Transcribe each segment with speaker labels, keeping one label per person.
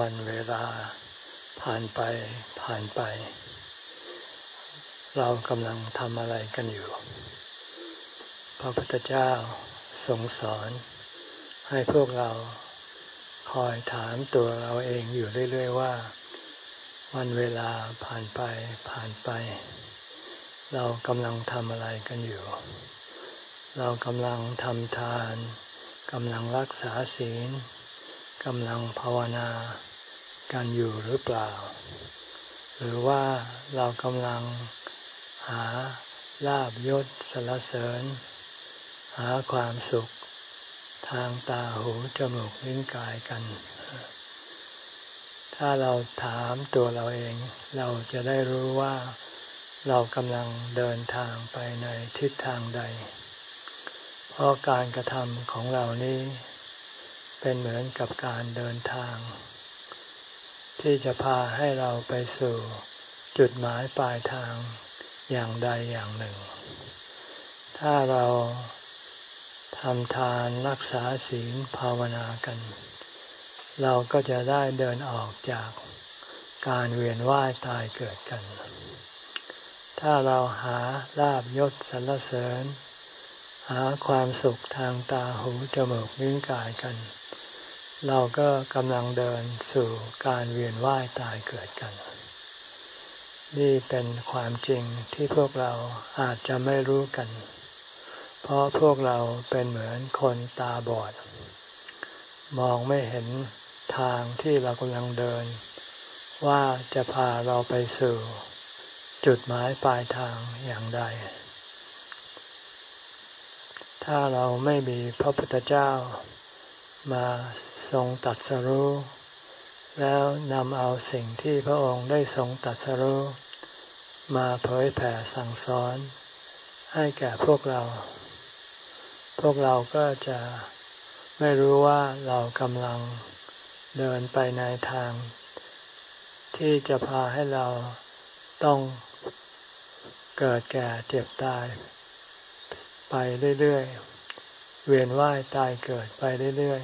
Speaker 1: วันเวลาผ่านไปผ่านไป เรากำลังทำอะไรกันอยู่ พระพุทธเจ้าทรงสอน ให้พวกเราคอยถามตัวเราเองอยู่เรื่อย ๆ ว่า วันเวลาผ่านไปผ่านไป เรากำลังทำอะไรกันอยู่ เรากำลังทำทานกำลังรักษาศีล กำลังภาวนากันอยู่หรือเปล่า หรือว่าเรากำลังหาลาบยศสรรเสริญ หาความสุขทางตาหูจมูกลิ้นกายกัน ถ้าเราถามตัวเราเอง เราจะได้รู้ว่าเรากำลังเดินทางไปในทิศทางใด เพราะการกระทำของเรานี้ เป็นเหมือนกับการเดินทาง ที่จะพาให้เราไปสู่จุดหมายปลายทางอย่างใดอย่างหนึ่ง ถ้าเราทำทานรักษาศีลภาวนากัน เราก็จะได้เดินออกจากการเวียนว่ายตายเกิดกัน ถ้าเราหาลาบยศสรรเสริญ หาความสุขทางตาหูจมูกลิ้นกายกัน เราก็กำลังเดินสู่การเวียนว่ายตายเกิดกัน นี่เป็นความจริงที่พวกเราอาจจะไม่รู้กัน เพราะพวกเราเป็นเหมือนคนตาบอด มองไม่เห็นทางที่เรากำลังเดิน ว่าจะพาเราไปสู่ จุดหมายปลายทางอย่างใด ถ้าเราไม่มีพระพุทธเจ้ามาทรงตัดสรู้แล้วนำเอาสิ่งที่พระองค์ได้ทรงตัดสรู้มาเผยแผ่สั่งสอน ให้แก่พวกเรา พวกเราก็จะไม่รู้ว่าเรากำลังเดินไปในทาง ที่จะพาให้เราต้องเกิดแก่เจ็บตาย ไปเรื่อยๆ เวียนว่ายตายเกิดไปเรื่อย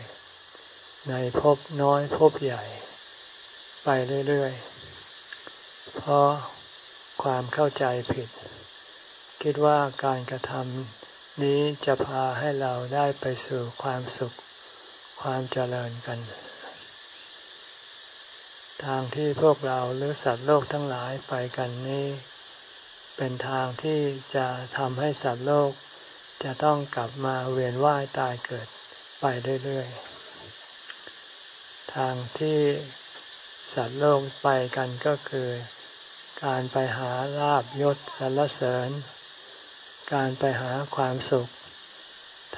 Speaker 1: ๆ ในภพน้อยภพใหญ่ ไปเรื่อยๆ เพราะความเข้าใจผิด คิดว่าการกระทำนี้จะพาให้เราได้ไปสู่ความสุขความเจริญกัน ทางที่พวกเราหรือสัตว์โลกทั้งหลายไปกันนี้ เป็นทางที่จะทำให้สัตว์โลก จะต้องกลับมาเวียนว่ายตายเกิดไปเรื่อยๆ ทางที่สัตว์โลกไปกันก็คือ การไปหาลาบยศสรรเสริญ การไปหาความสุข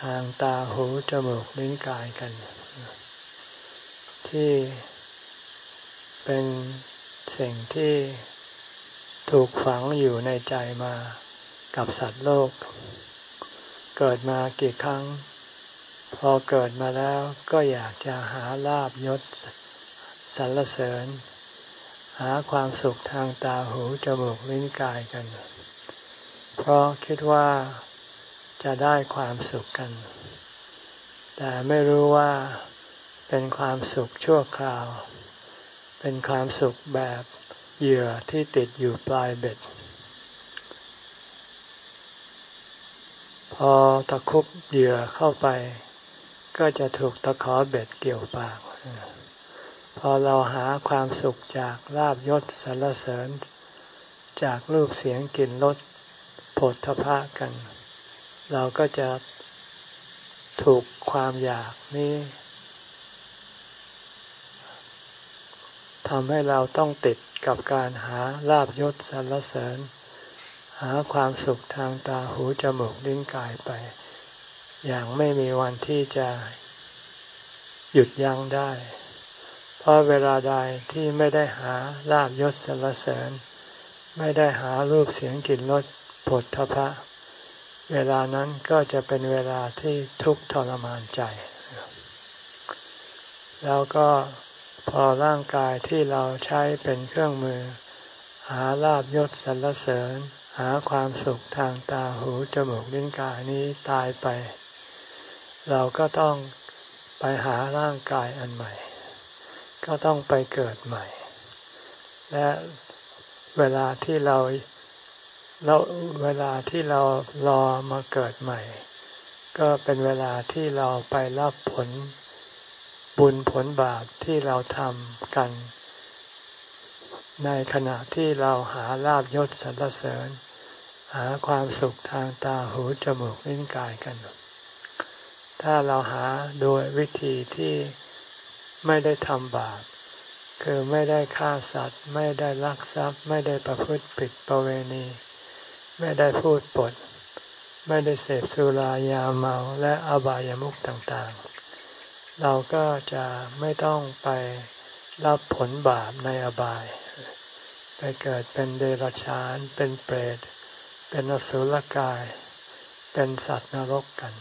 Speaker 1: ทางตาหูจมูกลิ้นกายกัน ที่เป็นสิ่งที่ถูกฝังอยู่ในใจมากับสัตว์โลก เกิดมากี่ครั้ง พอเกิดมาแล้วก็อยากจะหาลาบยศสรรเสริญ หาความสุขทางตาหูจมูกลิ้นกายกัน เพราะคิดว่าจะได้ความสุขกัน แต่ไม่รู้ว่าเป็นความสุขชั่วคราว เป็นความสุขแบบเหยื่อที่ติดอยู่ปลายเบ็ด อตะคุบเหยื่อเข้าไป ก็จะถูกตะขอเบ็ดเกี่ยวปาก พอเราหาความสุขจากลาบยศสรรเสริญ จากรูปเสียงกลิ่นรสผลทพะกัน เราก็จะถูกความอยากนี้ทำให้เราต้องติดกับการหาลาบยศสรรเสริญ หาความสุขทางตาหูจมูกลิ้นกายไป อย่างไม่มีวันที่จะหยุดยั้งได้ เพราะเวลาใดที่ไม่ได้หาลาบยศสรรเสริญ ไม่ได้หารูปเสียงกลิ่นรสผลทพะ เวลานั้นก็จะเป็นเวลาที่ทุกข์ทรมานใจ แล้วก็พอร่างกายที่เราใช้เป็นเครื่องมือ หาลาบยศสรรเสริญ หาความสุขทางตาหูจมูกลิ้นกายนี้ตายไป เราก็ต้องไปหาร่างกายอันใหม่ ก็ต้องไปเกิดใหม่ และเวลาที่เราเราเวลาที่เรารอมาเกิดใหม่ ก็เป็นเวลาที่เราไปรับผลบุญผลบาปที่เราทำกัน ในขณะที่เราหาลาบยศสรรเสริญ หาความสุขทางตาหูจมูกลิ้นกายกัน ถ้าเราหาโดยวิธีที่ไม่ได้ทำบาปคือไม่ได้ฆ่าสัตว์ ไม่ได้ลักทรัพย์ ไม่ได้ประพฤติผิดประเวณี ไม่ได้พูดปด ไม่ได้เสพสุรายาเมาและอบายามุขต่างๆ เราก็จะไม่ต้องไป รับผลบาปในอบาย ไปเกิดเป็นเดรัจฉาน เป็นเปรต เป็นอสุรกาย เป็นสัตว์นรกกัน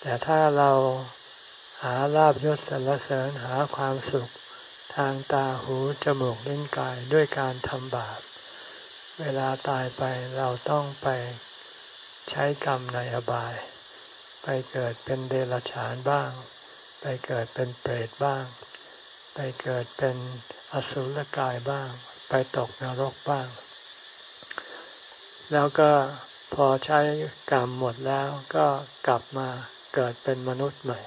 Speaker 1: แต่ถ้าเราหาลาบยศสรรเสริญหาความสุขทางตาหูจมูกลิ้นกายด้วยการทำบาป เวลาตายไปเราต้องไปใช้กรรมในอบาย ไปเกิดเป็นเดรัจฉานบ้าง ไปเกิดเป็นเปรตบ้าง ไปเกิดเป็นอสุรกายบ้าง ไปตกนรกบ้าง แล้วก็พอใช้กรรมหมดแล้วก็กลับมาเกิดเป็นมนุษย์ใหม่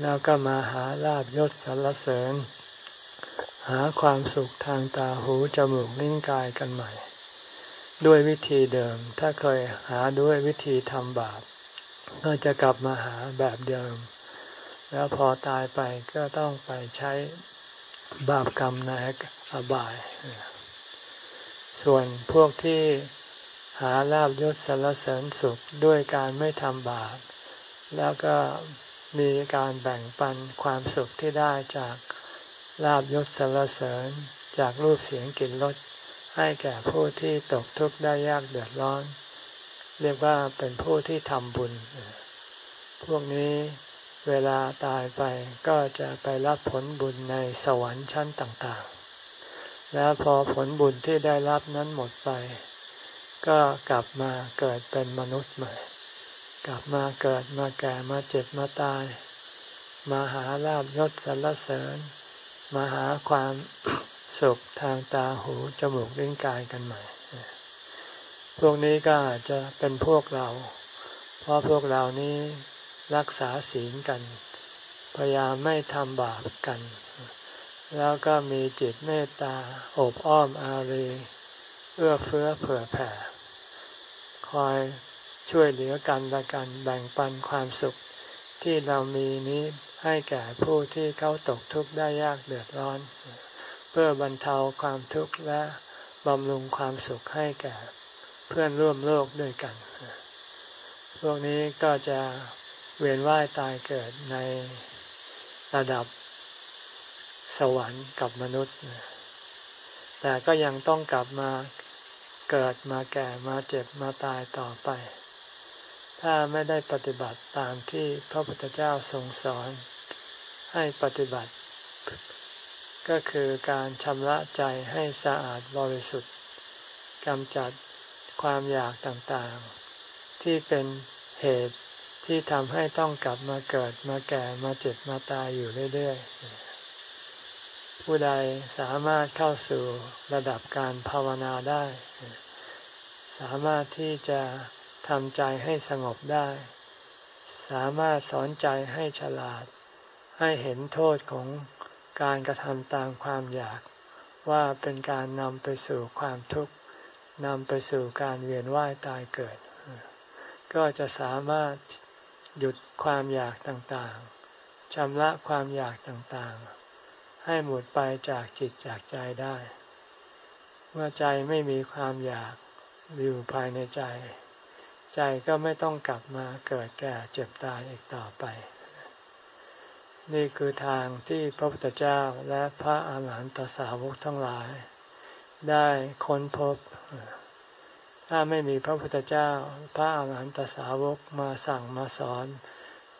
Speaker 1: แล้วก็มาหาลาบยศสรรเสริญ หาความสุขทางตาหูจมูกลิ้นกายกันใหม่ ด้วยวิธีเดิม ถ้าเคยหาด้วยวิธีทำบาปก็จะกลับมาหาแบบเดิม แล้วพอตายไปก็ต้องไปใช้บาปกรรมในอบาย ส่วนพวกที่หาลาบยศสรรเสริญสุขด้วยการไม่ทำบาป แล้วก็มีการแบ่งปันความสุขที่ได้จากลาบยศสรรเสริญจากรูปเสียงกลิ่นรสให้แก่ผู้ที่ตกทุกข์ได้ยากเดือดร้อน เรียกว่าเป็นผู้ที่ทำบุญ พวกนี้ เวลาตายไปก็จะไปรับผลบุญในสวรรค์ชั้นต่างๆ แล้วพอผลบุญที่ได้รับนั้นหมดไป ก็กลับมาเกิดเป็นมนุษย์ใหม่ กลับมาเกิดมาแก่มาเจ็บมาตาย มาหาลาบยศสรรเสริญ มาหาความสุขทางตาหูจมูกลิ้นกายกันใหม่ พวกนี้ก็อาจจะเป็นพวกเรา เพราะพวกเรานี้ รักษาศีลกัน พยายามไม่ทำบาปกัน แล้วก็มีจิตเมตตาอบอ้อมอารีเอื้อเฟื้อเผื่อแผ่ คอยช่วยเหลือกันและกันแบ่งปันความสุขที่เรามีนี้ให้แก่ผู้ที่เขาตกทุกข์ได้ยากเดือดร้อน เพื่อบรรเทาความทุกข์และบำรุงความสุขให้แก่เพื่อนร่วมโลกด้วยกัน พวกนี้ก็จะ เวียนว่ายตายเกิดในระดับสวรรค์กับมนุษย์ แต่ก็ยังต้องกลับมาเกิดมาแก่มาเจ็บมาตายต่อไป ถ้าไม่ได้ปฏิบัติตามที่พระพุทธเจ้าทรงสอนให้ปฏิบัติ ก็คือการชำระใจให้สะอาดบริสุทธิ์กำจัดความอยากต่างๆ ที่เป็นเหตุ ที่ทำให้ต้องกลับมาเกิดมาแก่มาเจ็บมาตายอยู่เรื่อยๆ ผู้ใดสามารถเข้าสู่ระดับการภาวนาได้ สามารถที่จะทำใจให้สงบได้ สามารถสอนใจให้ฉลาด ให้เห็นโทษของการกระทำตามความอยาก ว่าเป็นการนำไปสู่ความทุกข์นำไปสู่การเวียนว่ายตายเกิด ก็จะสามารถ หยุดความอยากต่างๆชำระความอยากต่างๆ ให้หมดไปจากจิตจากใจได้ เมื่อใจไม่มีความอยากอยู่ภายในใจ ใจก็ไม่ต้องกลับมาเกิดแก่เจ็บตายอีกต่อไป นี่คือทางที่พระพุทธเจ้าและพระอาหารหันตสาวกทั้งหลาย ได้ค้นพบ ถ้าไม่มีพระพุทธเจ้า พระอาหารหันตสาวกมาสั่งมาสอน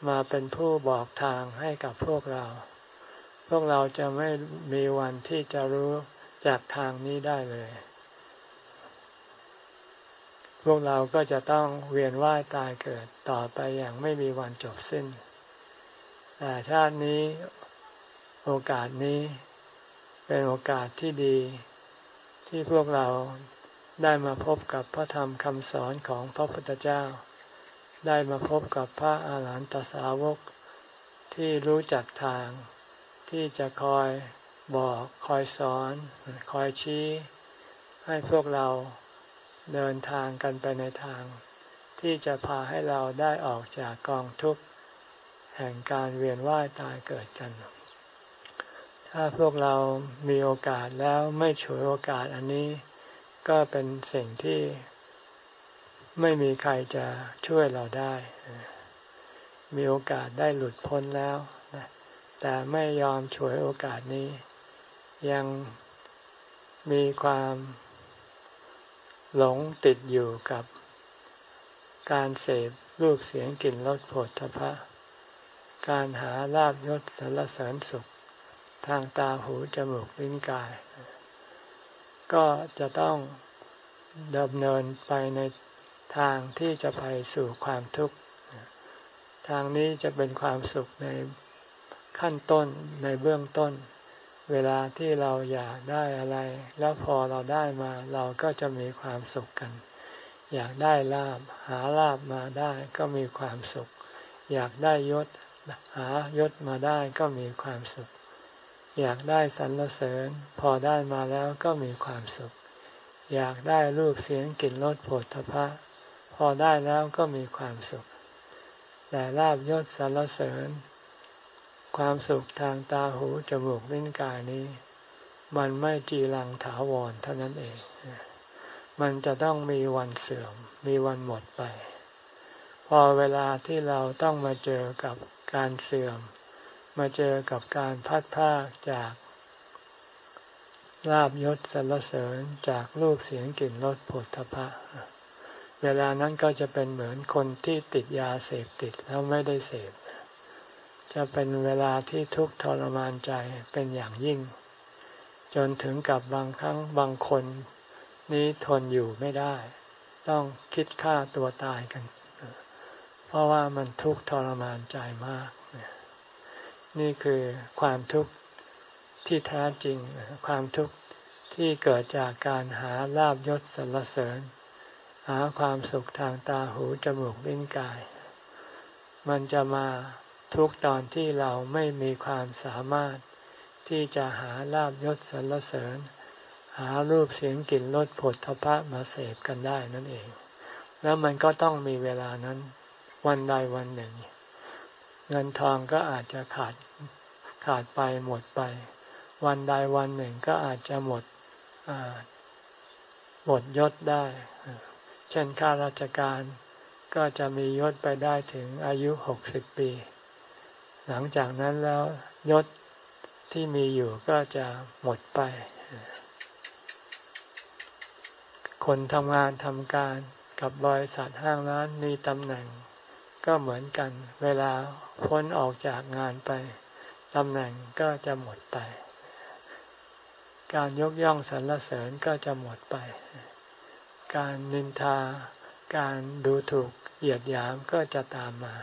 Speaker 1: มาเป็นผู้บอกทางให้กับพวกเรา พวกเราจะไม่มีวันที่จะรู้จากทางนี้ได้เลย พวกเราก็จะต้องเวียนว่ายตายเกิดต่อไปอย่างไม่มีวันจบสิ้น แต่ชาตินี้โอกาสนี้เป็นโอกาสที่ดีที่พวกเรา ได้มาพบกับพระธรรมคำสอนของพระพุทธเจ้า ได้มาพบกับพระอาหารหันตสาวก ที่รู้จักทาง ที่จะคอยบอกคอยสอน คอยชี้ ให้พวกเราเดินทางกันไปในทาง ที่จะพาให้เราได้ออกจากกองทุกข์ แห่งการเวียนว่ายตายเกิดกัน ถ้าพวกเรามีโอกาสแล้วไม่ฉวยโอกาสอันนี้ ก็เป็นสิ่งที่ไม่มีใครจะช่วยเราได้ มีโอกาสได้หลุดพ้นแล้วแต่ไม่ยอมฉวยโอกาสนี้ ยังมีความหลงติดอยู่กับการเสพรูปเสียงกลิ่นรสผลทพะ การหาลาบยศสรรเสริญสุข ทางตาหูจมูกลิ้นกาย ก็จะต้องดำเนินไปในทางที่จะไปสู่ความทุกข์ ทางนี้จะเป็นความสุขในขั้นต้นในเบื้องต้น เวลาที่เราอยากได้อะไร แล้วพอเราได้มาเราก็จะมีความสุขกัน อยากได้ลาบหาลาบมาได้ก็มีความสุข อยากได้ยศหายศมาได้ก็มีความสุข อยากได้สรรเสริญ พอได้มาแล้วก็มีความสุข อยากได้รูปเสียงกลิ่นรสผลทพะ พอได้แล้วก็มีความสุข แต่ลาบยศสรรเสริญ ความสุขทางตาหูจมูกลิ้นกายนี้ มันไม่จีรังถาวรเท่านั้นเอง มันจะต้องมีวันเสื่อม มีวันหมดไป พอเวลาที่เราต้องมาเจอกับการเสื่อม มาเจอกับการพัดพาจากลาบยศสรรเสริญจากรูปเสียงกลิ่นรสผลทพะ เวลานั้นก็จะเป็นเหมือนคนที่ติดยาเสพติดแล้วไม่ได้เสพ จะเป็นเวลาที่ทุกข์ทรมานใจเป็นอย่างยิ่ง จนถึงกับบางครั้งบางคนนี้ทนอยู่ไม่ได้ ต้องคิดฆ่าตัวตายกัน เพราะว่ามันทุกข์ทรมานใจมาก นี่คือความทุกข์ที่แท้จริง ความทุกข์ที่เกิดจากการหาลาบยศสรรเสริญ หาความสุขทางตาหูจมูกลิ้นกาย มันจะมาทุกตอนที่เราไม่มีความสามารถที่จะหาลาบยศสรรเสริญ หารูปเสียงกลิ่นรสผลทพะมาเสพกันได้นั่นเอง แล้วมันก็ต้องมีเวลานั้นวันใดวันหนึ่ง เงินทองก็อาจจะขาดขาดไปหมดไป วันใดวันหนึ่งก็อาจจะหมดหมดยศได้ เช่นข้าราชการก็จะมียศไปได้ถึงอายุหกสิบปี หลังจากนั้นแล้วยศที่มีอยู่ก็จะหมดไป คนทำงานทำการกับบริษัทห้างร้านมีตำแหน่ง ก็เหมือนกัน เวลาพ้นออกจากงานไปตำแหน่งก็จะหมดไป การยกย่องสรรเสริญก็จะหมดไป การนินทา การดูถูกเหยียดหยามก็จะตามมา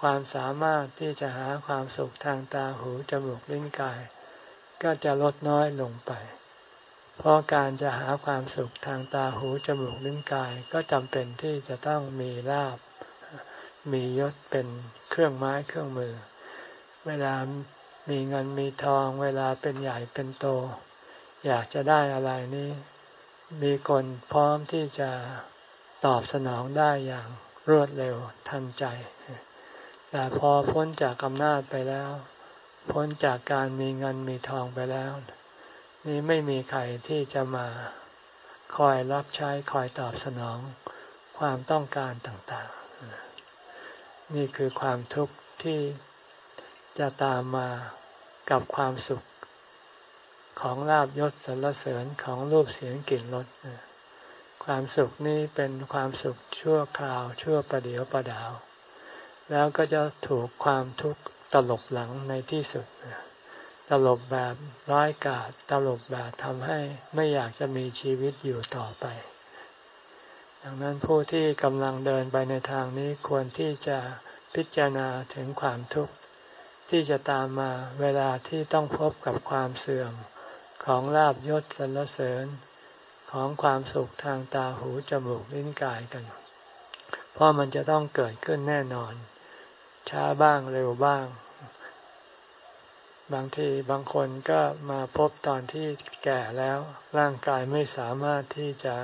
Speaker 1: ความสามารถที่จะหาความสุขทางตาหูจมูกลิ้นกาย ก็จะลดน้อยลงไป เพราะการจะหาความสุขทางตาหูจมูกลิ้นกายก็จำเป็นที่จะต้องมีลาบ มียศเป็นเครื่องไม้เครื่องมือ เวลามีเงินมีทอง เวลาเป็นใหญ่เป็นโต อยากจะได้อะไรนี้ มีคนพร้อมที่จะตอบสนองได้อย่างรวดเร็วทันใจ แต่พอพ้นจากอำนาจไปแล้ว พ้นจากการมีเงินมีทองไปแล้ว นี่ไม่มีใครที่จะมาคอยรับใช้คอยตอบสนองความต้องการต่างๆ นี่คือความทุกข์ที่จะตามมากับความสุขของลาบยศสรรเสริญของรูปเสียงกลิ่นรสความสุขนี้เป็นความสุขชั่วคราวชั่วประเดียวประดาว แล้วก็จะถูกความทุกข์ตลบหลังในที่สุด ตลบแบบร้ายกาจตลบแบบทำให้ไม่อยากจะมีชีวิตอยู่ต่อไป ดังนั้นผู้ที่กำลังเดินไปในทางนี้ควรที่จะพิจารณาถึงความทุกข์ที่จะตามมาเวลาที่ต้องพบกับความเสื่อมของลาบยศสรรเสริญของความสุขทางตาหูจมูกลิ้นกายกัน เพราะมันจะต้องเกิดขึ้นแน่นอน ช้าบ้างเร็วบ้าง บางทีบางคนก็มาพบตอนที่แก่แล้วร่างกายไม่สามารถที่จะ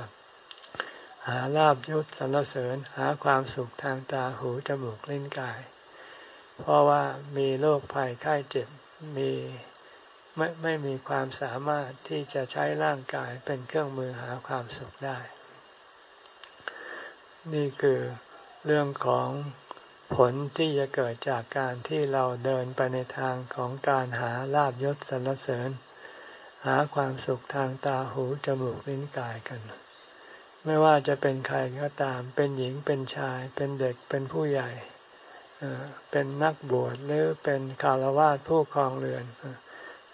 Speaker 1: หาลาบยศสรรเสริญหาความสุขทางตาหูจมูกลิ้นกาย เพราะว่ามีโรคภัยไข้เจ็บมีไม่ไม่มีความสามารถที่จะใช้ร่างกายเป็นเครื่องมือหาความสุขได้ นี่คือเรื่องของผลที่จะเกิดจากการที่เราเดินไปในทางของการหาลาบยศสรรเสริญ หาความสุขทางตาหูจมูกลิ้นกายกัน ไม่ว่าจะเป็นใครก็ตาม เป็นหญิงเป็นชาย เป็นเด็กเป็นผู้ใหญ่เป็นนักบวชหรือเป็นคารวาสผู้ครองเรือน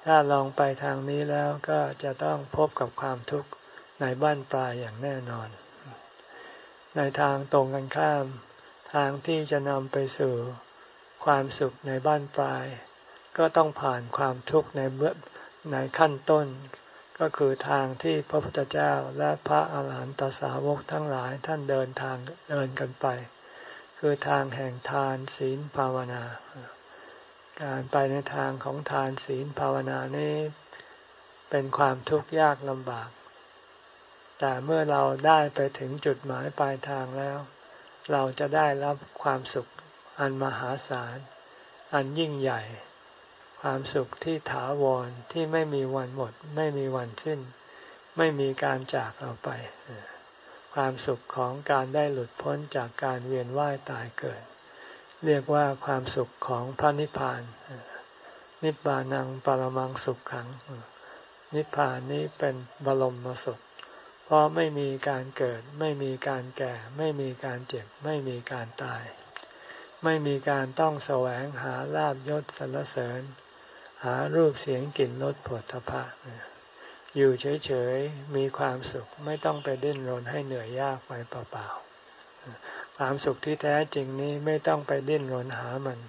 Speaker 1: ถ้าลองไปทางนี้แล้วก็จะต้องพบกับความทุกข์ในบ้านปลายอย่างแน่นอน ในทางตรงกันข้าม ทางที่จะนำไปสู่ความสุขในบ้านปลาย ก็ต้องผ่านความทุกข์ในเบื้องในขั้นต้น ก็คือทางที่พระพุทธเจ้าและพระอาหารหันตสาวกทั้งหลายท่านเดินทางเดินกันไป คือทางแห่งทานศีลภาวนา การไปในทางของทานศีลภาวนานี้เป็นความทุกข์ยากลำบาก แต่เมื่อเราได้ไปถึงจุดหมายปลายทางแล้ว เราจะได้รับความสุขอันมหาศาล อันยิ่งใหญ่ ความสุขที่ถาวรที่ไม่มีวันหมด ไม่มีวันสิ้น ไม่มีการจากเราไป ความสุขของการได้หลุดพ้นจากการเวียนว่ายตายเกิด เรียกว่าความสุขของพระนิพพาน นิพพานังปรมังสุขขัง นิพพานนี้เป็นบรมสุข เพราะไม่มีการเกิด ไม่มีการแก่ ไม่มีการเจ็บ ไม่มีการตายไม่มีการต้องแสวงหาลาบยศสรรเสริญ หารูปเสียงกลิ่นรสผลทพะอยู่เฉยๆ มีความสุขไม่ต้องไปดิ้นรนให้เหนื่อยยากไปเปล่าๆ ความสุขที่แท้จริงนี้ไม่ต้องไปดิ้นรนหามัน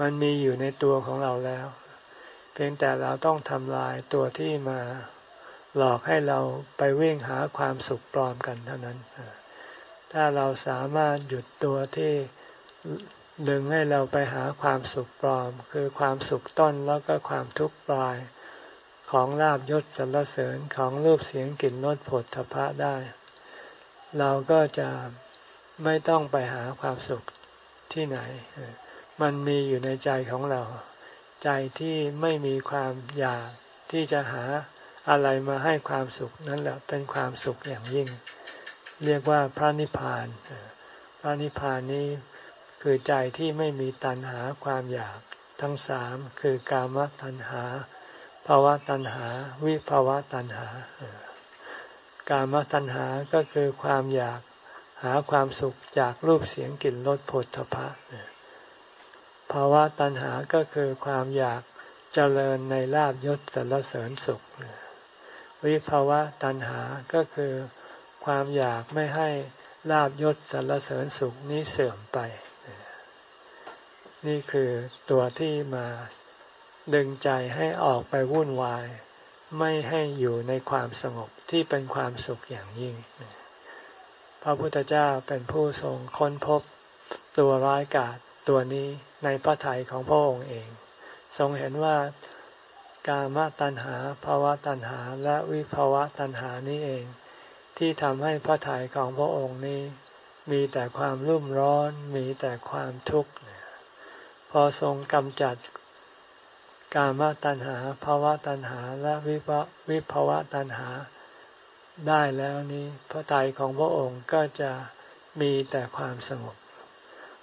Speaker 1: มันมีอยู่ในตัวของเราแล้ว เพียงแต่เราต้องทำลายตัวที่มาหลอกให้เราไปวิ่งหาความสุขปลอมกันเท่านั้น ถ้าเราสามารถหยุดตัวที่ ดึงให้เราไปหาความสุขปลอม คือความสุขต้นแล้วก็ความทุกข์ปลาย ของลาบยศสรรเสริญของรูปเสียงกลิ่นรสผลทพะได้ เราก็จะไม่ต้องไปหาความสุขที่ไหน มันมีอยู่ในใจของเรา ใจที่ไม่มีความอยากที่จะหาอะไรมาให้ความสุขนั่นแหละเป็นความสุขอย่างยิ่ง เรียกว่าพระนิพพาน พระนิพพานนี้ คือใจที่ไม่มีตัณหาความอยาก ทั้งสามคือกามตัณหาภาวะตัณหา วิภาวะตัณหา กามตัณหาก็คือความอยากหาความสุขจากรูปเสียงกลิ่นรสผลทพะภาวะตัณหาก็คือความอยากเจริญในลาบยศสรรเสริญสุข วิภาวะตัณหาก็คือความอยากไม่ให้ลาบยศสรรเสริญสุขนี้เสื่อมไป นี่คือตัวที่มาดึงใจให้ออกไปวุ่นวาย ไม่ให้อยู่ในความสงบที่เป็นความสุขอย่างยิ่ง พระพุทธเจ้าเป็นผู้ทรงค้นพบตัวร้ายกาจตัวนี้ในพระทัยของพระองค์เอง ทรงเห็นว่ากามตัณหาภาวะตัณหาและวิภาวะตัณหานี้เอง ที่ทำให้พระทัยของพระองค์นี้ มีแต่ความรุ่มร้อนมีแต่ความทุกข์ พอทรงกำจัดกามตัณหาภาวะตัณหาและวิภาวะตัณหาได้แล้วนี้ พระทัยของพระองค์ก็จะมีแต่ความสงบ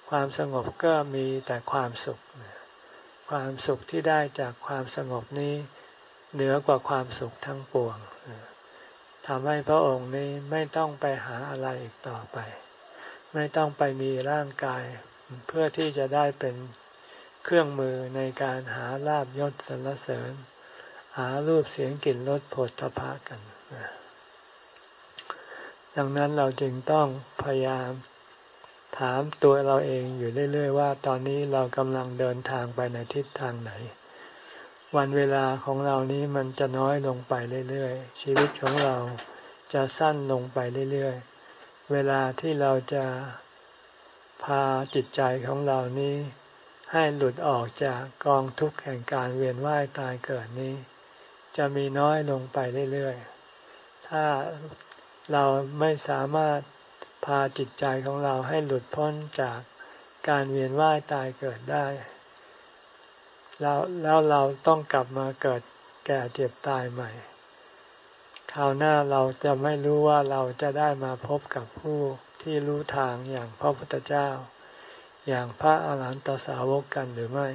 Speaker 1: ความสงบก็มีแต่ความสุข ความสุขที่ได้จากความสงบนี้ เหนือกว่าความสุขทั้งปวงทำให้พระองค์นี้ไม่ต้องไปหาอะไรอีกต่อไป ไม่ต้องไปมีร่างกายเพื่อที่จะได้เป็น เครื่องมือในการหาลาบยศสรรเสริญ หารูปเสียงกลิ่นรสผลทพะกัน ดังนั้นเราจึงต้องพยายามถามตัวเราเองอยู่เรื่อยๆว่า ตอนนี้เรากำลังเดินทางไปในทิศทางไหน วันเวลาของเรานี้มันจะน้อยลงไปเรื่อยๆ ชีวิตของเราจะสั้นลงไปเรื่อยๆ เวลาที่เราจะพาจิตใจของเรานี้ ให้หลุดออกจากกองทุกข์แห่งการเวียนว่ายตายเกิดนี้ จะมีน้อยลงไปเรื่อยๆ ถ้าเราไม่สามารถพาจิตใจของเราให้หลุดพ้นจากการเวียนว่ายตายเกิดได้ แล้วแล้วเราต้องกลับมาเกิดแก่เจ็บตายใหม่ คราวหน้าเราจะไม่รู้ว่าเราจะได้มาพบกับผู้ที่รู้ทางอย่างพระพุทธเจ้า อย่างพระอาหารหันตสาวกกันหรือไม่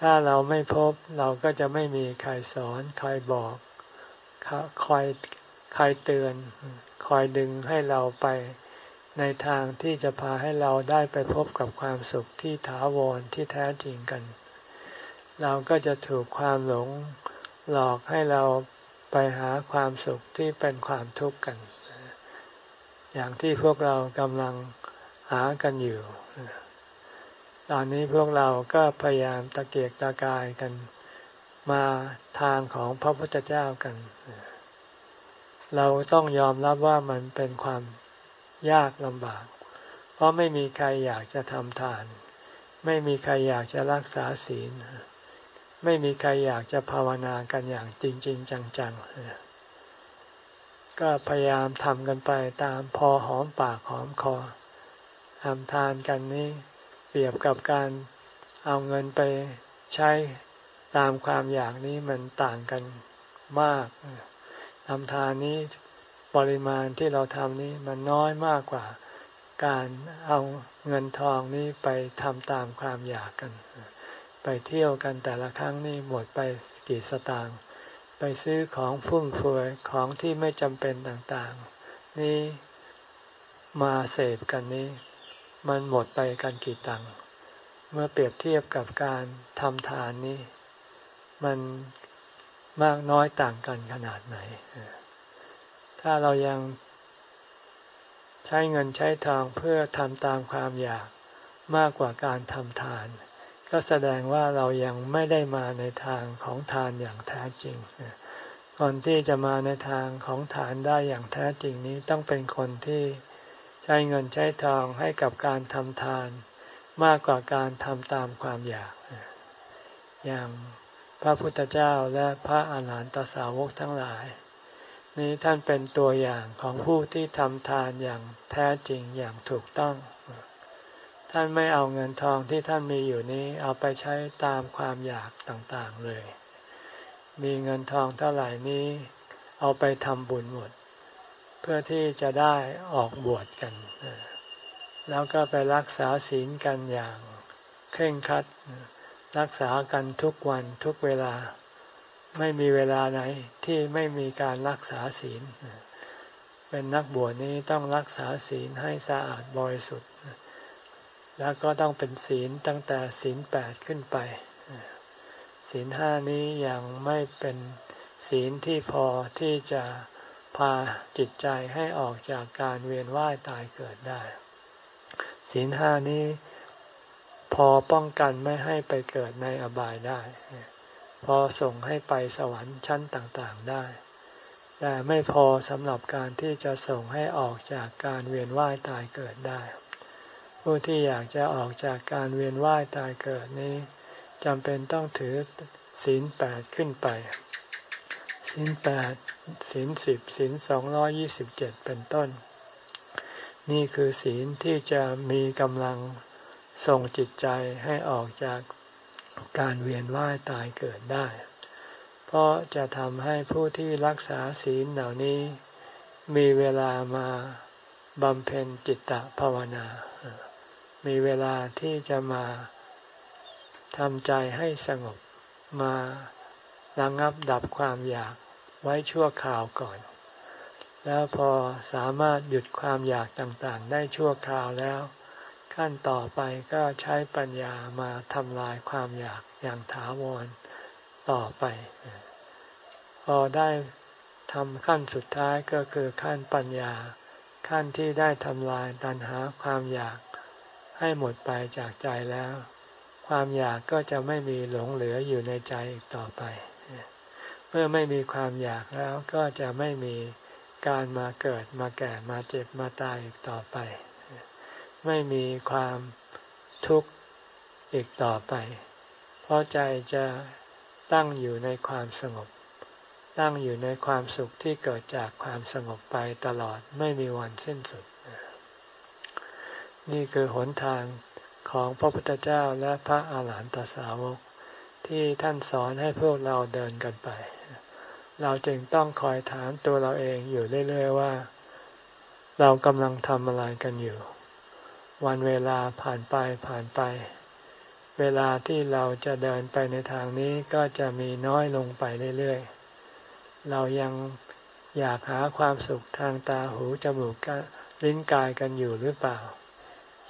Speaker 1: ถ้าเราไม่พบเราก็จะไม่มีใครสอนใครบอกคอยคอยเตือน คอยดึงให้เราไปในทางที่จะพาให้เราได้ไปพบกับความสุขที่ถาวรที่แท้จริงกัน เราก็จะถูกความหลงหลอกให้เราไปหาความสุขที่เป็นความทุกข์กัน อย่างที่พวกเรากำลัง หากันอยู่ ตอนนี้พวกเราก็พยายามตะเกียกตะกายกันมาทางของพระพุทธเจ้ากัน เราต้องยอมรับว่ามันเป็นความยากลำบาก เพราะไม่มีใครอยากจะทำทาน ไม่มีใครอยากจะรักษาศีล ไม่มีใครอยากจะภาวนากันอย่างจริงๆจังๆ ก็พยายามทำกันไปตามพอหอมปากหอมคอ ทำทานกันนี้ เปรียบกับการเอาเงินไปใช้ตามความอยากนี้มันต่างกันมากทำทานนี้ปริมาณที่เราทำนี้มันน้อยมากกว่าการเอาเงินทองนี้ไปทำตามความอยากกัน ไปเที่ยวกันแต่ละครั้งนี่หมดไปกี่สตางค์ไปซื้อของฟุ่มเฟือยของที่ไม่จำเป็นต่างๆ นี่มาเสพกันนี้ มันหมดไปกันกี่ตังค์เมื่อเปรียบเทียบกับการทำทานนี้ มันมากน้อยต่างกันขนาดไหน ถ้าเรายังใช้เงินใช้ทองเพื่อทำตามความอยากมากกว่าการทำทาน ก็แสดงว่าเรายังไม่ได้มาในทางของทานอย่างแท้จริงก่อนที่จะมาในทางของทานได้อย่างแท้จริงนี้ต้องเป็นคนที่ ใช้เงินใช้ทองให้กับการทำทาน มากกว่าการทำตามความอยาก อย่างพระพุทธเจ้าและพระอาหารหันตสาวกทั้งหลาย นี้ท่านเป็นตัวอย่างของผู้ที่ทำทานอย่างแท้จริงอย่างถูกต้อง ท่านไม่เอาเงินทองที่ท่านมีอยู่นี้เอาไปใช้ตามความอยากต่างๆเลย มีเงินทองเท่าไหร่นี้ เอาไปทำบุญหมด เพื่อที่จะได้ออกบวชกัน แล้วก็ไปรักษาศีลกันอย่างเคร่งครัด รักษากันทุกวันทุกเวลา ไม่มีเวลาไหนที่ไม่มีการรักษาศีล เป็นนักบวชนี้ต้องรักษาศีลให้สะอาดบริสุทธิ์ แล้วก็ต้องเป็นศีลตั้งแต่ศีลแปดขึ้นไป ศีลห้านี้ยังไม่เป็นศีลที่พอที่จะ พาจิตใจให้ออกจากการเวียนว่ายตายเกิดได้ ศีลห้านี้พอป้องกันไม่ให้ไปเกิดในอบายได้ พอส่งให้ไปสวรรค์ชั้นต่างๆได้ แต่ไม่พอสำหรับการที่จะส่งให้ออกจากการเวียนว่ายตายเกิดได้ ผู้ที่อยากจะออกจากการเวียนว่ายตายเกิดนี้จำเป็นต้องถือศีลแปดขึ้นไป ศีลแปดศีลสิบศีลสองร้อยี่สิบเจ็ดเป็นต้น นี่คือศีลที่จะมีกำลังส่งจิตใจให้ออกจากการเวียนว่ายตายเกิดได้ เพราะจะทำให้ผู้ที่รักษาศีลเหล่านี้ มีเวลามาบำเพ็ญจิตตภาวนา มีเวลาที่จะมาทำใจให้สงบมา ระงับดับความอยากไว้ชั่วคราวก่อน แล้วพอสามารถหยุดความอยากต่างๆ ได้ชั่วคราวแล้ว ขั้นต่อไปก็ใช้ปัญญามาทำลายความอยากอย่างถาวรต่อไป พอได้ทำขั้นสุดท้ายก็คือขั้นปัญญา ขั้นที่ได้ทำลายตัณหาความอยากให้หมดไปจากใจแล้ว ความอยากก็จะไม่มีหลงเหลืออยู่ในใจอีกต่อไป เมื่อไม่มีความอยากแล้วก็จะไม่มีการมาเกิดมาแก่มาเจ็บมาตายอีกต่อไป ไม่มีความทุกข์อีกต่อไป เพราะใจจะตั้งอยู่ในความสงบ ตั้งอยู่ในความสุขที่เกิดจากความสงบไปตลอดไม่มีวันสิ้นสุด นี่คือหนทางของพระพุทธเจ้าและพระอาหารหันตสาวก ที่ท่านสอนให้พวกเราเดินกันไป เราจึงต้องคอยถามตัวเราเองอยู่เรื่อยๆว่า เรากำลังทำอะไรกันอยู่ วันเวลาผ่านไปผ่านไป เวลาที่เราจะเดินไปในทางนี้ก็จะมีน้อยลงไปเรื่อยๆ เรายังอยากหาความสุขทางตาหูจมูกลิ้นกายกันอยู่หรือเปล่า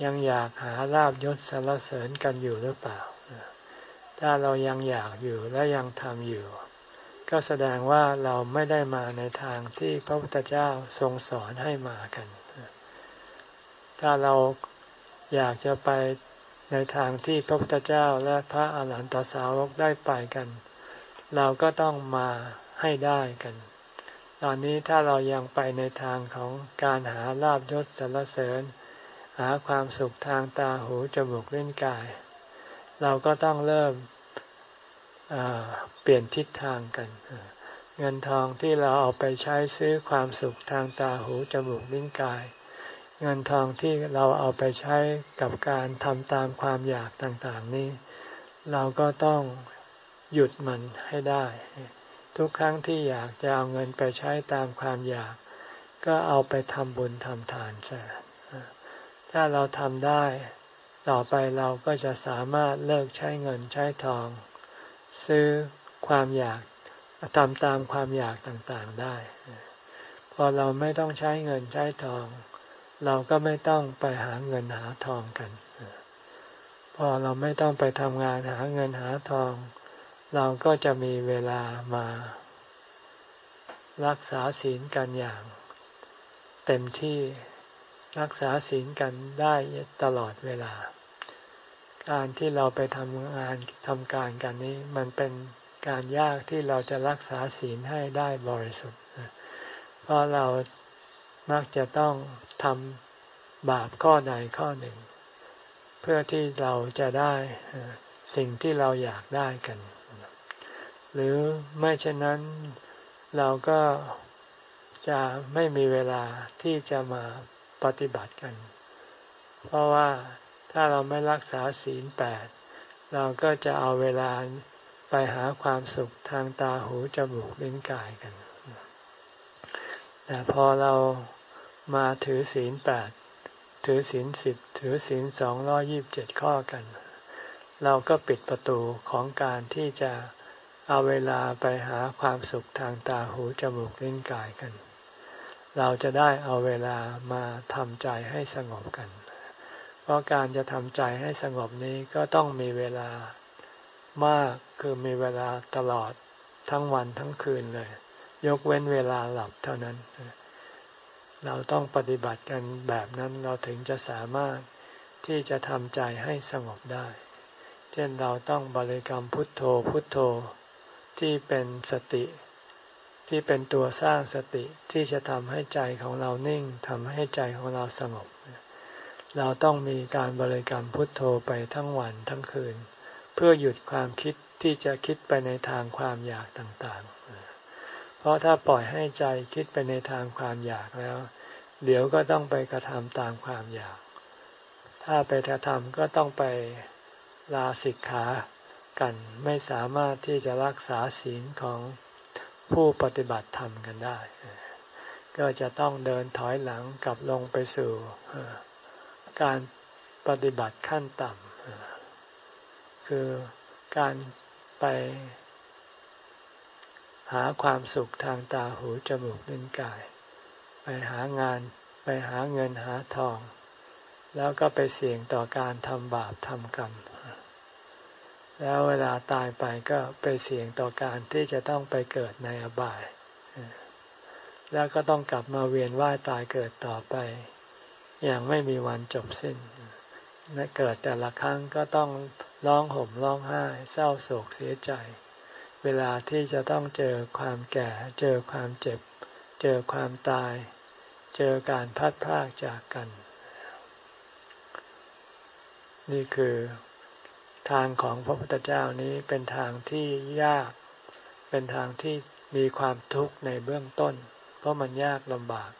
Speaker 1: ยังอยากหาลาบยศสารเสริญกันอยู่หรือเปล่า ถ้าเรายังอยากอยู่และยังทำอยู่ ก็แสดงว่าเราไม่ได้มาในทางที่พระพุทธเจ้าทรงสอนให้มากัน ถ้าเราอยากจะไปในทางที่พระพุทธเจ้าและพระอาหารหันตสาวกได้ไปกัน เราก็ต้องมาให้ได้กัน ตอนนี้ถ้าเรายังไปในทางของการหาลาบยศสรรเสริญ หาความสุขทางตาหูจมูกเล่นกาย เราก็ต้องเริ่มเปลี่ยนทิศทางกัน เงินทองที่เราเอาไปใช้ซื้อความสุขทางตาหูจมูกลิ้นกาย เงินทองที่เราเอาไปใช้กับการทำตามความอยากต่างๆนี้ เราก็ต้องหยุดมันให้ได้ ทุกครั้งที่อยากจะเอาเงินไปใช้ตามความอยาก ก็เอาไปทำบุญทำทานซะถ้าเราทำได้ ต่อไปเราก็จะสามารถเลิกใช้เงินใช้ทอง ซื้อความอยากทำตามความอยากต่างๆได้ พอเราไม่ต้องใช้เงินใช้ทอง เราก็ไม่ต้องไปหาเงินหาทองกัน พอเราไม่ต้องไปทำงานหาเงินหาทอง เราก็จะมีเวลามา รักษาศีลกันอย่าง เต็มที่ รักษาศีลกันได้ตลอดเวลา การที่เราไปทำงานทำการกันนี้ มันเป็นการยากที่เราจะรักษาศีลให้ได้บริสุทธิ์ เพราะเรามักจะต้องทำบาปข้อใดข้อหนึ่ง เพื่อที่เราจะได้สิ่งที่เราอยากได้กัน หรือไม่เช่นนั้นเราก็จะไม่มีเวลาที่จะมา ปฏิบัติกัน เพราะว่าถ้าเราไม่รักษาศีลแปดเราก็จะเอาเวลาไปหาความสุขทางตาหูจมูกลิ้นกายกัน แต่พอเรามาถือศีลแปดถือศีลสิบถือศีลสองร้อยิบเจ็ดข้อกัน เราก็ปิดประตูของการที่จะเอาเวลาไปหาความสุขทางตาหูจมูกลิ้นกายกัน เราจะได้เอาเวลามาทำใจให้สงบกัน เพราะการจะทำใจให้สงบนี้ก็ต้องมีเวลามากคือมีเวลาตลอดทั้งวันทั้งคืนเลย ยกเว้นเวลาหลับเท่านั้น เราต้องปฏิบัติกันแบบนั้นเราถึงจะสามารถที่จะทำใจให้สงบได้ เช่นเราต้องบริกรรมพุทโธพุทโธที่เป็นสติ ที่เป็นตัวสร้างสติที่จะทำให้ใจของเรานิ่งทำให้ใจของเราสงบ เราต้องมีการบริกรรมพุทโธไปทั้งวันทั้งคืน เพื่อหยุดความคิดที่จะคิดไปในทางความอยากต่างๆ เพราะถ้าปล่อยให้ใจคิดไปในทางความอยากแล้ว เดี๋ยวก็ต้องไปกระทำตามความอยาก ถ้าไปกระทำก็ต้องไปลาสิกขากัน ไม่สามารถที่จะรักษาศีลของ ผู้ปฏิบัติธรรมกันได้ ก็จะต้องเดินถอยหลังกลับลงไปสู่การปฏิบัติขั้นต่ำคือการไปหาความสุขทางตาหูจมูกลิ้นกาย ไปหางานไปหาเงินหาทอง แล้วก็ไปเสี่ยงต่อการทำบาปทำกรรม แล้วเวลาตายไปก็ไปเสี่ยงต่อการที่จะต้องไปเกิดในอบาย แล้วก็ต้องกลับมาเวียนว่ายตายเกิดต่อไป อย่างไม่มีวันจบสิ้นเกิดแต่ละครั้งก็ต้องร้องห่มร้องไห้ เศร้าโศกเสียใจ เวลาที่จะต้องเจอความแก่ เจอความเจ็บ เจอความตาย เจอการพัดพรากจากกัน นี่คือ ทางของพระพุทธเจ้านี้เป็นทางที่ยาก เป็นทางที่มีความทุกข์ในเบื้องต้น เพราะมันยากลำบาก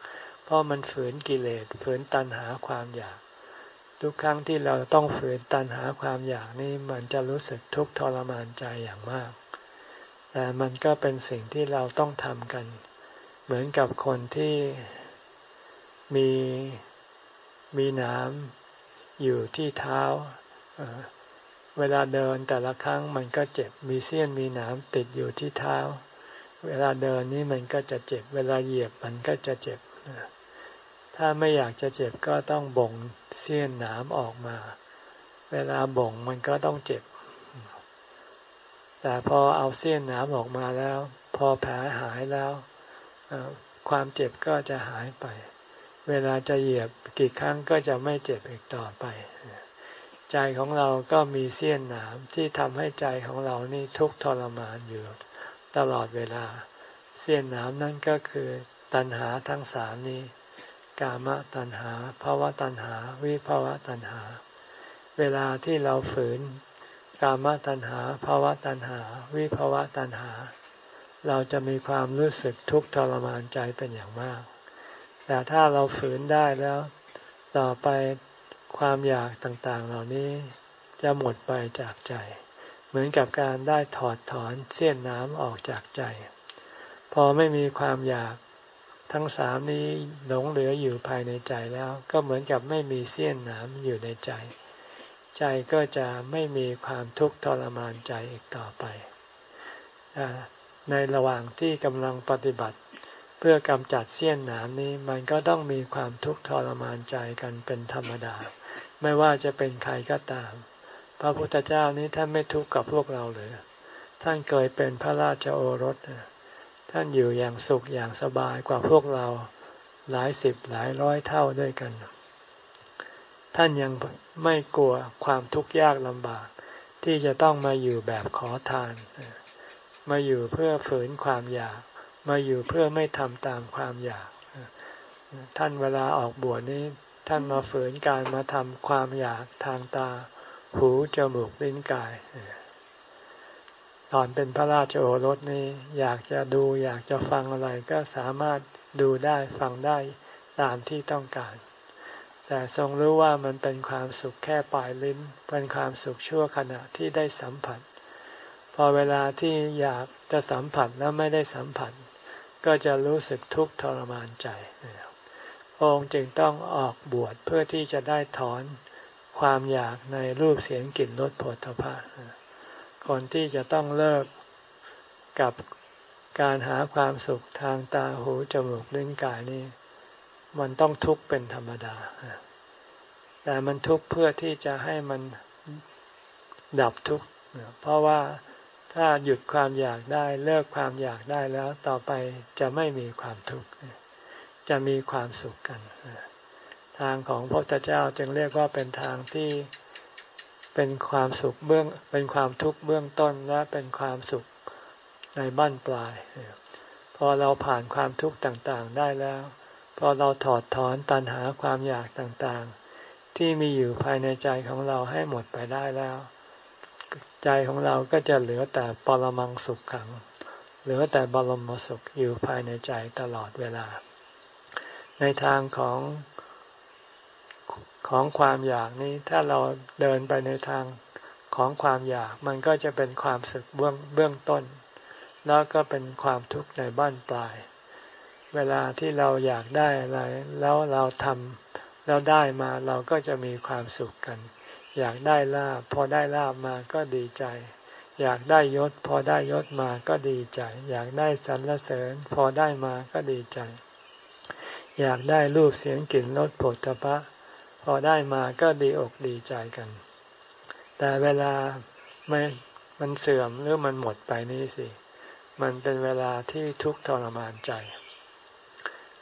Speaker 1: เพราะมันฝืนกิเลสฝืนตัณหาความอยาก ทุกครั้งที่เราต้องฝืนตัณหาความอยากนี่มันจะรู้สึกทุกข์ทรมานใจอย่างมาก แต่มันก็เป็นสิ่งที่เราต้องทำกัน เหมือนกับคนที่มีมีน้ำอยู่ที่เท้า เวลาเดินแต่ละครั้งมันก็เจ็บมีเสี้ยนมีหนามติดอยู่ที่เท้า เวลาเดินนี่มันก็จะเจ็บ เวลาเหยียบมันก็จะเจ็บ ถ้าไม่อยากจะเจ็บก็ต้องบ่งเสี้ยนหนามออกมา เวลาบ่งมันก็ต้องเจ็บ แต่พอเอาเสี้ยนหนามออกมาแล้ว พอแผลหายแล้วความเจ็บก็จะหายไป เวลาจะเหยียบกี่ครั้งก็จะไม่เจ็บอีกต่อไป ใจของเราก็มีเสี้ยนหนามที่ทำให้ใจของเรานี่ทุกทรมานอยู่ตลอดเวลา เสี้ยนหนามนั่นก็คือตัณหาทั้งสามนี้ กามตัณหาภาวะตัณหา วิภาวะตัณหา เวลาที่เราฝืน กามตัณหาภาวะตัณหา วิภาวะตัณหา เราจะมีความรู้สึกทุกข์ทรมานใจเป็นอย่างมาก แต่ถ้าเราฝืนได้แล้ว ต่อไป ความอยากต่างๆเหล่านี้จะหมดไปจากใจ เหมือนกับการได้ถอดถอนเสี้ยนน้ำออกจากใจ พอไม่มีความอยากทั้งสามนี้หลงเหลืออยู่ภายในใจแล้ว ก็เหมือนกับไม่มีเสี้ยนน้ำอยู่ในใจ ใจก็จะไม่มีความทุกข์ทรมานใจอีกต่อไป ในระหว่างที่กำลังปฏิบัติ เพื่อกำจัดเสี้ยนหนามนี้มันก็ต้องมีความทุกข์ทรมานใจกันเป็นธรรมดา ไม่ว่าจะเป็นใครก็ตาม พระพุทธเจ้านี้ท่านไม่ทุกข์กับพวกเราเลย ท่านเคยเป็นพระราชโอรส ท่านอยู่อย่างสุขอย่างสบายกว่าพวกเราหลายสิบหลายร้อยเท่าด้วยกัน ท่านยังไม่กลัวความทุกข์ยากลำบาก ที่จะต้องมาอยู่แบบขอทาน มาอยู่เพื่อฝืนความอยาก มาอยู่เพื่อไม่ทำตามความอยาก ท่านเวลาออกบวชนี้ ท่านมาฝืนการมาทำความอยากทางตา หูจมูกลิ้นกาย ตอนเป็นพระราชโอรสนี่อยากจะดูอยากจะฟังอะไรก็สามารถดูได้ฟังได้ตามที่ต้องการ แต่ทรงรู้ว่ามันเป็นความสุขแค่ปลายลิ้น เป็นความสุขชั่วขณะที่ได้สัมผัส พอเวลาที่อยากจะสัมผัสแล้วไม่ได้สัมผัส ก็จะรู้สึกทุกข์ทรมานใจ องค์จึงต้องออกบวชเพื่อที่จะได้ถอนความอยากในรูปเสียงกลิ่นรสผลพระคนที่จะต้องเลิกกับการหาความสุขทางตาหูจมูกลิ้นกายนี่มันต้องทุกข์เป็นธรรมดา แต่มันทุกข์เพื่อที่จะให้มันดับทุกข์เพราะว่าถ้าหยุดความอยากได้เลิกความอยากได้แล้วต่อไปจะไม่มีความทุกข์ จะมีความสุขกัน ทางของพระพุทธเจ้าจึงเรียกว่าเป็นทางที่เป็นความสุขเบื้องเป็นความทุกข์เบื้องต้นและเป็นความสุขในบ้านปลาย พอเราผ่านความทุกข์ต่างๆได้แล้ว พอเราถอดถอนตัณหาความอยากต่างๆ ที่มีอยู่ภายในใจของเราให้หมดไปได้แล้ว ใจของเราก็จะเหลือแต่ปรมังสุขขัง เหลือแต่บรมสุขอยู่ภายในใจตลอดเวลา ในทางของของความอยากนี้ ถ้าเราเดินไปในทางของความอยาก มันก็จะเป็นความสึกเบื้องเบื้องต้น แล้วก็เป็นความทุกข์ในบ้านปลาย เวลาที่เราอยากได้อะไร แล้วเราทำแล้วได้มาเราก็จะมีความสุขกัน อยากได้ลาบพอได้ลาบมาก็ดีใจ อยากได้ยศ พอได้ยศมาก็ดีใจ อยากได้สรรเสริญ พอได้มาก็ดีใจ อยากได้รูปเสียงกลิ่นรสผลตภะพอได้มาก็ดีอกดีใจกัน แต่เวลาไม่มันเสื่อมหรือมันหมดไปนี่สิ มันเป็นเวลาที่ทุกข์ทรมานใจ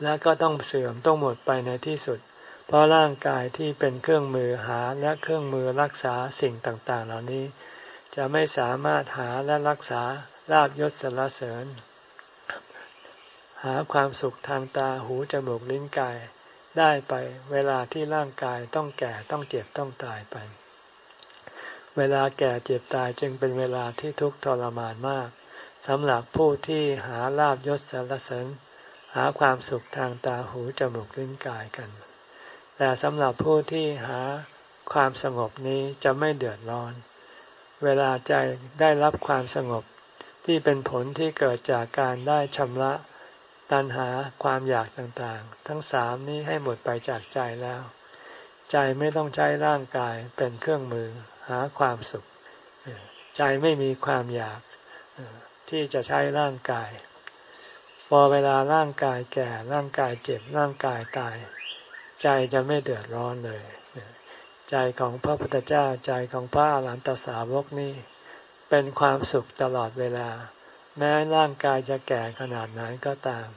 Speaker 1: และก็ต้องเสื่อมต้องหมดไปในที่สุด เพราะร่างกายที่เป็นเครื่องมือหาและเครื่องมือรักษาสิ่งต่างๆ เหล่านี้ จะไม่สามารถหาและรักษาลาบยศสรรเสริญ หาความสุขทางตาหูจมูกลิ้นกายได้ไปเวลาที่ร่างกายต้องแก่ต้องเจ็บต้องตายไป เวลาแก่เจ็บตายจึงเป็นเวลาที่ทุกข์ทรมานมากสำหรับผู้ที่หาลาบยศสรรเสริญหาความสุขทางตาหูจมูกลิ้นกายกัน แต่สำหรับผู้ที่หาความสงบนี้จะไม่เดือดร้อน เวลาใจได้รับความสงบที่เป็นผลที่เกิดจากการได้ชำระ ตัณหาความอยากต่างๆ ทั้งสามนี้ให้หมดไปจากใจแล้ว ใจไม่ต้องใช้ร่างกายเป็นเครื่องมือหาความสุข ใจไม่มีความอยากที่จะใช้ร่างกาย พอเวลาร่างกายแก่ร่างกายเจ็บร่างกายตาย ใจจะไม่เดือดร้อนเลย ใจของพระพุทธเจ้าใจของพระอรหันตสาวกนี่เป็นความสุขตลอดเวลา แม้ร่างกายจะแก่ขนาดไหนก็ตาม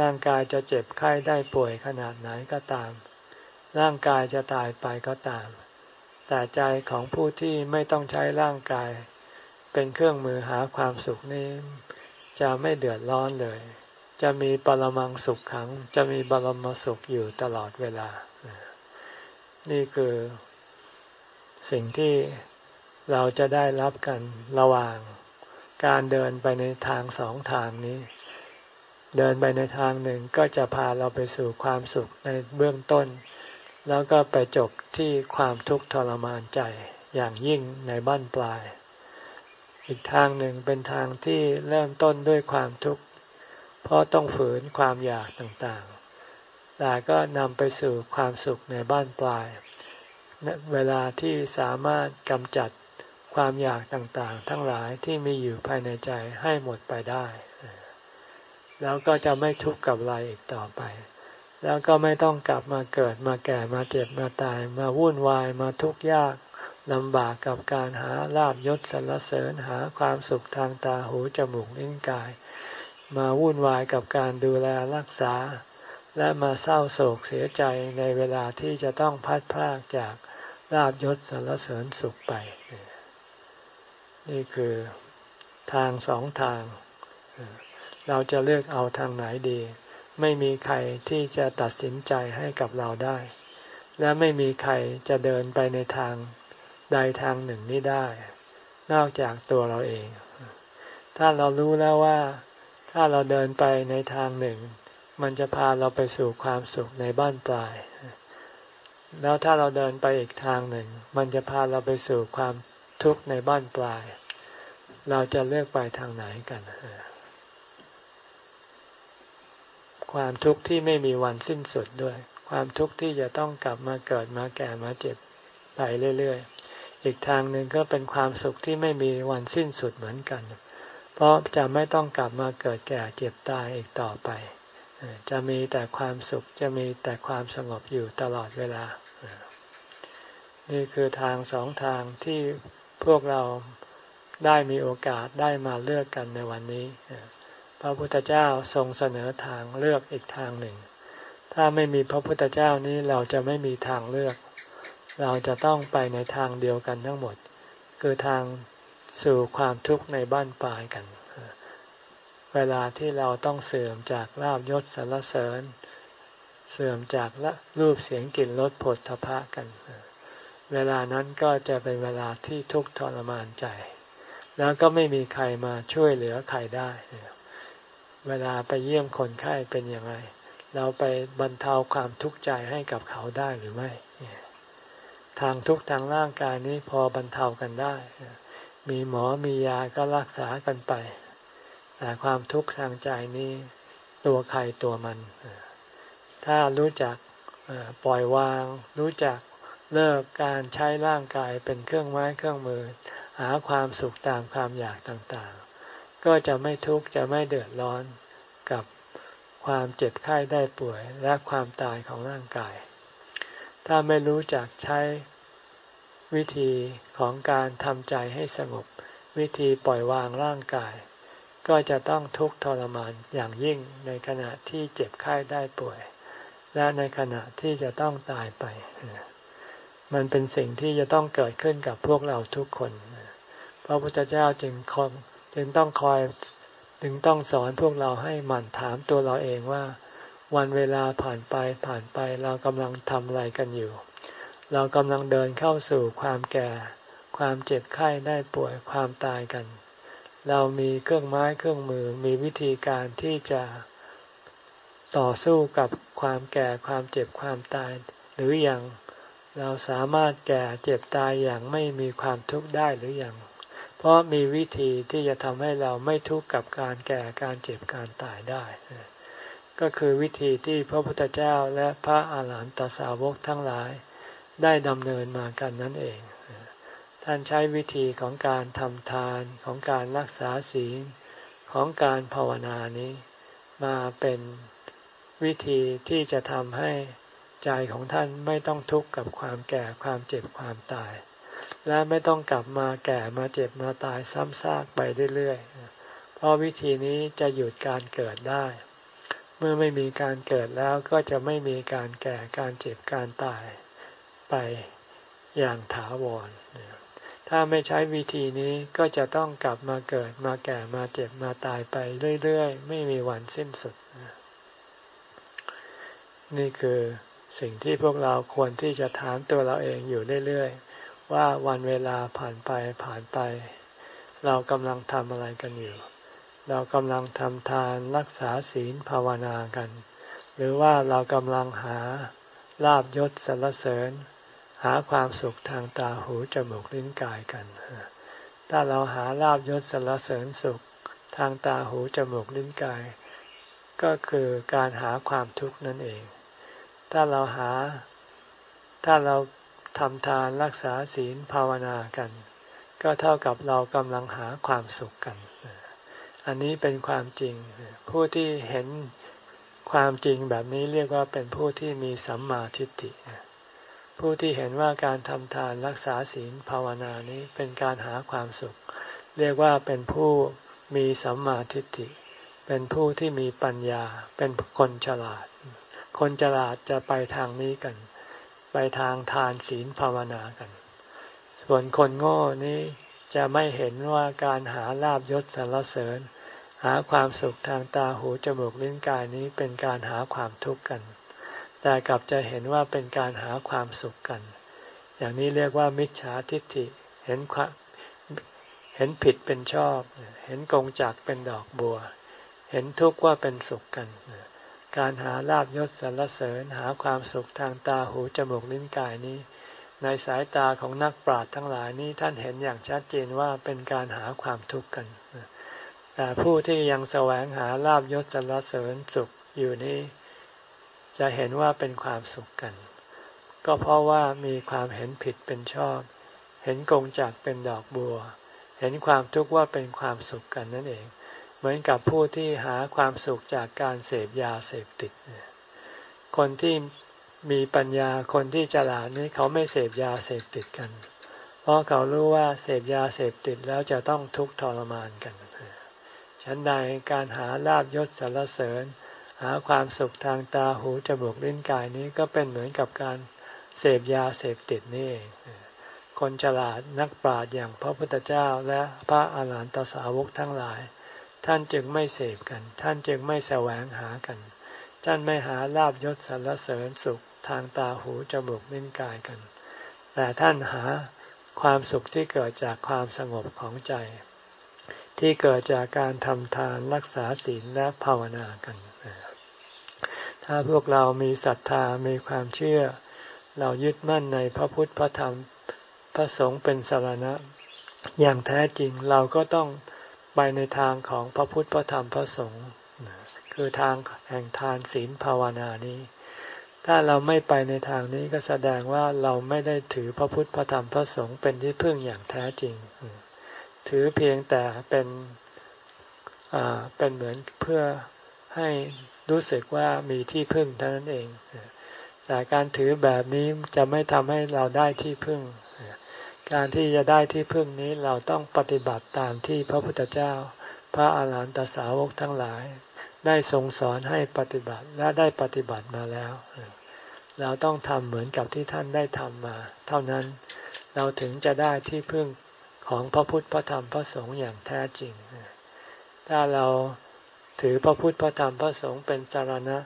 Speaker 1: ร่างกายจะเจ็บไข้ได้ป่วยขนาดไหนก็ตาม ร่างกายจะตายไปก็ตาม แต่ใจของผู้ที่ไม่ต้องใช้ร่างกาย เป็นเครื่องมือหาความสุขนี้ จะไม่เดือดร้อนเลย จะมีปรมังสุขขัง จะมีบรมสุขอยู่ตลอดเวลา นี่คือสิ่งที่เราจะได้รับกันระหว่าง การเดินไปในทางสองทางนี้ เดินไปในทางหนึ่งก็จะพาเราไปสู่ความสุขในเบื้องต้น แล้วก็ไปจบที่ความทุกข์ทรมานใจอย่างยิ่งในบ้านปลาย อีกทางหนึ่งเป็นทางที่เริ่มต้นด้วยความทุกข์ เพราะต้องฝืนความอยากต่างๆ แต่ก็นำไปสู่ความสุขในบ้านปลาย เวลาที่สามารถกำจัด ความอยากต่างๆ ทั้งหลายที่มีอยู่ภายในใจให้หมดไปได้ แล้วก็จะไม่ทุกข์กับอะไรอีกต่อไป แล้วก็ไม่ต้องกลับมาเกิดมาแก่มาเจ็บมาตาย มาวุ่นวายมาทุกข์ยากลำบากกับการหาลาบยศสรรเสริญหาความสุขทางตาหูจมูกลิ้นกาย มาวุ่นวายกับการดูแลรักษา และมาเศร้าโศกเสียใจในเวลาที่จะต้องพัดพรากจากลาบยศสรรเสริญสุขไป นี่คือทางสองทาง เราจะเลือกเอาทางไหนดี ไม่มีใครที่จะตัดสินใจให้กับเราได้ และไม่มีใครจะเดินไปในทางใดทางหนึ่งนี้ได้ นอกจากตัวเราเอง ถ้าเรารู้แล้วว่า ถ้าเราเดินไปในทางหนึ่ง มันจะพาเราไปสู่ความสุขในบ้านปลาย แล้วถ้าเราเดินไปอีกทางหนึ่ง มันจะพาเราไปสู่ความ ทุกข์ในบ้านปลาย เราจะเลือกไปทางไหนกัน ความทุกข์ที่ไม่มีวันสิ้นสุดด้วย ความทุกข์ที่จะต้องกลับมาเกิดมาแก่มาเจ็บไปเรื่อยๆ อีกทางหนึ่งก็เป็นความสุขที่ไม่มีวันสิ้นสุดเหมือนกัน เพราะจะไม่ต้องกลับมาเกิดแก่เจ็บตายอีกต่อไป จะมีแต่ความสุขจะมีแต่ความสงบอยู่ตลอดเวลานี่คือทางสองทางที่ พวกเราได้มีโอกาสได้มาเลือกกันในวันนี้ พระพุทธเจ้าทรงเสนอทางเลือกอีกทางหนึ่ง ถ้าไม่มีพระพุทธเจ้านี้เราจะไม่มีทางเลือก เราจะต้องไปในทางเดียวกันทั้งหมด คือทางสู่ความทุกข์ในบ้านปลายกัน เวลาที่เราต้องเสื่อมจากลาบยศสารเสริญ เสื่อมจากละรูปเสียงกลิ่นรสผลทพะกันเเวลานั้นก็จะเป็นเวลาที่ทุกข์ทรมานใจ แล้วก็ไม่มีใครมาช่วยเหลือใครได้ เวลาไปเยี่ยมคนไข้เป็นยังไง เราไปบรรเทาความทุกข์ใจให้กับเขาได้หรือไม่ ทางทุกทางร่างกายนี้พอบรรเทากันได้ มีหมอมียาก็รักษากันไป แต่ความทุกข์ทางใจนี้ตัวใครตัวมัน ถ้ารู้จักปล่อยวาง รู้จัก เลิกการใช้ร่างกายเป็นเครื่องไม้เครื่องมือ หาความสุขตามความอยากต่างๆ ก็จะไม่ทุกข์จะไม่เดือดร้อนกับความเจ็บไข้ได้ป่วยและความตายของร่างกาย ถ้าไม่รู้จักใช้วิธีของการทำใจให้สงบ วิธีปล่อยวางร่างกาย ก็จะต้องทุกข์ทรมานอย่างยิ่งในขณะที่เจ็บไข้ได้ป่วย และในขณะที่จะต้องตายไป มันเป็นสิ่งที่จะต้องเกิดขึ้นกับพวกเราทุกคน พระพุทธเจ้าจึงคงจึงต้องคอยจึงต้องสอนพวกเราให้หมั่นถามตัวเราเองว่า วันเวลาผ่านไปผ่านไปเรากำลังทำอะไรกันอยู่ เรากำลังเดินเข้าสู่ความแก่ ความเจ็บไข้ได้ป่วยความตายกัน เรามีเครื่องไม้เครื่องมือมีวิธีการที่จะต่อสู้กับความแก่ความเจ็บความตาย หรืออยัง เราสามารถแก่เจ็บตายอย่างไม่มีความทุกข์ได้หรืออยัง เพราะมีวิธีที่จะทำให้เราไม่ทุกข์กับการแก่การเจ็บการตายได้ ก็คือวิธีที่พระพุทธเจ้าและพระอาหารหันตสาวกทั้งหลายได้ดำเนินมากันนั่นเอง ท่านใช้วิธีของการทำทานของการรักษาศีลของการภาวนานี้ มาเป็นวิธีที่จะทำให้ ใจของท่านไม่ต้องทุกข์กับความแก่ความเจ็บความตาย และไม่ต้องกลับมาแก่มาเจ็บมาตายซ้ำซากไปเรื่อยๆเพราะวิธีนี้จะหยุดการเกิดได้ เมื่อไม่มีการเกิดแล้วก็จะไม่มีการแก่การเจ็บการตายไปอย่างถาวรถ้าไม่ใช้วิธีนี้ก็จะต้องกลับมาเกิดมาแก่มาเจ็บมาตายไปเรื่อยๆ ไม่มีวันสิ้นสุด นี่คือ สิ่งที่พวกเราควรที่จะถามตัวเราเองอยู่เรื่อยๆ ว่าวันเวลาผ่านไปผ่านไป เรากำลังทำอะไรกันอยู่ เรากำลังทำทานรักษาศีลภาวนากัน หรือว่าเรากำลังหาลาบยศสรรเสริญ หาความสุขทางตาหูจมูกลิ้นกายกัน ถ้าเราหาลาบยศสรรเสริญสุขทางตาหูจมูกลิ้นกาย ก็คือการหาความทุกข์นั่นเอง ถ้าเราหา ถ้าเราทำทานรักษาศีลภาวนากัน ก็เท่ากับเรากำลังหาความสุขกัน อันนี้เป็นความจริง ผู้ที่เห็นความจริงแบบนี้เรียกว่าเป็นผู้ที่มีสัมมาทิฏฐิผู้ที่เห็นว่าการทำทานรักษาศีลภาวนานี้เป็นการหาความสุข เรียกว่าเป็นผู้มีสัมมาทิฏฐิ เป็นผู้ที่มีปัญญา เป็นคนฉลาด คนฉลาดจะไปทางนี้กัน ไปทางทานศีลภาวนากัน ส่วนคนโง่นี้จะไม่เห็นว่าการหาลาบยศสรรเสริญ หาความสุขทางตาหูจมูกลิ้นกายนี้เป็นการหาความทุกข์กัน แต่กลับจะเห็นว่าเป็นการหาความสุขกัน อย่างนี้เรียกว่ามิจฉาทิฏฐิเห็นความเห็นผิดเป็นชอบ เห็นกงจักเป็นดอกบัว เห็นทุกข์ว่าเป็นสุขกัน การหาลาบยศสรรเสริญหาความสุขทางตาหูจมูกลิ้นกายนี้ ในสายตาของนักปราชญ์ทั้งหลายนี้ท่านเห็นอย่างชัดเจนว่าเป็นการหาความทุกข์กัน แต่ผู้ที่ยังแสวงหาลาบยศสรรเสริญสุขอยู่นี้ จะเห็นว่าเป็นความสุขกัน ก็เพราะว่ามีความเห็นผิดเป็นชอบ เห็นกงจากเป็นดอกบัว เห็นความทุกข์ว่าเป็นความสุขกันนั่นเอง เหมือนกับผู้ที่หาความสุขจากการเสพยาเสพติด คนที่มีปัญญาคนที่ฉลาดนี้เขาไม่เสพยาเสพติดกัน เพราะเขารู้ว่าเสพยาเสพติดแล้วจะต้องทุกข์ทรมานกันฉันใดการหาลาบยศสรรเสริญ หาความสุขทางตาหูจมูกลิ้นกายนี้ก็เป็นเหมือนกับการเสพยาเสพติดนี่คนฉลาดนักปราชญ์อย่างพระพุทธเจ้าและพระอาหารหันตสาวกทั้งหลาย ท่านจึงไม่เสพกัน ท่านจึงไม่แสวงหากัน ท่านไม่หาลาบยศสรรเสริญสุขทางตาหูจมูกลิ้นกายกัน แต่ท่านหาความสุขที่เกิดจากความสงบของใจ ที่เกิดจากการทำทานรักษาศีลและภาวนากัน ถ้าพวกเรามีศรัทธามีความเชื่อ เรายึดมั่นในพระพุทธพระธรรมพระสงฆ์เป็นสารณะ อย่างแท้จริงเราก็ต้อง ไปในทางของพระพุทธพระธรรมพระสงฆ์คือทางแห่งทานศีลภาวนานี้ ถ้าเราไม่ไปในทางนี้ก็แสดงว่าเราไม่ได้ถือพระพุทธพระธรรมพระสงฆ์เป็นที่พึ่งอย่างแท้จริง ถือเพียงแต่เป็นเป็นเหมือนเพื่อให้รู้สึกว่ามีที่พึ่งเท่านั้นเองแต่การถือแบบนี้จะไม่ทำให้เราได้ที่พึ่ง การที่จะได้ที่พึ่งนี้เราต้องปฏิบัติตามที่พระพุทธเจ้า พระอาหารหันตสาวกทั้งหลาย ได้ทรงสอนให้ปฏิบัติและได้ปฏิบัติมาแล้ว เราต้องทำเหมือนกับที่ท่านได้ทำมา เท่านั้นเราถึงจะได้ที่พึ่งของพระพุทธพระธรรมพระสงฆ์อย่างแท้จริง ถ้าเราถือพระพุทธพระธรรมพระสงฆ์เป็นสารณะ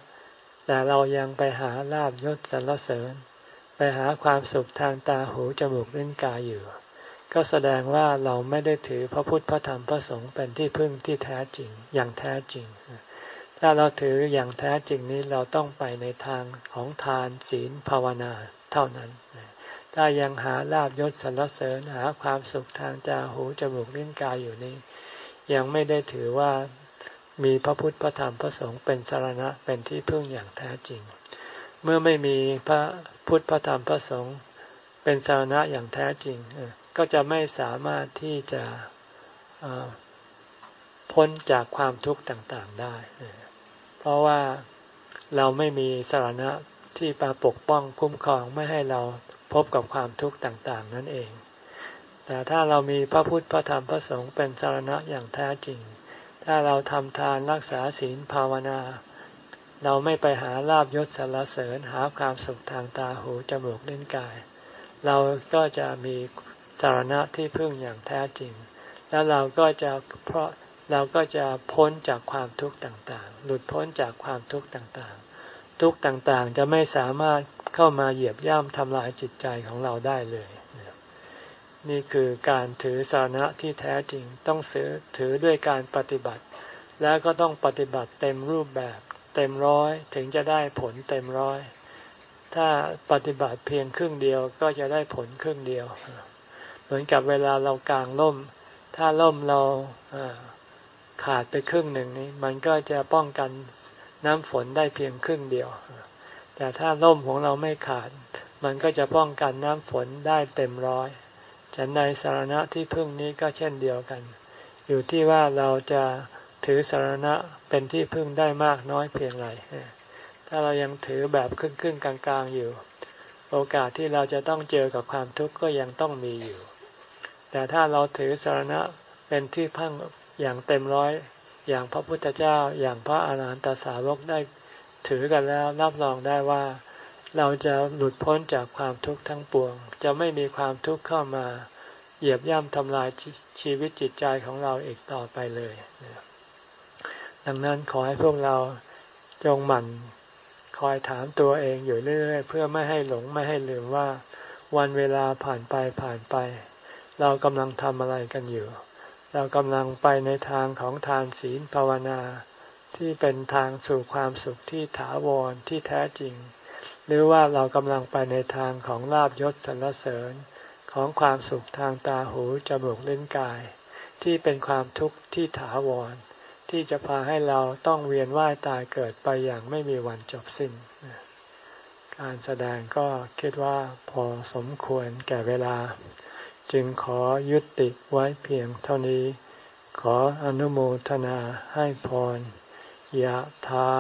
Speaker 1: แต่เรายังไปหาลาบยศสรรเสริญ ไปหาความสุขทางตาหูจมูกลิ้นกายอยู่ ก็แสดงว่าเราไม่ได้ถือพระพุทธพระธรรมพระสงฆ์เป็นที่พึ่งที่แท้จริงอย่างแท้จริง ถ้าเราถืออย่างแท้จริงนี้เราต้องไปในทางของทานศีลภาวนาเท่านั้น ถ้ายังหาลาบยศสรรเสริญหาความสุขทางตาหูจมูกลิ้นกายอยู่นี้ ยังไม่ได้ถือว่ามีพระพุทธพระธรรมพระสงฆ์เป็นสารณะเป็นที่พึ่งอย่างแท้จริง เมื่อไม่มีพระพุทธพระธรรมพระสงฆ์เป็นสารณะอย่างแท้จริงก็จะไม่สามารถที่จะพ้นจากความทุกข์ต่างๆได้ เพราะว่าเราไม่มีสารณะที่มาปกป้องคุ้มครองไม่ให้เราพบกับความทุกข์ต่างๆ นั่นเอง แต่ถ้าเรามีพระพุทธพระธรรมพระสงฆ์เป็นสารณะอย่างแท้จริง ถ้าเราทำทานรักษาศีลภาวนา เราไม่ไปหาลาบยศสรรเสริญหาความสุขทางตาหูจมูกเล่นกาย เราก็จะมีสารณะที่พึ่งอย่างแท้จริง แล้วเราก็จะเพราะเราก็จะพ้นจากความทุกข์ต่างๆ หลุดพ้นจากความทุกข์ต่างๆ ทุกข์ต่างๆจะไม่สามารถเข้ามาเหยียบย่ำทำลายจิตใจของเราได้เลย นี่คือการถือสาระที่แท้จริงต้องสือถือด้วยการปฏิบัติ แล้วก็ต้องปฏิบัติเต็มรูปแบบ เต็มร้อยถึงจะได้ผลเต็มร้อย ถ้าปฏิบัติเพียงครึ่งเดียวก็จะได้ผลครึ่งเดียว เหมือนกับเวลาเรากางล่ม ถ้าล่มเราขาดไปครึ่งหนึ่งนี้ มันก็จะป้องกันน้ำฝนได้เพียงครึ่งเดียว แต่ถ้าล่มของเราไม่ขาด มันก็จะป้องกันน้ำฝนได้เต็มร้อยฉันในสารณะที่พึ่งนี้ก็เช่นเดียวกัน อยู่ที่ว่าเราจะ ถือสารณะเป็นที่พึ่งได้มากน้อยเพียงไรถ้าเรายังถือแบบครึ่งครึ่งกลางๆอยู่ โอกาสที่เราจะต้องเจอกับความทุกข์ก็ยังต้องมีอยู่ แต่ถ้าเราถือสารณะเป็นที่พึ่งอย่างเต็มร้อย อย่างพระพุทธเจ้า อย่างพระอาหารหันตสาวกได้ถือกันแล้วรับรองได้ว่า เราจะหลุดพ้นจากความทุกข์ทั้งปวง จะไม่มีความทุกข์เข้ามาเหยียบย่ำทำลายชีวิตจิตใจของเราอีกต่อไปเลย ดังนั้นขอให้พวกเราจงหมั่นคอยถามตัวเองอยู่เรื่อยๆเพื่อไม่ให้หลงไม่ให้ลืมว่า วันเวลาผ่านไปผ่านไป เรากำลังทำอะไรกันอยู่ เรากำลังไปในทางของทานศีลภาวนา ที่เป็นทางสู่ความสุขที่ถาวรที่แท้จริง หรือว่าเรากำลังไปในทางของลาบยศสรรเสริญของความสุขทางตาหูจมูกเลิ้นกาย ที่เป็นความทุกข์ที่ถาวร ที่จะพาให้เราต้องเวียนว่ายตายเกิดไปอย่างไม่มีวันจบสิ้น การแสดงก็คิดว่าพอสมควรแก่เวลา จึงขอยุติไว้เพียงเท่านี้ ขออนุโมทนาให้พรยะถา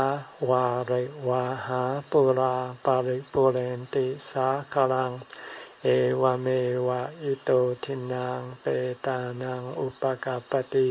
Speaker 1: วาริวาหาปุราปาริปุเรนติสาคลัง เอวเมวะอิโตทินังเปตานังอุปกาปติ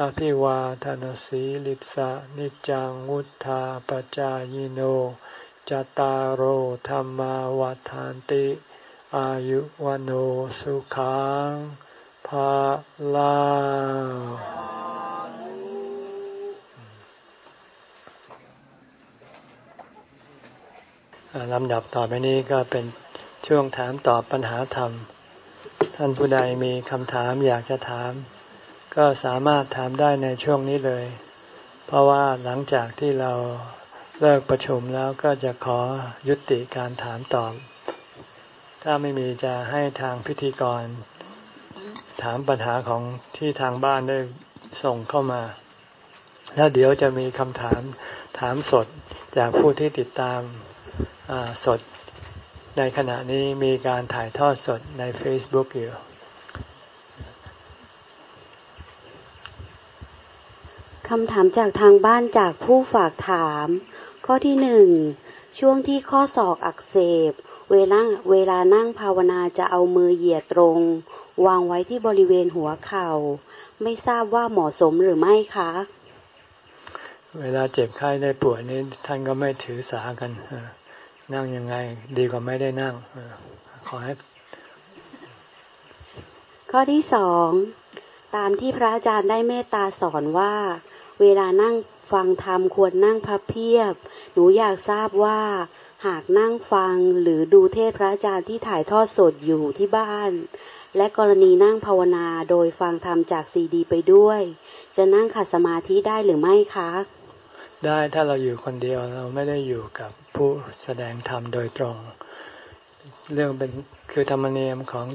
Speaker 1: อภิวาทนสีลิสะนิจังวุธาปจายโนจตารโหธรรมาวาทานติ อายุวโนสุขังภาลาลำดับต่อไปนี้ก็เป็นช่วงถามตอบปัญหาธรรม ท่านผู้ใดมีคำถามอยากจะถาม ก็สามารถถามได้ในช่วงนี้เลย เพราะว่าหลังจากที่เราเลิกประชุมแล้วก็จะขอยุติการถามตอบ ถ้าไม่มีจะให้ทางพิธีกร ถามปัญหาของที่ทางบ้านได้ส่งเข้ามา แล้วเดี๋ยวจะมีคำถามถามสดจากผู้ที่ติดตามสดในขณะนี้มีการถ่ายทอดสดใน Facebook อยู่
Speaker 2: คำถามจากทางบ้านจากผู้ฝากถาม ข้อที่หนึ่งช่วงที่ข้อศอกอักเสบ เวลาเวลานั่งภาวนาจะเอามือเหยียดตรง วางไว้ที่บริเวณหัวเขา่า ไม่ทราบว่าเหมาะสมหรือไม่คะ
Speaker 1: เวลาเจ็บไข้ได้ปวดนี้ท่านก็ไม่ถือสากัน นั่งยังไงดีกว่าไม่ได้นั่งขอให้
Speaker 2: ข้อที่สองตามที่พระอาจารย์ได้เมตตาสอนว่า เวลานั่งฟังธรรมควรนั่งพับเพียบ หนูอยากทราบว่า หากนั่งฟังหรือดูเทศพระอาจารย์ที่ถ่ายทอดสดอยู่ที่บ้าน และกรณีนั่งภาวนาโดยฟังธรรมจากซีดี ไปด้วย จะนั่งขัดสมาธิได้หรือไม่คะ
Speaker 1: ได้ถ้าเราอยู่คนเดียวเราไม่ได้อยู่กับผู้แสดงธรรมโดยตรง เรื่องเป็นคือธรรมเนียมของ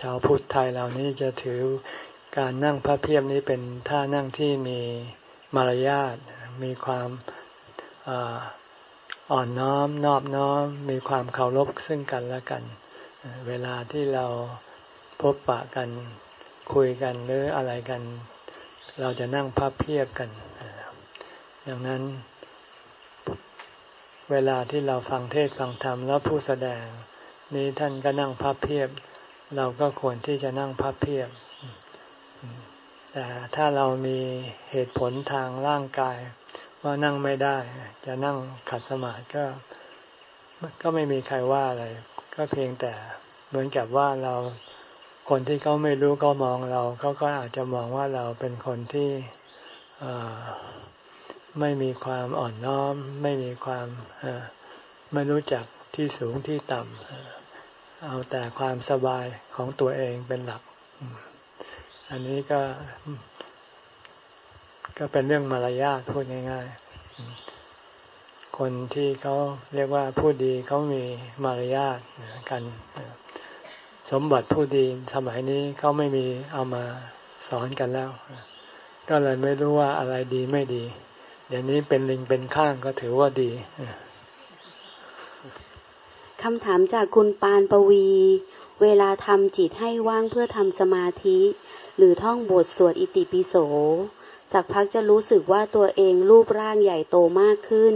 Speaker 1: ชาวพุทธไทยเหล่านี้จะถือการนั่งพระเพียบนี้เป็นท่านั่งที่มี มารยาทมีความอ่อนน้อมนอบน้อม มีความเคารพซึ่งกันและกัน เวลาที่เราพบปะกันคุยกันหรืออะไรกัน เราจะนั่งพับเพียบกันดังนั้น เวลาที่เราฟังเทศฟังธรรมแล้วผู้แสดง นี้ท่านก็นั่งพับเพียบ เราก็ควรที่จะนั่งพับเพียบ แต่ถ้าเรามีเหตุผลทางร่างกาย ว่านั่งไม่ได้ จะนั่งขัดสมาธิก็ ก็ไม่มีใครว่าอะไร ก็เพียงแต่เหมือนกับว่าเราคนที่เขาไม่รู้ก็มองเราเขาก็อาจจะมองว่าเราเป็นคนที่ไม่มีความอ่อนน้อม ไม่มีความไม่รู้จักที่สูงที่ต่ำเอาแต่ความสบายของตัวเองเป็นหลัก อันนี้ก็ก็เป็นเรื่องมารยาทพูดง่าย ๆ คนที่เขาเรียกว่าผู้ดีเขามีมารยาทกัน สมบัติผู้ดีสมัยนี้เขาไม่มีเอามาสอนกันแล้ว ก็เลยไม่รู้ว่าอะไรดีไม่ดี เดี๋ยวนี้เป็นลิงเป็นข้างก็ถือว่าดี
Speaker 2: คำถามจากคุณปานปวี เวลาทำจิตให้ว่างเพื่อทำสมาธิ หรือท่องบทสวดอิติปิโส สักพักจะรู้สึกว่าตัวเองรูปร่างใหญ่โตมากขึ้น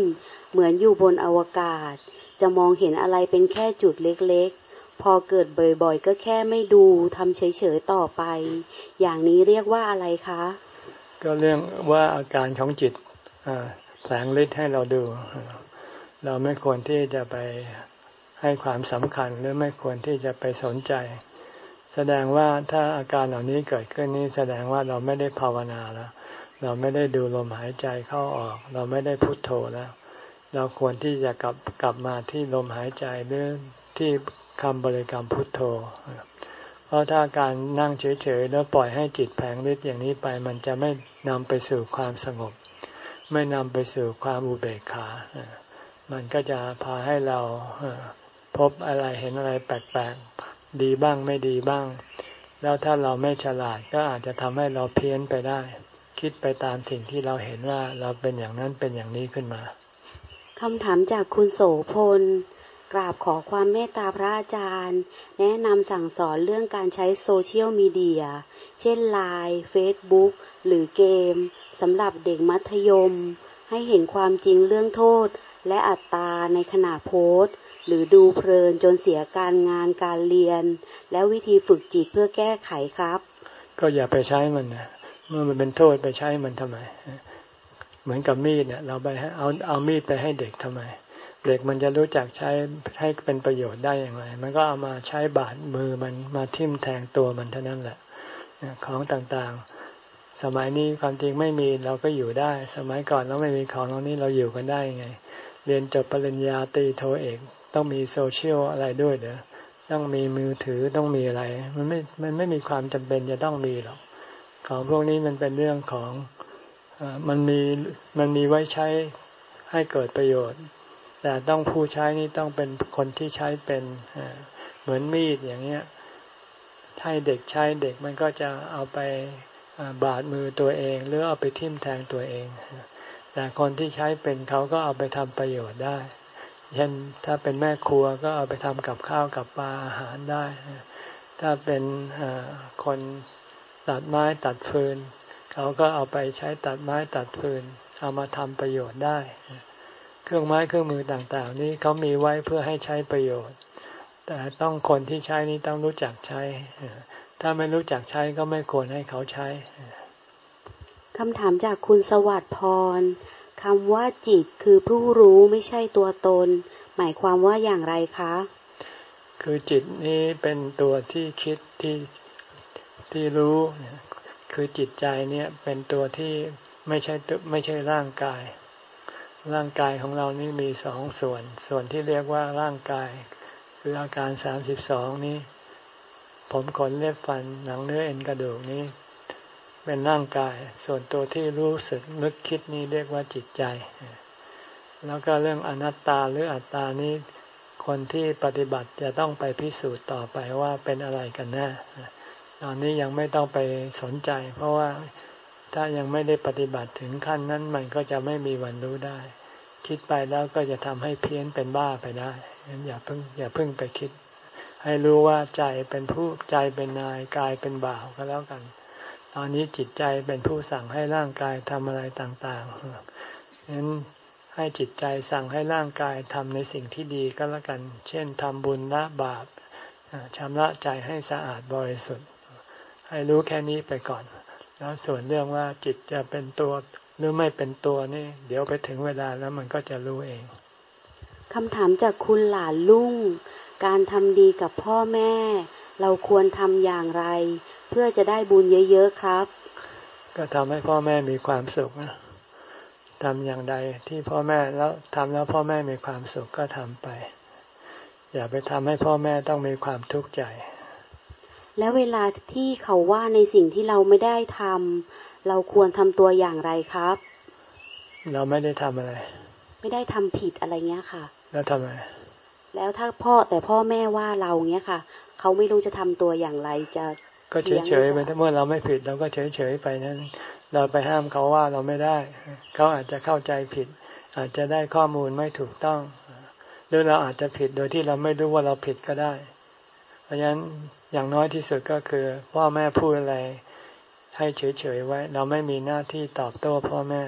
Speaker 2: เหมือนอยู่บนอวกาศ จะมองเห็นอะไรเป็นแค่จุดเล็กๆ พอเกิดบ่อยๆ ก็แค่ไม่ดูทำเฉยๆต่อไป อย่างนี้เรียกว่าอะไรคะ
Speaker 1: ก็เรื่องว่าอาการของจิตแสงฤทธิ์ให้เราดู เราไม่ควรที่จะไปให้ความสำคัญหรือไม่ควรที่จะไปสนใจ แสดงว่าถ้าอาการเหล่านี้เกิดขึ้นนี้แสดงว่าเราไม่ได้ภาวนาแล้ว เราไม่ได้ดูลมหายใจเข้าออก เราไม่ได้พุทโธแล้ว เราควรที่จะกลับกลับมาที่ลมหายใจหรือที่คำบริกรรมพุทโธ เพราะถ้าการนั่งเฉยๆแล้วปล่อยให้จิตแผงฤทธิ์อย่างนี้ไป มันจะไม่นำไปสู่ความสงบ ไม่นำไปสู่ความอุเบกขา มันก็จะพาให้เราพบอะไรเห็นอะไรแปลก ดีบ้างไม่ดีบ้าง แล้วถ้าเราไม่ฉลาดก็อาจจะทำให้เราเพี้ยนไปได้ คิดไปตามสิ่งที่เราเห็นว่าเราเป็นอย่างนั้นเป็นอย่างนี้ขึ้นมา
Speaker 2: คำถามจากคุณโสพลกราบขอความเมตตาพระอาจารย์ แนะนำสั่งสอนเรื่องการใช้โซเชียลมีเดีย เช่นไลน์เฟซบุ๊กหรือเกมสำหรับเด็กมัธยม ให้เห็นความจริงเรื่องโทษ และอัตตาในขณะโพสต์ หรือดูเพลินจนเสียการงานการเรียน แล้ววิธีฝึกจิตเพื่อแก้ไขครับ
Speaker 1: ก็อย่าไปใช้มันนะเมื่อมันเป็นโทษไปใช้มันทำไม เหมือนกับมีดเนี่ยเราไปเอาเอามีดไปให้เด็กทำไม เด็กมันจะรู้จักใช้ให้เป็นประโยชน์ได้อย่างไร มันก็เอามาใช้บาดมือมันมาทิ่มแทงตัวมันเท่านั้นแหละของต่างๆ สมัยนี้ความจริงไม่มีเราก็อยู่ได้ สมัยก่อนเราไม่มีของเหล่านี้เราอยู่กันได้ยังไง เรียนจบปริญญาตรีโทเอกต้องมีโซเชียลอะไรด้วยเด้อต้องมีมือถือต้องมีอะไร มันไม่ มันไม่มีความจำเป็นจะต้องมีหรอก ของพวกนี้มันเป็นเรื่องของอมันมี มันมีไว้ใช้ให้เกิดประโยชน์ แต่ต้องผู้ใช้นี่ต้องเป็นคนที่ใช้เป็นเหมือนมีดอย่างเงี้ยให้เด็กใช้เด็กมันก็จะเอาไปบาดมือตัวเอง หรือเอาไปทิ่มแทงตัวเอง แต่คนที่ใช้เป็นเขาก็เอาไปทำประโยชน์ได้ เช่นถ้าเป็นแม่ครัวก็เอาไปทำกับข้าวกับปลาอาหารได้ ถ้าเป็นคนตัดไม้ตัดฟืน เขาก็เอาไปใช้ตัดไม้ตัดฟืน เอามาทำประโยชน์ได้ เครื่องไม้เครื่องมือต่างๆ นี้เขามีไว้เพื่อให้ใช้ประโยชน์ แต่ต้องคนที่ใช้นี้ต้องรู้จักใช้ ถ้าไม่รู้จักใช้ก็ไม่ควรให้เขาใช้
Speaker 2: คำถามจากคุณสวัสดิ์พรคำว่าจิตคือผู้รู้ไม่ใช่ตัวตน หมายความว่าอย่างไรคะ
Speaker 1: คือจิตนี้เป็นตัวที่คิดที่ที่รู้ คือจิตใจเนี่ยเป็นตัวที่ไม่ใช่ไม่ใช่ร่างกาย ร่างกายของเรานี่มีสองส่วน ส่วนที่เรียกว่าร่างกาย คืออาการสามสิบสองนี้ ผมขนเล็บฟันหนังเนื้อเอ็นกระดูกนี้ เป็นร่างกาย ส่วนตัวที่รู้สึกนึกคิดนี้เรียกว่าจิตใจ แล้วก็เรื่องอนัตตาหรืออัตตานี้คนที่ปฏิบัติจะต้องไปพิสูจน์ต่อไปว่าเป็นอะไรกันแน่ตอนนี้ยังไม่ต้องไปสนใจ เพราะว่าถ้ายังไม่ได้ปฏิบัติถึงขั้นนั้นมันก็จะไม่มีวันรู้ได้ คิดไปแล้วก็จะทำให้เพี้ยนเป็นบ้าไปได้งั้นอย่าเพิ่งอย่าเพิ่งไปคิด ให้รู้ว่าใจเป็นผู้ใจเป็นนายกายเป็นบ่าวก็แล้วกัน ตอนนี้จิตใจเป็นผู้สั่งให้ร่างกายทำอะไรต่างๆฉะนั้นให้จิตใจสั่งให้ร่างกายทำในสิ่งที่ดีก็แล้วกัน เช่นทำบุญละบาปชำระใจให้สะอาดบริสุทธิ์ ให้รู้แค่นี้ไปก่อน แล้วส่วนเรื่องว่าจิตจะเป็นตัวหรือไม่เป็นตัวนี่ เดี๋ยวไปถึงเวลาแล้วมันก็จะรู้เอง
Speaker 2: คำถามจากคุณหลานลุงการทำดีกับพ่อแม่ เราควรทำอย่างไร เพื่อจะได้บุญเยอะๆครับ
Speaker 1: ก็ทำให้พ่อแม่มีความสุขนะทำอย่างใดที่พ่อแม่แล้วทำแล้วพ่อแม่มีความสุขก็ทำไป อย่าไปทำให้พ่อแม่ต้องมีความทุกข์ใจ
Speaker 2: แล้วเวลาที่เขาว่าในสิ่งที่เราไม่ได้ทำเราควรทำตัวอย่างไรครับ
Speaker 1: เราไม่ได้ทำอะไร
Speaker 2: ไม่ได้ทำผิดอะไรเงี้ยค่ะ
Speaker 1: แล้วทำไม
Speaker 2: แล้วถ้าพ่อแต่พ่อแม่ว่าเราเงี้ยค่ะ เขาไม่รู้จะทำตัวอย่างไรจะ
Speaker 1: ก็เฉยเฉยไปเมื่อเราไม่ผิดเราก็เฉยเฉยไปนั้น เราไปห้ามเขาว่าเราไม่ได้ เขาอาจจะเข้าใจผิด อาจจะได้ข้อมูลไม่ถูกต้อง หรือเราอาจจะผิดโดยที่เราไม่รู้ว่าเราผิดก็ได้ เพราะฉะนั้นอย่างน้อยที่สุดก็คือพ่อแม่พูดอะไรให้เฉยเฉยไว้ เราไม่มีหน้าที่ตอบโต้พ่อแม่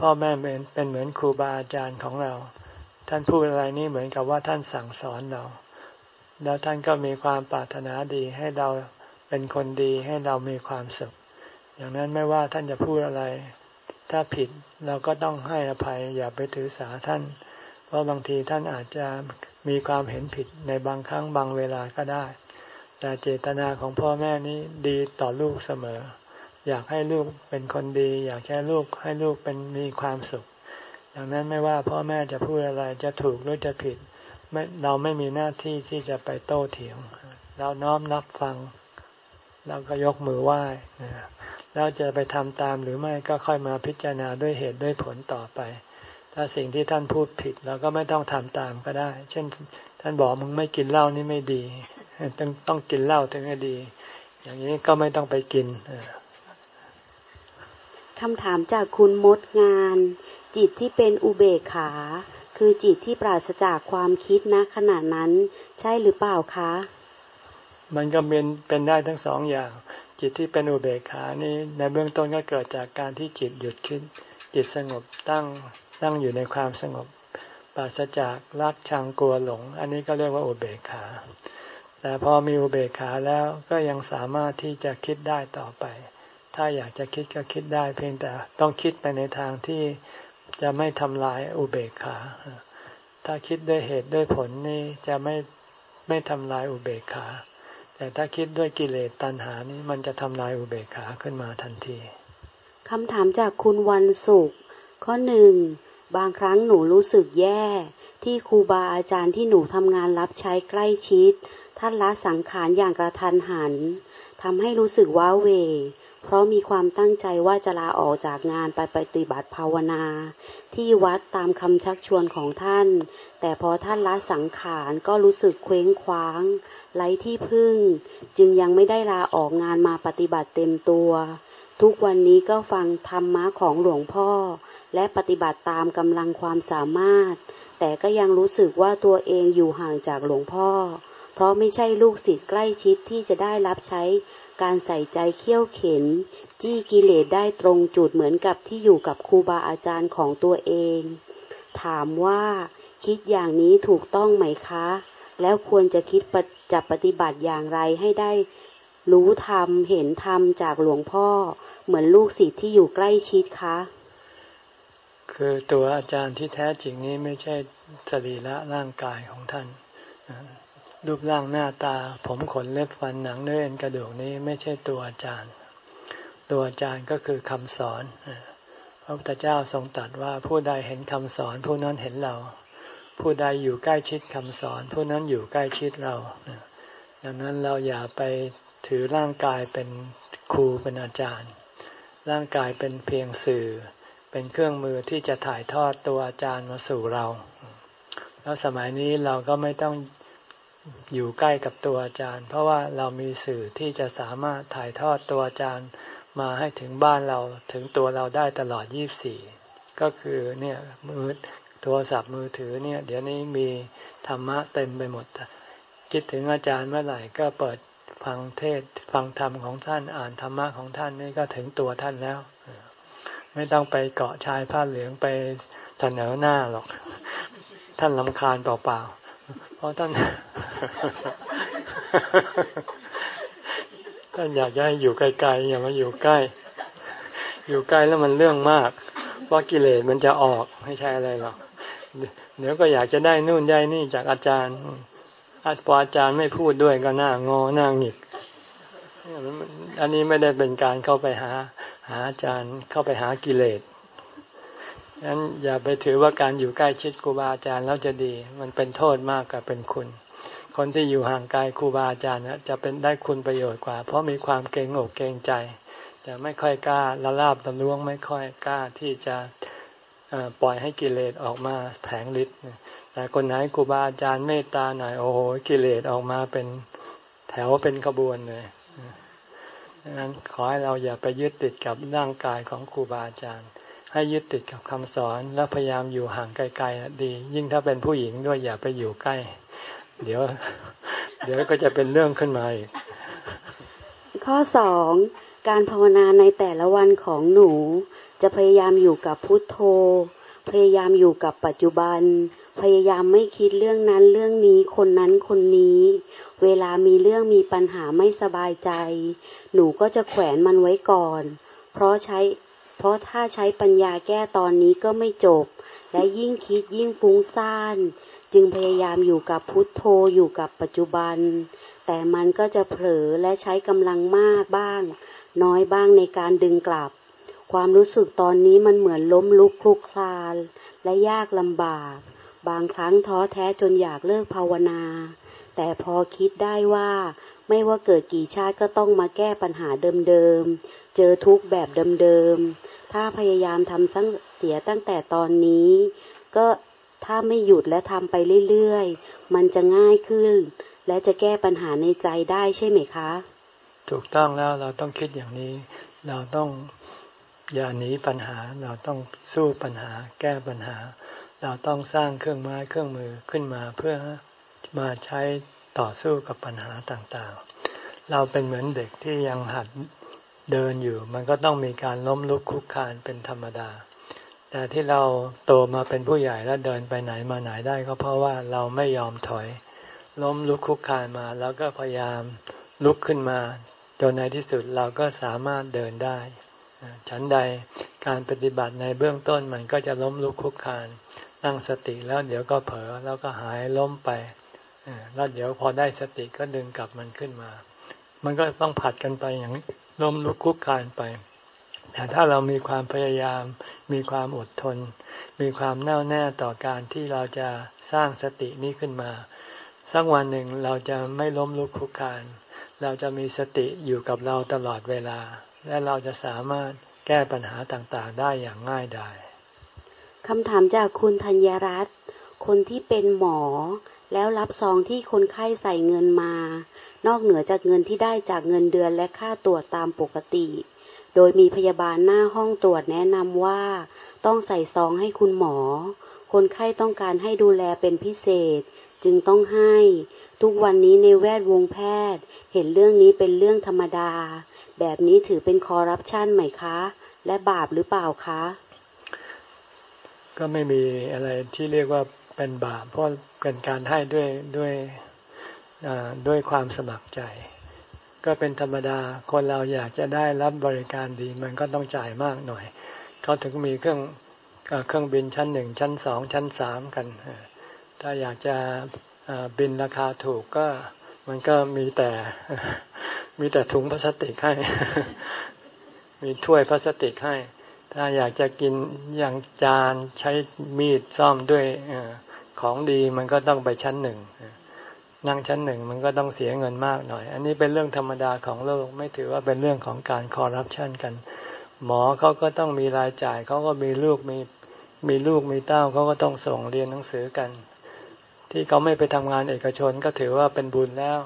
Speaker 1: พ่อแม่เป็นเป็นเหมือนครูบาอาจารย์ของเรา ท่านพูดอะไรนี่เหมือนกับว่าท่านสั่งสอนเรา แล้วท่านก็มีความปรารถนาดีให้เรา เป็นคนดีให้เรามีความสุข อย่างนั้นไม่ว่าท่านจะพูดอะไร ถ้าผิดเราก็ต้องให้อภัยอย่าไปถือสาท่าน เพราะบางทีท่านอาจจะมีความเห็นผิดในบางครั้งบางเวลาก็ได้ แต่เจตนาของพ่อแม่นี้ดีต่อลูกเสมอ อยากให้ลูกเป็นคนดี อยากให้ลูกให้ลูกเป็นมีความสุข อย่างนั้นไม่ว่าพ่อแม่จะพูดอะไรจะถูกหรือจะผิดเราไม่มีหน้าที่ที่จะไปโต้เถียง เราน้อมรับฟัง แล้วก็ยกมือไหว้แล้วจะไปทำตามหรือไม่ก็ค่อยมาพิจารณาด้วยเหตุด้วยผลต่อไป ถ้าสิ่งที่ท่านพูดผิดเราก็ไม่ต้องทำตามก็ได้ เช่น ท่านบอกมึงไม่กินเหล้านี่ไม่ดี ต้องต้องกินเหล้าถึงจะดี อย่างนี้ก็ไม่ต้องไปกิน
Speaker 2: คำถามจากคุณมดงาน จิตที่เป็นอุเบกขา คือจิตที่ปราศจากความคิดนะขณะนั้น ใช่หรือเปล่าคะ
Speaker 1: มันก็เป็นเป็นได้ทั้งสองอย่าง จิตที่เป็นอุเบกขานี้ในเบื้องต้นก็เกิดจากการที่จิตหยุดคิดจิตสงบตั้งตั้งอยู่ในความสงบปราศจากรักชังกลัวหลง อันนี้ก็เรียกว่าอุเบกขา แต่พอมีอุเบกขาแล้วก็ยังสามารถที่จะคิดได้ต่อไป ถ้าอยากจะคิดก็คิดได้ เพียงแต่ต้องคิดไปในทางที่จะไม่ทำลายอุเบกขา ถ้าคิดด้วยเหตุด้วยผลนี่จะไม่ไม่ทำลายอุเบกขา แต่ถ้าคิดด้วยกิเลสตัณหานี้มันจะทำลายอุเบกขาขึ้นมาทันที
Speaker 2: คำถามจากคุณวันสุข ข้อหนึ่งบางครั้งหนูรู้สึกแย่ ที่ครูบาอาจารย์ที่หนูทำงานรับใช้ใกล้ชิด ท่านละสังขารอย่างกระทันหันทำให้รู้สึกว้าเว เพราะมีความตั้งใจว่าจะลาออกจากงานไปปฏิบัติภาวนา ที่วัดตามคำชักชวนของท่าน แต่พอท่านละสังขารก็รู้สึกเคว้งคว้าง ไร้ที่พึ่ง จึงยังไม่ได้ลาออกงานมาปฏิบัติเต็มตัว ทุกวันนี้ก็ฟังธรรมะของหลวงพ่อ และปฏิบัติตามกำลังความสามารถ แต่ก็ยังรู้สึกว่าตัวเองอยู่ห่างจากหลวงพ่อ เพราะไม่ใช่ลูกศิษย์ใกล้ชิดที่จะได้รับใช้การใส่ใจเขี่ยวเข็น จี้กิเลสได้ตรงจุดเหมือนกับที่อยู่กับครูบาอาจารย์ของตัวเอง ถามว่าคิดอย่างนี้ถูกต้องไหมคะ แล้วควรจะคิดจะปฏิบัติอย่างไรให้ได้รู้ธรรมเห็นธรรมจากหลวงพ่อ เหมือนลูกศิษย์ที่อยู่ใกล้ชิดคะ
Speaker 1: คือตัวอาจารย์ที่แท้จริงนี้ไม่ใช่สรีระร่างกายของท่าน รูปร่างหน้าตา ผมขนเล็บฟันหนังเนื้อเอ็นกระดูกนี้ไม่ใช่ตัวอาจารย์ ตัวอาจารย์ก็คือคำสอนพระพุทธเจ้าทรงตรัสว่าผู้ใดเห็นคำสอนผู้นั้นเห็นเรา ผู้ใดอยู่ใกล้ชิดคำสอน ผู้นั้นอยู่ใกล้ชิดเรา ดังนั้นเราอย่าไปถือร่างกายเป็นครูเป็นอาจารย์ ร่างกายเป็นเพียงสื่อ เป็นเครื่องมือที่จะถ่ายทอดตัวอาจารย์มาสู่เรา แล้วสมัยนี้เราก็ไม่ต้องอยู่ใกล้กับตัวอาจารย์ เพราะว่าเรามีสื่อที่จะสามารถถ่ายทอดตัวอาจารย์มาให้ถึงบ้านเราถึงตัวเราได้ตลอด 24 ก็คือเนี่ยมือ ทรศัพท์มือถือเนี่ย เดี๋ยวนี้มีธรรมะเต็มไปหมด คิดถึงอาจารย์เมื่อไหร่ก็เปิดฟังเทศฟังธรรมของท่านอ่านธรรมะของท่านนี่ก็ถึงตัวท่านแล้ว ไม่ต้องไปเกาะชายผ้าเหลืองไปเสนอหน้าหรอก ท่านลำคาญเปล่าๆเพราะท่าน ท่านอยากให้อยู่ไกลๆอย่ามาอยู่ใกล้ อยู่ใกล้แล้วมันเรื่องมากเพรากิเลสมันจะออกไม่ใช่อะไรหรอก เดี๋ยวก็อยากจะได้นู่นได้นี่จากอาจารย์พออาจารย์ไม่พูดด้วยก็หน้างอหน้าหงิกอันนี้ไม่ได้เป็นการเข้าไปหา หาอาจารย์เข้าไปหากิเลสฉะนั้นอย่าไปถือว่าการอยู่ใกล้ชิดครูบาอาจารย์แล้วจะดี มันเป็นโทษมากกว่าเป็นคุณ คนที่อยู่ห่างไกลครูบาอาจารย์จะเป็นได้คุณประโยชน์กว่า เพราะมีความเกรงอกเกรงใจ จะไม่ค่อยกล้าละลาบตำลวงไม่ค่อยกล้าที่จะ ปล่อยให้กิเลสออกมาแผงฤทธิ์แต่คนไหนครูบาอาจารย์เมตตาหน่อยโอ้โหกิเลสออกมาเป็นแถวเป็นขบวนเลยดังนั้นขอให้เราอย่าไปยึดติดกับร่างกายของครูบาอาจารย์ ให้ยึดติดกับคำสอนแล้วพยายามอยู่ห่างไกลๆดี ยิ่งถ้าเป็นผู้หญิงด้วยอย่าไปอยู่ใกล้ เดี๋ยว เดี๋ยวก็จะเป็นเรื่องขึ้นมาอีก
Speaker 2: ข้อสองการภาวนาในแต่ละวันของหนู จะพยายามอยู่กับพุทโธ พยายามอยู่กับปัจจุบัน พยายามไม่คิดเรื่องนั้นเรื่องนี้คนนั้นคนนี้ เวลามีเรื่องมีปัญหาไม่สบายใจ หนูก็จะแขวนมันไว้ก่อน เพราะใช้ เพราะถ้าใช้ปัญญาแก้ตอนนี้ก็ไม่จบ และยิ่งคิดยิ่งฟุ้งซ่าน จึงพยายามอยู่กับพุทโธอยู่กับปัจจุบัน แต่มันก็จะเผลอและใช้กำลังมากบ้าง น้อยบ้างในการดึงกลับ ความรู้สึกตอนนี้มันเหมือนล้มลุกคลุกคลาน และยากลำบาก บางครั้งท้อแท้จนอยากเลิกภาวนา แต่พอคิดได้ว่าไม่ว่าเกิดกี่ชาติก็ต้องมาแก้ปัญหาเดิมๆ เจอทุกแบบเดิมๆ ถ้าพยายามทำสังเสียตั้งแต่ตอนนี้ ก็ถ้าไม่หยุดและทำไปเรื่อยๆ มันจะง่ายขึ้น และจะแก้ปัญหาในใจได้ใช่ไหมคะ
Speaker 1: ถูกต้องแล้วเราต้องคิดอย่างนี้ เราต้อง อย่าหนีปัญหาเราต้องสู้ปัญหา แก้ปัญหา เราต้องสร้างเครื่องไม้เครื่องมือขึ้นมาเพื่อมาใช้ต่อสู้กับปัญหาต่างๆ เราเป็นเหมือนเด็กที่ยังหัดเดินอยู่ มันก็ต้องมีการล้มลุกคุกคานเป็นธรรมดา แต่ที่เราโตมาเป็นผู้ใหญ่แล้วเดินไปไหนมาไหนได้ก็เพราะว่าเราไม่ยอมถอย ล้มลุกคุกคานมา แล้วก็พยายามลุกขึ้นมา จนในที่สุดเราก็สามารถเดินได้ ฉันใดการปฏิบัติในเบื้องต้นมันก็จะล้มลุกคุกคานตั้งสติแล้วเดี๋ยวก็เผลอแล้วก็หายล้มไปแล้วเดี๋ยวพอได้สติก็ดึงกลับมันขึ้นมา มันก็ต้องผัดกันไปอย่างล้มลุกคุกคานไป แต่ถ้าเรามีความพยายาม มีความอดทน มีความแน่วแน่ต่อการที่เราจะสร้างสตินี้ขึ้นมา สักวันหนึ่งเราจะไม่ล้มลุกคุกคาน เราจะมีสติอยู่กับเราตลอดเวลา และเราจะสามารถแก้ปัญหาต่างๆ ได้อย่างง่ายดาย
Speaker 2: คำถามจากคุณธัญรัตน์คนที่เป็นหมอ แล้วรับซองที่คนไข้ใส่เงินมา นอกเหนือจากเงินที่ได้จากเงินเดือนและค่าตรวจตามปกติ โดยมีพยาบาลหน้าห้องตรวจแนะนำว่า ต้องใส่ซองให้คุณหมอ คนไข้ต้องการให้ดูแลเป็นพิเศษ จึงต้องให้ ทุกวันนี้ในแวดวงแพทย์ เห็นเรื่องนี้เป็นเรื่องธรรมดา แบบนี้ถือเป็นคอร์รัปชันไหมคะ และบาปหรือเปล่าคะ
Speaker 1: ก็ไม่มีอะไรที่เรียกว่าเป็นบาป เพราะเป็นการให้ด้วยด้วยด้วยความสมัครใจ ก็เป็นธรรมดาคนเราอยากจะได้รับบริการดี มันก็ต้องจ่ายมากหน่อย เขาถึงมีเครื่องเครื่องบินชั้นหนึ่งชั้นสองชั้นสามกัน ถ้าอยากจะบินราคาถูกก็มันก็มีแต่ มีแต่ถุงพลาสติกให้ มีถ้วยพลาสติกให้ ถ้าอยากจะกินอย่างจานใช้มีดซ่อมด้วยของดีมันก็ต้องไปชั้นหนึ่งนั่งชั้นหนึ่งมันก็ต้องเสียเงินมากหน่อย อันนี้เป็นเรื่องธรรมดาของโลก ไม่ถือว่าเป็นเรื่องของการคอร์รัปชันกัน หมอเขาก็ต้องมีรายจ่าย เขาก็มีลูกมีมีลูกมีเต้าเขาก็ต้องส่งเรียนหนังสือกัน ที่เขาไม่ไปทำงานเอกชนก็ถือว่าเป็นบุญแล้ว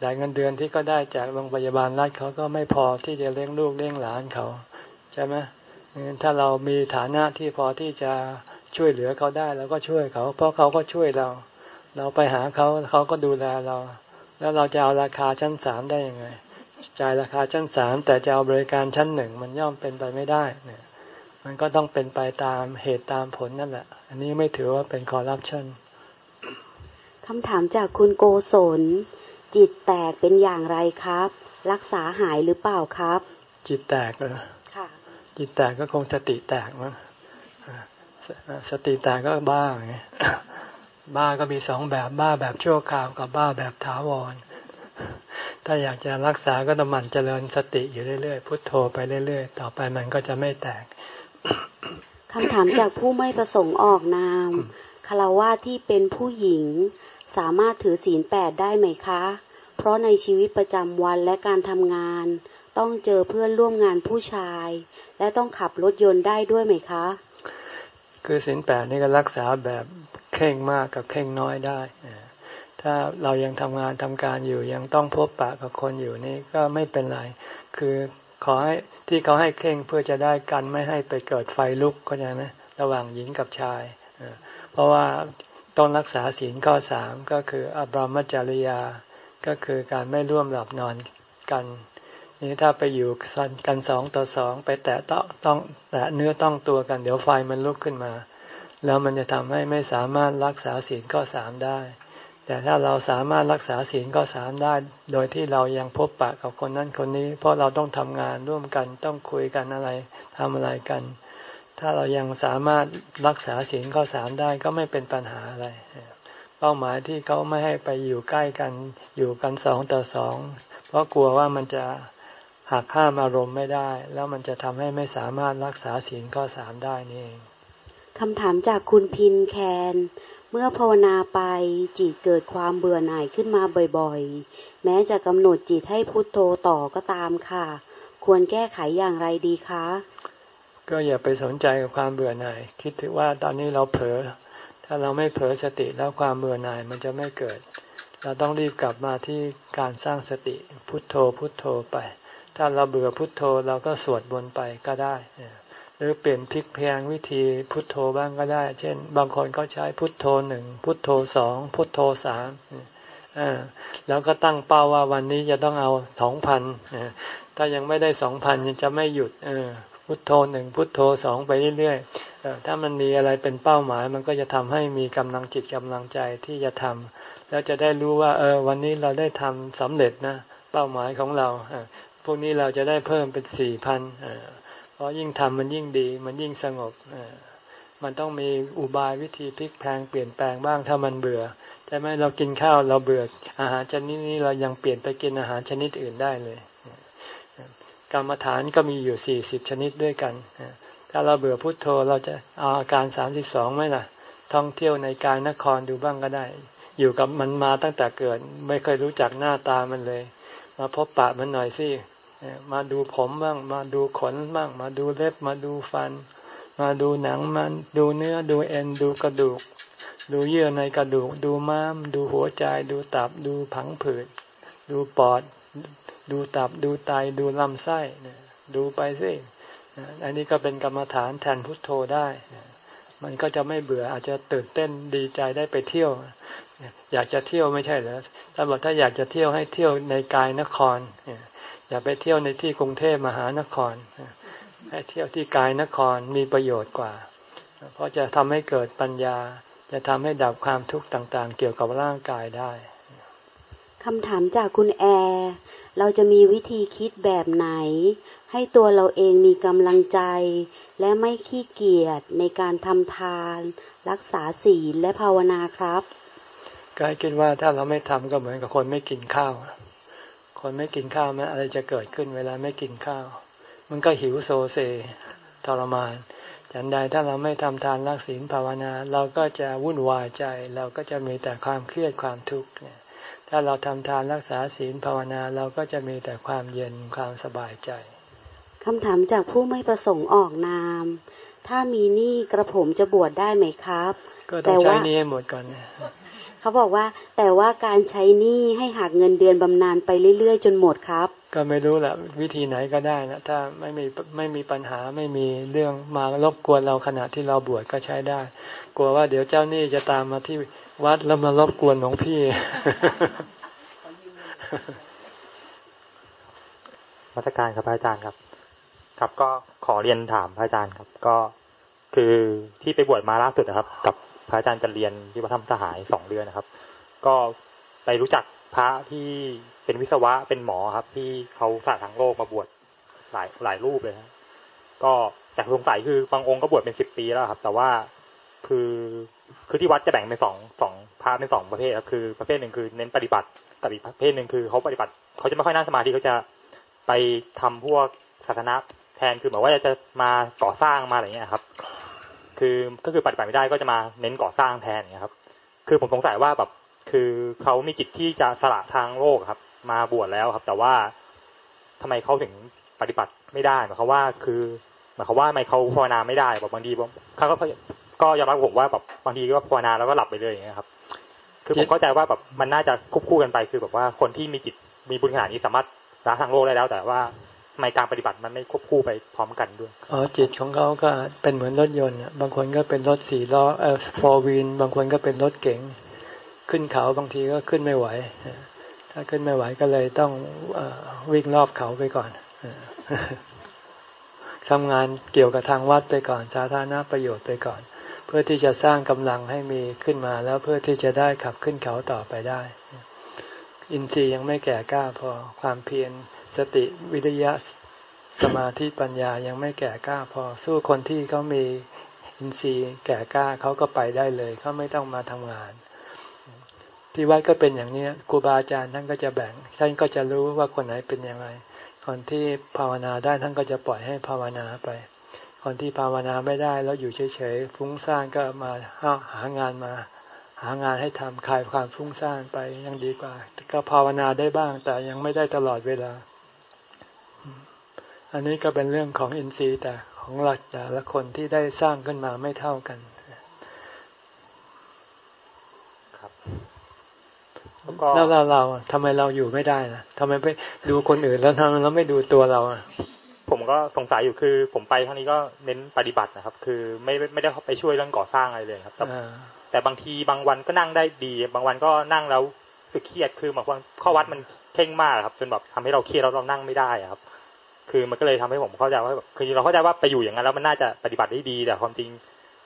Speaker 1: ได้เงินเดือนที่ก็ได้จากโรงพยาบาลรัฐเขาก็ไม่พอที่จะเลี้ยงลูกเลี้ยงหลานเขาใช่ไหมถ้าเรามีฐานะที่พอที่จะช่วยเหลือเขาได้เราก็ช่วยเขา เพราะเขาก็ช่วยเรา เราไปหาเขาเขาก็ดูแลเรา แล้วเราจะเอาราคาชั้นสามได้ยังไงจ่ายราคาชั้นสามแต่จะเอาบริการชั้นหนึ่งมันย่อมเป็นไปไม่ได้เนี่ยมันก็ต้องเป็นไปตามเหตุตามผลนั่นแหละ อันนี้ไม่ถือว่าเป็นคอร์รัปชัน
Speaker 2: คำถามจากคุณโกศล จิตแตกเป็นอย่างไรครับ รักษาหายหรือเปล่าครับ
Speaker 1: จิตแตกเหรอค่ะ จิตแตกก็คงสติแตกมั้งสติแตกก็บ้าไงบ้าก็มีสองแบบบ้าแบบชั่วคราวกับบ้าแบบถาวร ถ้าอยากจะรักษาก็ต้องมันเจริญสติอยู่เรื่อยๆพุทโธไปเรื่อยๆ ต่อไปมันก็จะไม่แตก
Speaker 2: คำถามจากผู้ไม่ประสงค์ออกนามคารวะที่เป็นผู้หญิง สามารถถือศีลแปดได้ไหมคะ เพราะในชีวิตประจำวันและการทำงาน ต้องเจอเพื่อนร่วมงานผู้ชาย และต้องขับรถยนต์ได้ด้วยไหมคะ
Speaker 1: คือศีลแปดนี่ก็รักษาแบบเข่งมากกับเข่งน้อยได้ถ้าเรายังทำงานทำการอยู่ยังต้องพบปะกับคนอยู่นี่ก็ไม่เป็นไร คือขอให้ที่เขาให้เข่งเพื่อจะได้กันไม่ให้ไปเกิดไฟลุกเข้าใจไหมระหว่างหญิงกับชาย เพราะว่า ต้องรักษาศีลข้อสามก็คืออบรมจริยา ก็คือการไม่ร่วมหลับนอนกัน นี่ถ้าไปอยู่กันสองต่อสองไปแตะต้องต้องแตะเนื้อต้องตัวกัน เดี๋ยวไฟมันลุกขึ้นมา แล้วมันจะทำให้ไม่สามารถรักษาศีลข้อสามได้ แต่ถ้าเราสามารถรักษาศีลข้อสามได้ โดยที่เรายังพบปะกับคนนั้นคนนี้ เพราะเราต้องทำงานร่วมกันต้องคุยกันอะไรทำอะไรกัน ถ้าเรายังสามารถรักษาศีลข้อสามได้ก็ไม่เป็นปัญหาอะไร เป้าหมายที่เขาไม่ให้ไปอยู่ใกล้กันอยู่กันสองต่อสองเพราะกลัวว่ามันจะหักห้ามอารมณ์ไม่ได้ แล้วมันจะทำให้ไม่สามารถรักษาศีลข้อสามได้นี่เอง
Speaker 2: คำถามจากคุณพินแคน เมื่อภาวนาไปจิตเกิดความเบื่อหน่ายขึ้นมาบ่อยๆ แม้จะกำหนดจิตให้พุโทโธต่อก็ตามค่ะ ควรแก้ไขอย่างไรดีคะ
Speaker 1: ก็อย่าไปสนใจกับความเบื่อหน่าย คิดถึงว่าตอนนี้เราเผลอ ถ้าเราไม่เผลอสติแล้วความเบื่อหน่ายมันจะไม่เกิด เราต้องรีบกลับมาที่การสร้างสติพุทโธพุทโธไป ถ้าเราเบื่อพุทโธเราก็สวดบนไปก็ได้ หรือเปลี่ยนพลิกเพลงวิธีพุทโธบ้างก็ได้ เช่น บางคนก็ใช้พุทโธหนึ่งพุทโธสองพุทโธสามแล้วก็ตั้งเป้าว่าวันนี้จะต้องเอาสองพันถ้ายังไม่ได้สองพันจะไม่หยุด พุทโธหนึ่งพุทโธสองไปเรื่อยๆถ้ามันมีอะไรเป็นเป้าหมาย มันก็จะทำให้มีกำลังจิตกำลังใจที่จะทำแล้วจะได้รู้ว่า เออ วันนี้เราได้ทำสำเร็จนะ เป้าหมายของเราพวกนี้เราจะได้เพิ่มเป็นสี่พันเพราะยิ่งทำมันยิ่งดี มันยิ่งสงบมันต้องมีอุบายวิธีพลิกแพงเปลี่ยนแปลงบ้างถ้ามันเบื่อใช่ไหมเรากินข้าวเราเบื่ออาหารชนิดนี้เรายังเปลี่ยนไปกินอาหารชนิดอื่นได้เลย กรรมฐานก็มีอยู่สี่สิบชนิดด้วยกัน ถ้าเราเบื่อพุโทโธเราจะเอาอาการสามสิบสองไหมล่ะ ท่องเที่ยวในกายนครดูบ้างก็ได้ อยู่กับมันมาตั้งแต่เกิด ไม่เคยรู้จักหน้าตามันเลย มาพบปะมันหน่อยสิมาดูผมบ้าง มาดูขนบ้าง มาดูเล็บมาดูฟัน มาดูหนังมัน ดูเนื้อดูเอ็นดูกระดูก ดูเยื่อในกระดูก ดูม้าม ดูหัวใจ ดูตับ ดูผังผืด ดูปอด ดูตับดูไตดูลำไส้ดูไปสิอันนี้ก็เป็นกรรมฐานแทนพุทโธได้ มันก็จะไม่เบื่ออาจจะตื่นเต้นดีใจได้ไปเที่ยว อยากจะเที่ยวไม่ใช่เหรอถ้าบอกถ้าอยากจะเที่ยวให้เที่ยวในกายนคร อย่าไปเที่ยวในที่กรุงเทพมหานคร ให้เที่ยวที่กายนครมีประโยชน์กว่า เพราะจะทำให้เกิดปัญญา จะทำให้ดับความทุกข์ต่างๆ เกี่ยวกับร่างกายได้
Speaker 2: คำถามจากคุณแอร์ เราจะมีวิธีคิดแบบไหน ให้ตัวเราเองมีกำลังใจ และไม่ขี้เกียจในการทำทาน รักษาศีลและภาวนาครับ
Speaker 1: ก็คิดว่าถ้าเราไม่ทำก็เหมือนกับคนไม่กินข้าว คนไม่กินข้าวมันอะไรจะเกิดขึ้นเวลาไม่กินข้าว มันก็หิวโซเซทรมานฉันใดถ้าเราไม่ทำทานรักศีลภาวนา เราก็จะวุ่นวายใจ เราก็จะมีแต่ความเครียดความทุกข์เนี่ย ถ้าเราทำทานรักษาศีลภาวนาเราก็จะมีแต่ความเย็นความสบายใจ
Speaker 2: คำถามจากผู้ไม่ประสงค์ออกนาม ถ้ามีหนี้กระผมจะบวชได้ไหมครับ
Speaker 1: ก็ต้องใช้หนี้ให้หมดก่อน
Speaker 2: เขาบอกว่าแต่ว่าการใช้หนี้ให้หักเงินเดือนบำนาญไปเรื่อย ๆ จนหมดครับ
Speaker 1: ก็ไม่รู้แหละวิธีไหนก็ได้นะถ้าไม่มีไม่มีปัญหาไม่มีเรื่องมารบกวนเราขณะที่เราบวชก็ใช้ได้ กลัวว่าเดี๋ยวเจ้าหนี้จะตามมาที่ วัดแล้วมารบกวนหลวงพี่
Speaker 3: มาตรการครับพระอาจารย์ครับ ครับก็ขอเรียนถามพระอาจารย์ครับ ก็คือที่ไปบวชมาล่าสุดนะครับ กับพระอาจารย์จะเรียนที่วัดธรรมสหายสองเดือนนะครับ ก็ไปรู้จักพระที่เป็นวิศวะเป็นหมอครับ ที่เขาสาทางโลกมาบวชหลายหลายรูปเลยครับก็แต่สงสัยคือบางองค์ก็บวชเป็นสิบปีแล้วครับ แต่ว่าคือ คือที่วัดจะแบ่งเป็นสองสองพระเป็นสองประเภทครับคือประเภทหนึ่งคือเน้นปฏิบัติกับอีกประเภทหนึ่งคือเขาปฏิบัติเขาจะไม่ค่อยนั่งสมาธิเขาจะไปทำพวกศาสนาแทนคือหมายว่าจะมาก่อสร้างมาอะไรเงี้ยครับ คือก็คือปฏิบัติไม่ได้ก็จะมาเน้นก่อสร้างแทนเนี่ยครับ คือผมสงสัยว่าแบบคือเขามีจิตที่จะสละทางโลกครับ มาบวชแล้วครับ แต่ว่าทำไมเขาถึงปฏิบัติไม่ได้หมายความว่าคือหมายความว่าทำไมเขาภาวนาไม่ได้แบบบางทีเขาก็ ก็ยอมรับผมว่าแบบบางทีก็ภาวนาแล้วก็หลับไปเลยอย่างเงี้ยครับ คือผมเข้าใจว่าแบบมันน่าจะควบคู่กันไปคือแบบว่าคนที่มีจิตมีบุญขนาดนี้สามารถละทางโลกได้แล้ว แต่ว่าทำไมการปฏิบัติมันไม่ควบคู่ไปพร้อมกันด้วย
Speaker 1: อ๋อจิตของเขาก็เป็นเหมือนรถยนต์บางคนก็เป็นรถสี่ล้อเออฟอร์วีนบางคนก็เป็นรถเก๋งขึ้นเขาบางทีก็ขึ้นไม่ไหว ถ้าขึ้นไม่ไหวก็เลยต้องอวิ่งรอบเขาไปก่อนทำงานเกี่ยวกับทางวัดไปก่อนสาธารณประโยชน์ไปก่อน เพื่อที่จะสร้างกำลังให้มีขึ้นมา แล้วเพื่อที่จะได้ขับขึ้นเขาต่อไปได้ อินทรีย์ยังไม่แก่กล้าพอความเพียรสติวิทยาสมาธิปัญญายังไม่แก่กล้าพอ สู้คนที่เขามีอินทรีย์แก่กล้าเขาก็ไปได้เลยเขาไม่ต้องมาทำงาน ที่วัดก็เป็นอย่างนี้ครูบาอาจารย์ท่านก็จะแบ่งท่านก็จะรู้ว่าคนไหนเป็นอย่างไรคนที่ภาวนาได้ท่านก็จะปล่อยให้ภาวนาไป คนที่ภาวนาไม่ได้แล้วอยู่เฉยๆฟุ้งซ่านก็มาหางานมา หางานให้ทำคลายความฟุ้งซ่านไปยังดีกว่า ก็ภาวนาได้บ้าง แต่ยังไม่ได้ตลอดเวลา อันนี้ก็เป็นเรื่องของอินทรีย์แต่ของเราแต่ละคนที่ได้สร้างขึ้นมาไม่เท่ากันครับแล้วเราเราทำไมเราอยู่ไม่ได้ล่ะทำไมไปดูคนอื่นแล้วทำไมเราไม่ดูตัวเราอะ
Speaker 3: ผมก็สงสัยอยู่คือ ผมไปครั้งนี้ก็เน้นปฏิบัตินะครับ คือไม่ไม่ได้ไปช่วยเรื่องก่อสร้างอะไรเลยครับ แต่บางทีบางวันก็นั่งได้ดี บางวันก็นั่งแล้วสึกเครียด คือบางวันข้อวัดมันเข่งมากครับ จนแบบทำให้เราเครียดแล้วเรานั่งไม่ได้ครับ คือมันก็เลยทำให้ผมเข้าใจว่าแบบคือเราเข้าใจว่าไปอยู่อย่างนั้นแล้วมันน่าจะปฏิบัติได้ดี แต่ความจริง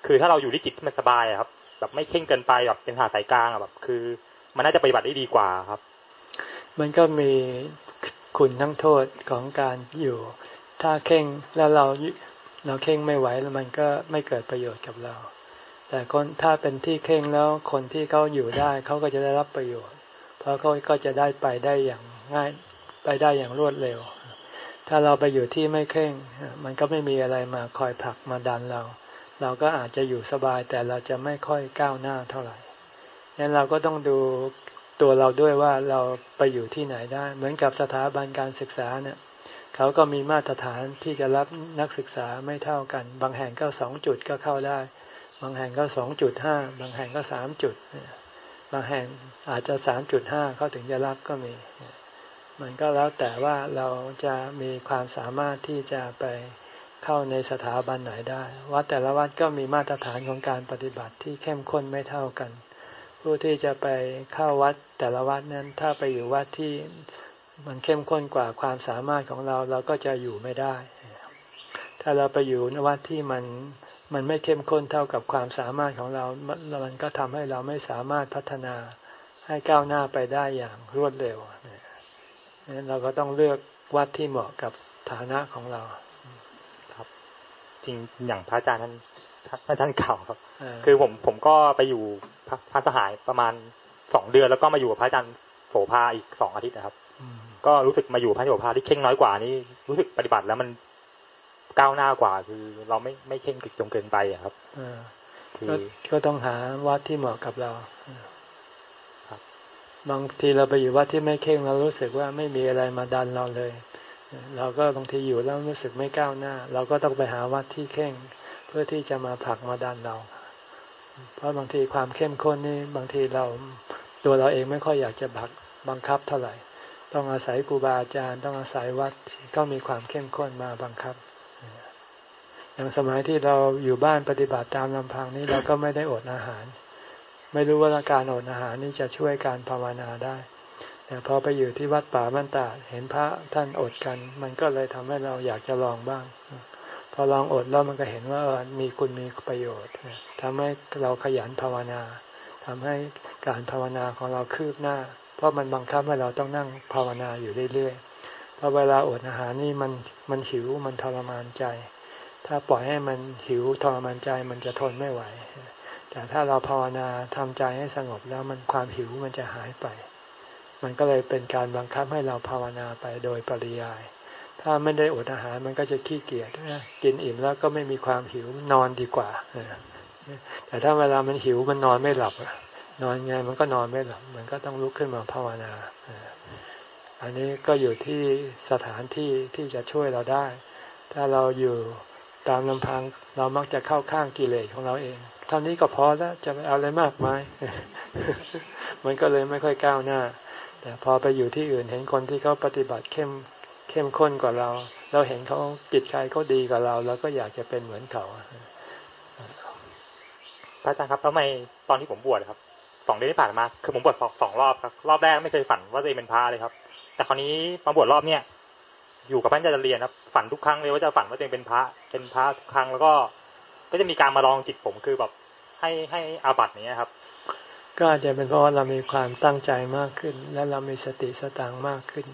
Speaker 3: คือถ้าเราอยู่ที่จิตที่มันสบายครับ แบบไม่เข่งเกินไปแบบเป็นหาสายกลางแบบ คือ มันน่าจะปฏิบัติได้ดีกว่าครับ
Speaker 1: มันก็มีคุณทั้งโทษของการอยู่ ถ้าเข่งแล้วเราเราเข่งไม่ไหวมันก็ไม่เกิดประโยชน์กับเรา แต่คนถ้าเป็นที่เข่งแล้วคนที่เขาอยู่ได้เขาก็จะได้รับประโยชน์ เพราะเขาก็จะได้ไปได้อย่างง่ายไปได้อย่างรวดเร็ว ถ้าเราไปอยู่ที่ไม่เข่ง มันก็ไม่มีอะไรมาคอยผลักมาดันเรา เราก็อาจจะอยู่สบายแต่เราจะไม่ค่อยก้าวหน้าเท่าไหร่งั้นเราก็ต้องดูตัวเราด้วยว่าเราไปอยู่ที่ไหนได้ เหมือนกับสถาบันการศึกษาเนี่ย เขาก็มีมาตรฐานที่จะรับนักศึกษาไม่เท่ากัน บางแห่งก็สองจุดก็เข้าได้ บางแห่งก็สองจุดห้าบางแห่งก็สามจุด บางแห่งอาจจะสามจุดห้าเขาถึงจะรับก็มี มันก็แล้วแต่ว่าเราจะมีความสามารถที่จะไปเข้าในสถาบันไหนได้ วัดแต่ละวัดก็มีมาตรฐานของการปฏิบัติที่เข้มข้นไม่เท่ากัน ผู้ที่จะไปเข้าวัดแต่ละวัดนั้นถ้าไปอยู่วัดที่ มันเข้มข้นกว่าความสามารถของเราเราก็จะอยู่ไม่ได้ ถ้าเราไปอยู่ในวัดที่มันมันไม่เข้มข้นเท่ากับความสามารถของเรา มันก็ทำให้เราไม่สามารถพัฒนาให้ก้าวหน้าไปได้อย่างรวดเร็วนั้นเราก็ต้องเลือกวัดที่เหมาะกับฐานะของเรา
Speaker 3: ครับ จริงอย่างพระอาจารย์ท่านท่านเก่าครับ คือผมผมก็ไปอยู่พระสหายประมาณสองเดือนแล้วก็มาอยู่กับพระอาจารย์โสภาอีกสองอาทิตย์นะครับ ก็รู้สึกมาอยู่พระโสภาที่เข่งน้อยกว่านี่รู้สึกปฏิบัติแล้วมันก้าวหน้ากว่าคือเราไม่ไม่เข่งจงเกินไปอะครับ
Speaker 1: คือก็ต้องหาวัดที่เหมาะกับเราบางทีเราไปอยู่วัดที่ไม่เข่งเรารู้สึกว่าไม่มีอะไรมาดันเราเลย เราก็บางทีอยู่แล้วรู้สึกไม่ก้าวหน้า เราก็ต้องไปหาวัดที่เข่งเพื่อที่จะมาผลักมาดันเรา เพราะบางทีความเข้มข้นนี่บางทีเราตัวเราเองไม่ค่อยอยากจะบักบังคับเท่าไหร่ ต้องอาศัยครูบาอาจารย์ ต้องอาศัยวัดก็มีความเข้มข้นมาบังคับ อย่างสมัยที่เราอยู่บ้านปฏิบัติตามลำพังนี้เราก็ไม่ได้อดอาหาร ไม่รู้ว่าการอดอาหารนี่จะช่วยการภาวนาได้ แต่พอไปอยู่ที่วัดป่าบ้านตาเห็นพระท่านอดกัน มันก็เลยทำให้เราอยากจะลองบ้าง พอลองอดแล้วมันก็เห็นว่ามีคุณมีประโยชน์ทำให้เราขยันภาวนาทำให้การภาวนาของเราคืบหน้า เพราะมันบังคับให้เราต้องนั่งภาวนาอยู่เรื่อยๆพอเวลาอดอาหารนี่มันมันหิวมันทรมานใจ ถ้าปล่อยให้มันหิวทรมานใจมันจะทนไม่ไหว แต่ถ้าเราภาวนาทำใจให้สงบแล้วมันความหิวมันจะหายไป มันก็เลยเป็นการบังคับให้เราภาวนาไปโดยปริยาย ถ้าไม่ได้อดอาหารมันก็จะขี้เกียจกินอิ่มแล้วก็ไม่มีความหิวนอนดีกว่าแต่ถ้าเวลามันหิวมันนอนไม่หลับ นอนไงมันก็นอนไม่หลับมันก็ต้องลุกขึ้นมาภาวนาอันนี้ก็อยู่ที่สถานที่ที่จะช่วยเราได้ ถ้าเราอยู่ตามลำพังเรามักจะเข้าข้างกิเลสของเราเองเท่านี้ก็พอแล้วจะไปเอาอะไรมากมายมันก็เลยไม่ค่อยก้าวหน้า แต่พอไปอยู่ที่อื่นเห็นคนที่เขาปฏิบัติเข้มเข้มข้นกว่าเรา เราเห็นเขาจิตใจเขาดีกว่าเราเราก็อยากจะเป็นเหมือนเขา
Speaker 3: พระอาจารย์ครับทำไมตอนที่ผมบวชครับ สองเดือนที่ผ่านมา คือผมบวชสองรอบครับรอบแรกไม่เคยฝันว่าตัวเองเป็นพระเลยครับ แต่คราวนี้มาบวชรอบเนี้ยอยู่กับพระอาจารย์เรียนครับ ฝันทุกครั้งเลยว่าจะฝันว่าตัวเองเป็นพระเป็นพระทุกครั้งแล้วก็ ก็จะมีการมาลองจิตผมคือแบบให้ให้อาบัตินี้ยครับ
Speaker 1: ก็อาจจะเป็นเพราะว่าเรามีความตั้งใจมากขึ้น และเรามีสติสตางมากขึ้น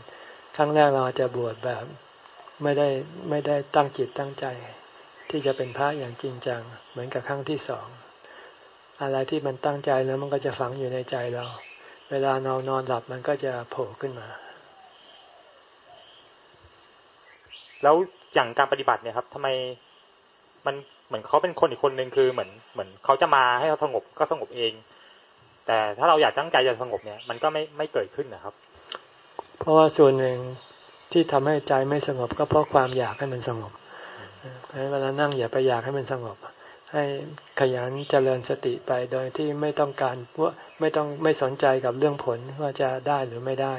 Speaker 1: ครั้งแรกเราอาจจะบวชแบบไม่ได้ไม่ได้ตั้งจิตตั้งใจ ที่จะเป็นพระอย่างจริงจังเหมือนกับครั้งที่สอง อะไรที่มันตั้งใจแล้วมันก็จะฝังอยู่ในใจเรา เวลานอนนอนหลับมันก็จะโผล่ขึ้นมา
Speaker 3: แล้วอย่างการปฏิบัติเนี่ยครับทำไมมันเหมือนเขาเป็นคนอีกคนหนึ่งคือเหมือนเหมือนเขาจะมาให้เขาสงบก็สงบเอง แต่ถ้าเราอยากตั้งใจจะสงบเนี่ย มันก็ไม่ไม่เกิดขึ้นนะครับ
Speaker 1: เพราะว่าส่วนหนึ่งที่ทำให้ใจไม่สงบก็เพราะความอยากให้มันสงบเพราะเวลานั่งอย่าไปอยากให้มันสงบ ให้ขยันเจริญสติไปโดยที่ไม่ต้องการว่าไม่ต้องไม่สนใจกับเรื่องผลว่าจะได้หรือไม่ได้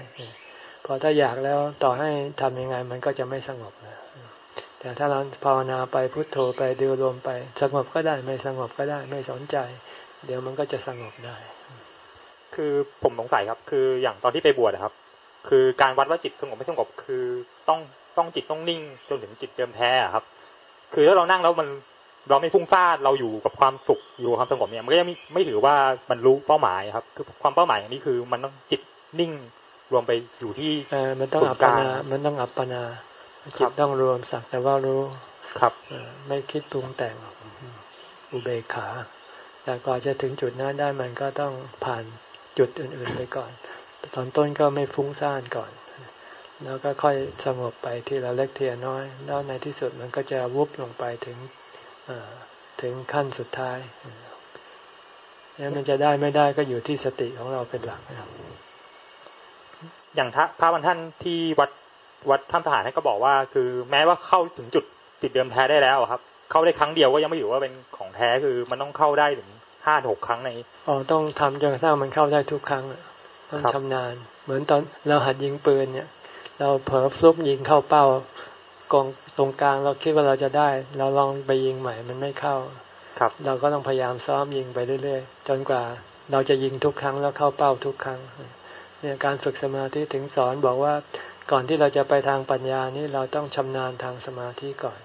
Speaker 1: พอถ้าอยากแล้วต่อให้ทำยังไงมันก็จะไม่สงบนะแต่ถ้าเราภาวนาไปพุโทโธไปดูลมไปสงบก็ได้ไม่สงบก็ได้ไม่สนใจ เดี๋ยวมันก็จะสงบได้
Speaker 3: คือผมสงสัยครับ คืออย่างตอนที่ไปบวชครับ คือการวัดว่าจิตสงบไม่สงบคือต้องต้องจิตต้องนิ่งจนถึงจิตเดิมแท้ครับ คือถ้าเรานั่งแล้วมัน เราไม่ฟุ้งซ่านเราอยู่กับความสุขอยู่ความสงบเนี่ยมันก็ยังไม่ไม่ถือว่ามันรู้เป้าหมายครับ คือความเป้าหมายอันนี้คือมันต้องจิตนิ่งรวมไปอยู่ที่
Speaker 1: เออมันต้องอัปปนา มันต้องอัปปนา จิตต้องรวมสักแต่ว่ารู้
Speaker 3: ครับ
Speaker 1: ไม่คิดปรุงแต่งอุเบกขา แต่กว่าจะถึงจุดนั้นได้มันก็ต้องผ่านจุดอื่นๆไปก่อน ตอนต้นก็ไม่ฟุ้งซ่านก่อน แล้วก็ค่อยสงบไปที่ละเล็กเทียน้อย แล้วในที่สุดมันก็จะวุบลงไปถึง ถึงขั้นสุดท้ายนี่มันจะได้ไม่ได้ก็อยู่ที่สติของเราเป็นหลักนะครับ
Speaker 3: อย่างพระบรรท่านที่วัดวัดถ้ำทหารก็บอกว่า คือ แม้ว่าเข้าถึงจุดติดเดิมแท้ได้แล้วครับ เข้าได้ครั้งเดียวก็ยังไม่ถือว่าเป็นของแท้คือมันต้องเข้าได้ถึงห้าหกครั้งใน
Speaker 1: อ๋อต้องทำจนกระทั่งมันเข้าได้ทุกครั้งต้องชำนาญ เหมือนตอนเราหัดยิงปืนเนี่ย เราเผลอซุบยิงเข้าเป้ากอง ตรงกลางเราคิดว่าเราจะได้ เราลองไปยิงใหม่มันไม่เข้า
Speaker 3: ครับ
Speaker 1: เราก็ต้องพยายามซ้อมยิงไปเรื่อยๆ จนกว่าเราจะยิงทุกครั้งแล้วเข้าเป้าทุกครั้งเนี่ยการฝึกสมาธิถึงสอนบอกว่าก่อนที่เราจะไปทางปัญญานี้เราต้องชำนาญทางสมาธิก่อน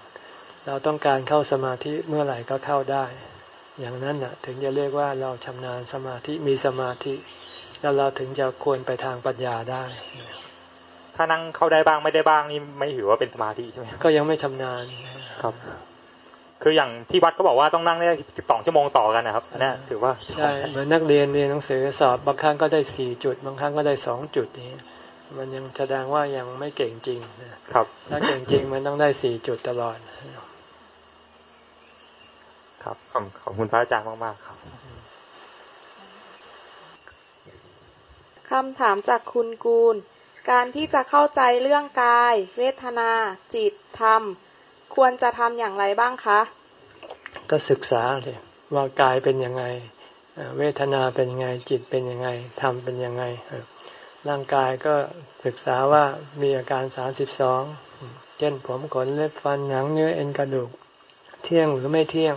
Speaker 1: เราต้องการเข้าสมาธิเมื่อไหร่ก็เข้าได้ อย่างนั้นน่ะถึงจะเรียกว่าเราชำนาญสมาธิมีสมาธิ แล้วเราถึงจะควรไปทางปัญญาได้
Speaker 3: ถ้านั่งเข้าได้บ้างไม่ได้บ้างนี่ไม่ถือว่าเป็นสมาธิใช่ไหม
Speaker 1: ก็ยังไม่ชำนาญ
Speaker 3: ครับ คืออย่างที่วัดก็บอกว่าต้องนั่งได้สิบสองชั่วโมงต่อกันนะครับอันนี้ถือว่า
Speaker 1: ใช่เหมือนนักเรียนเรียนหนังสือสอบบางครั้งก็ได้สี่จุด บางครั้งก็ได้สองจุดนี้มันยังแสดงว่ายังไม่เก่งจริงนะครับ ถ้าเก่งจริงมันต้องได้สี่จุดตลอด
Speaker 3: ครับขอบขอบคุณพระอาจารย์มากๆครับ
Speaker 4: คำถามจากคุณกูล การที่จะเข้าใจเรื่องกาย เวทนา จิต ธรรม ควรจะทำอย่างไรบ้างคะ
Speaker 1: ก็ศึกษาเลยว่ากายเป็นยังไง เวทนาเป็นยังไง จิตเป็นยังไง ธรรมเป็นยังไง ร่างกายก็ศึกษาว่ามีอาการสามสิบสองเช่นผมขนเล็บฟันหนังเนื้อเอ็นกระดูก เที่ยงหรือไม่เที่ยง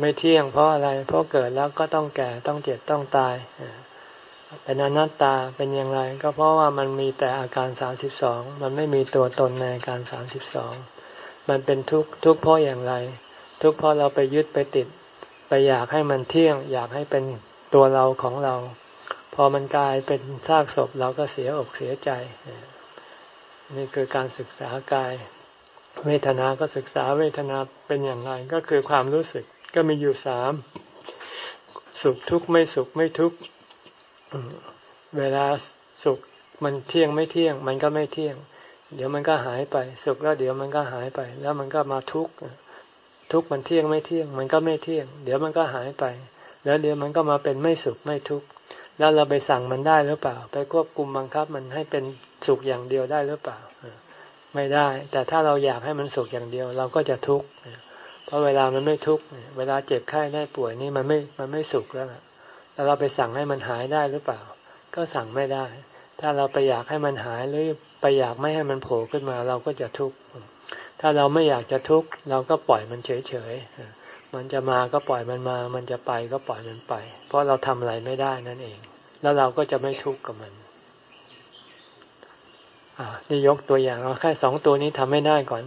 Speaker 1: ไม่เที่ยงเพราะอะไร เพราะเกิดแล้วก็ต้องแก่ต้องเจ็บต้องตาย เป็นอนัตตาเป็นอย่างไร ก็เพราะว่ามันมีแต่อาการสามสิบสองมันไม่มีตัวตนในอาการสามสิบสองมันเป็นทุกข์ทุกข์เพราะอย่างไร ทุกข์เพราะเราไปยึดไปติด ไปอยากให้มันเที่ยง อยากให้เป็นตัวเราของเรา พอมันกลายเป็นซากศพเราก็เสียอกเสียใจ นี่คือการศึกษากาย เวทนาก็ศึกษาเวทนาเป็นอย่างไร ก็คือความรู้สึกก็มีอยู่สามสุขทุกข์ไม่สุขไม่ทุกข์ เวลาสุขมันเที่ยงไม่เที่ยง มันก็ไม่เที่ยง เดี๋ยวมันก็หายไป สุขแล้วเดี๋ยวมันก็หายไป แล้วมันก็มาทุกข์ทุกข์มันเที่ยงไม่เที่ยง มันก็ไม่เที่ยง เดี๋ยวมันก็หายไป แล้วเดี๋ยวมันก็มาเป็นไม่สุขไม่ทุกข์แล้วเราไปสั่งมันได้หรือเปล่า ไปควบคุมบังคับมันให้เป็นสุขอย่างเดียวได้หรือเปล่าไม่ได้ แต่ถ้าเราอยากให้มันสุขอย่างเดียว เราก็จะทุกข์เพราะเวลามันไม่ทุกข์เวลาเจ็บไข้ได้ป่วยนี่มันไม่มันไม่สุขแล้วล่ะ แล้วเราไปสั่งให้มันหายได้หรือเปล่า ก็สั่งไม่ได้ ถ้าเราไปอยากให้มันหายหรือไปอยากไม่ให้มันโผล่ขึ้นมาเราก็จะทุกข์ ถ้าเราไม่อยากจะทุกข์เราก็ปล่อยมันเฉยๆ มันจะมาก็ปล่อยมันมา มันจะไปก็ปล่อยมันไป เพราะเราทำอะไรไม่ได้นั่นเอง แล้วเราก็จะไม่ทุกข์กับมันอ่านี่ยกตัวอย่างเราแค่สองตัวนี้ทำไม่ได้ก่อน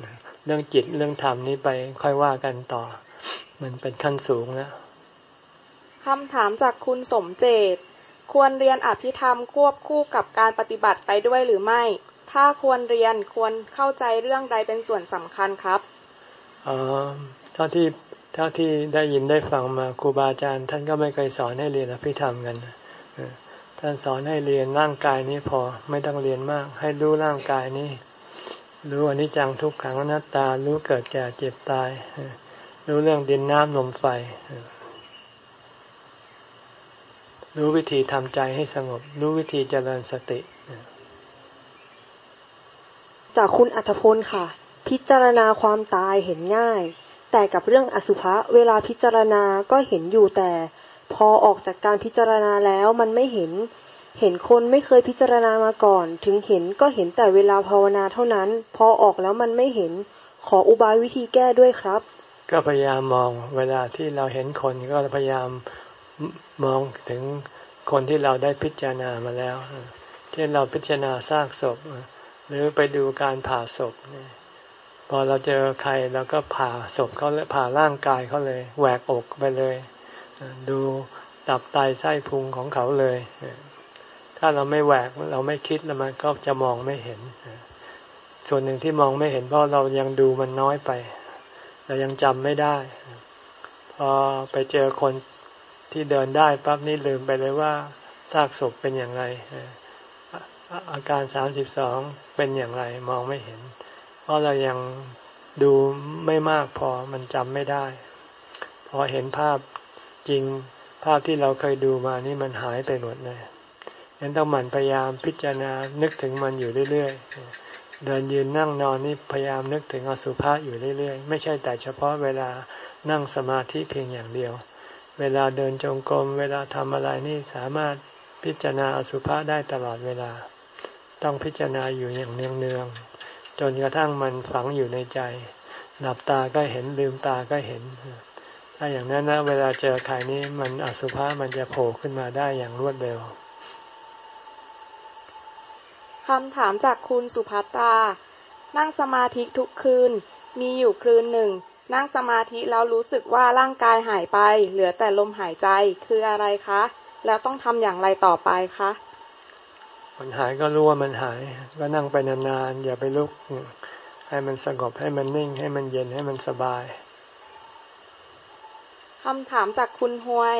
Speaker 1: เรื่องจิตเรื่องธรรมนี้ไปค่อยว่ากันต่อ มันเป็นขั้นสูงแล้ว
Speaker 4: คำถามจากคุณสมเจต ควรเรียนอภิธรรมควบคู่กับการปฏิบัติไปด้วยหรือไม่ ถ้าควรเรียนควรเข้าใจเรื่องใดเป็นส่วนสำคัญครับ
Speaker 1: อ๋อเท่าที่เท่าที่ได้ยินได้ฟังมาครูบาอาจารย์ ท่านก็ไม่เคยสอนให้เรียนอภิธรรมกันท่านสอนให้เรียนร่างกายนี้พอไม่ต้องเรียนมาก ให้รู้ร่างกายนี้ รู้อนิจจังทุกขังอนัตตา รู้เกิดแก่เจ็บตาย รู้เรื่องดินน้ำลมไฟ รู้วิธีทำใจให้สงบ รู้วิธีเจริญสติ
Speaker 5: จากคุณอัธพลค่ะ พิจารณาความตายเห็นง่าย แต่กับเรื่องอสุภะเวลาพิจารณาก็เห็นอยู่แต่ พอออกจากการพิจารณาแล้วมันไม่เห็น เห็นคนไม่เคยพิจารณามาก่อน ถึงเห็นก็เห็นแต่เวลาภาวนาเท่านั้น พอออกแล้วมันไม่เห็น ขออุบายวิธีแก้ด้วยครับ
Speaker 1: ก็พยายามมองเวลาที่เราเห็นคนก็พยายาม มองถึงคนที่เราได้พิจารณามาแล้ว เช่นเราพิจารณาซากศพ หรือไปดูการผ่าศพพอเราเจอใครเราก็ผ่าศพเขาเลยผ่าร่างกายเขาเลยแหวกอกไปเลย ดูตับไตไส้พุงของเขาเลย ถ้าเราไม่แหวกเราไม่คิดแล้วมันก็จะมองไม่เห็น ส่วนหนึ่งที่มองไม่เห็นเพราะเรายังดูมันน้อยไป เรายังจำไม่ได้พอไปเจอคน ที่เดินได้ปั๊บนี่ลืมไปเลยว่าซากศพเป็นอย่างไรอาการสามสิบสองเป็นอย่างไรมองไม่เห็น เพราะเรายังดูไม่มากพอมันจำไม่ได้ พอเห็นภาพจริงภาพที่เราเคยดูมานี่มันหายไปหมดเลยยังต้องหมั่นพยายามพิจารณานึกถึงมันอยู่เรื่อยๆ เดินยืนนั่งนอนนี่พยายามนึกถึงอสุภะอยู่เรื่อยๆ ไม่ใช่แต่เฉพาะเวลานั่งสมาธิเพียงอย่างเดียว เวลาเดินจงกรม เวลาทำอะไรนี่สามารถพิจารณาอสุภะได้ตลอดเวลา ต้องพิจารณาอยู่อย่างเนืองๆจนกระทั่งมันฝังอยู่ในใจหลับตาก็เห็นลืมตาก็เห็น ถ้าอย่างนั้นนะเวลาเจอใครนี้มันอสุภะมันจะโผล่ขึ้นมาได้อย่างรวดเร็ว
Speaker 4: คำถามจากคุณสุภัตตา นั่งสมาธิทุกคืน มีอยู่คืนหนึ่ง นั่งสมาธิแล้วรู้สึกว่าร่างกายหายไป เหลือแต่ลมหายใจคืออะไรคะ แล้วต้องทำอย่างไรต่อไปคะ
Speaker 1: มันหายก็รู้ว่ามันหาย ก็นั่งไปนานๆอย่าไปลุก ให้มันสงบให้มันนิ่ง ให้มันเย็นให้มันสบาย
Speaker 4: คำถามจากคุณฮวย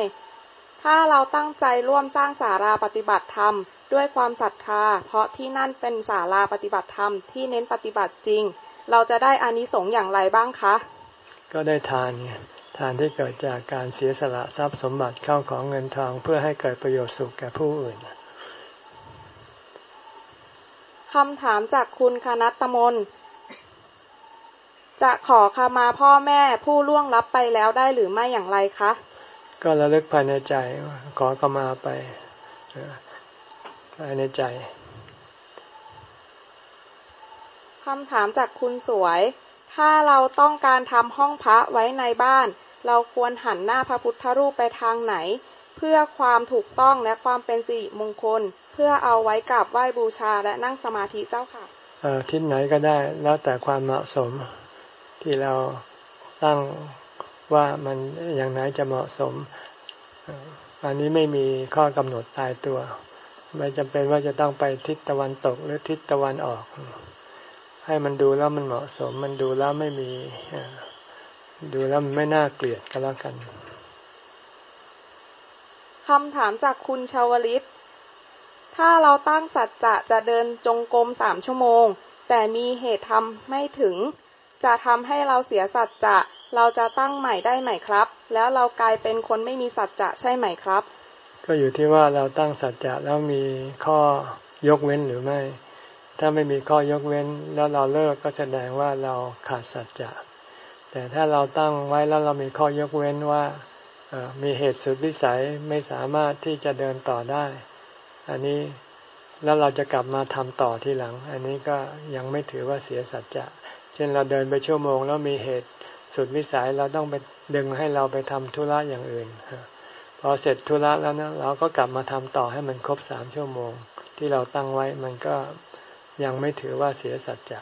Speaker 4: ถ้าเราตั้งใจร่วมสร้างสาราปฏิบัติธรรมด้วยความศรัทธา เพราะที่นั่นเป็นศาลาปฏิบัติธรรมที่เน้นปฏิบัติจริง เราจะได้อานิสงส์อย่างไรบ้างคะ
Speaker 1: ก็ได้ทานไงทานที่เกิดจากการเสียสละทรัพย์สมบัติเข้าของเงินทองเพื่อให้เกิดประโยชน์สุขแก่ผู้อื่น
Speaker 4: คำถามจากคุณคณัตมนจะขอขมาพ่อแม่ผู้ล่วงลับไปแล้วได้หรือไม่อย่างไรคะ
Speaker 1: ก็ระลึกภายในใจขอขมาไปภายในใจ
Speaker 4: คำถามจากคุณสวย ถ้าเราต้องการทำห้องพระไว้ในบ้าน เราควรหันหน้าพระพุทธรูปไปทางไหน เพื่อความถูกต้องและความเป็นสิริมงคล เพื่อเอาไว้กราบไหว้บูชาและนั่งสมาธิเจ้าค่ะ
Speaker 1: ทิศไหนก็ได้แล้วแต่ความเหมาะสมที่เราตั้งว่ามันอย่างไหนจะเหมาะสม อันนี้ไม่มีข้อกำหนดตายตัว ไม่จำเป็นว่าจะต้องไปทิศตะวันตกหรือทิศตะวันออก ให้มันดูแล้วมันเหมาะสม มันดูแล้วไม่มีดูแล้วมันไม่น่าเกลียดก็แล้วกัน
Speaker 4: คำถามจากคุณชาวลิต ถ้าเราตั้งสัจจะจะเดินจงกรมสามชั่วโมง แต่มีเหตุทำไม่ถึง จะทำให้เราเสียสัจจะ เราจะตั้งใหม่ได้ไหมครับ แล้วเรากลายเป็นคนไม่มีสัจจะใช่ไหมครับ
Speaker 1: ก็อยู่ที่ว่าเราตั้งสัจจะแล้วมีข้อยกเว้นหรือไม่ ถ้าไม่มีข้อยกเว้นแล้วเราเลิกก็แสดงว่าเราขาดสัจจะแต่ถ้าเราตั้งไว้แล้วเรามีข้อยกเว้นว่ามีเหตุสุดวิสัยไม่สามารถที่จะเดินต่อได้ อันนี้แล้วเราจะกลับมาทำต่อทีหลัง อันนี้ก็ยังไม่ถือว่าเสียสัจจะ เช่นเราเดินไปชั่วโมง แล้วมีเหตุสุดวิสัยเราต้องไปดึงให้เราไปทำธุระอย่างอื่น พอเสร็จธุระแล้วนะเราก็กลับมาทำต่อให้มันครบสามชั่วโมง ที่เราตั้งไว้มันก็ ยังไม่ถือว่าเสียสัจจะ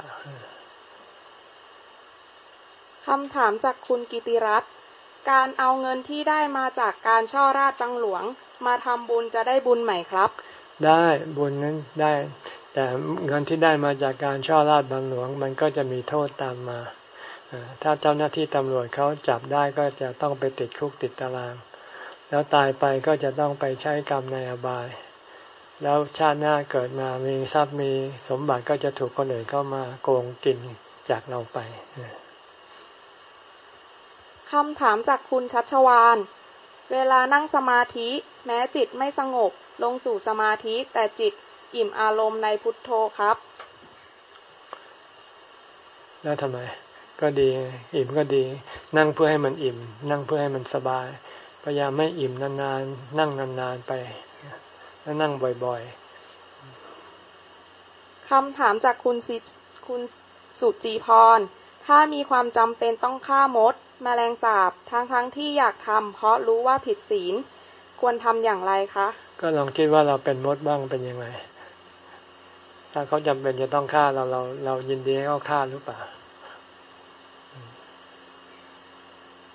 Speaker 4: คำถามจากคุณกิติรัตน์การเอาเงินที่ได้มาจากการช่อราชบังหลวง มาทำบุญจะได้บุญไหมครับ
Speaker 1: ได้บุญนั้นได้ แต่เงินที่ได้มาจากการช่อราชบังหลวง มันก็จะมีโทษตามมาถ้าเจ้าหน้าที่ตำรวจเขาจับได้ก็จะต้องไปติดคุกติดตาราง แล้วตายไปก็จะต้องไปใช้กรรมในอบาย แล้วชาติหน้าเกิดมามีทรัพย์มีสมบัติก็จะถูกคนอื่นเข้ามาโกงกินจากเราไป
Speaker 4: คำถามจากคุณชัชวานเวลานั่งสมาธิ แม้จิตไม่สงบ ลงสู่สมาธิแต่จิตอิ่มอารมณ์ในพุทโธครับ
Speaker 1: แล้วทำไม ก็ดี อิ่มก็ดี นั่งเพื่อให้มันอิ่ม นั่งเพื่อให้มันสบาย พยายามไม่อิ่มนานๆ นั่งนานๆไป แล้วนั่งบ่อย
Speaker 4: ๆคำถามจากคุณสิคุณสุจีพร ถ้ามีความจำเป็นต้องฆ่ามดมแมลงสาบทั้งทั้งที่อยากทำเพราะรู้ว่าผิดศีล ควรทำอย่างไรคะ
Speaker 1: ก็ลองคิดว่าเราเป็นมดบ้างเป็นยังไง ถ้าเขาจำเป็นจะต้องฆ่าเราเราเรายินดีให้เขาฆ่าหรือเปล่า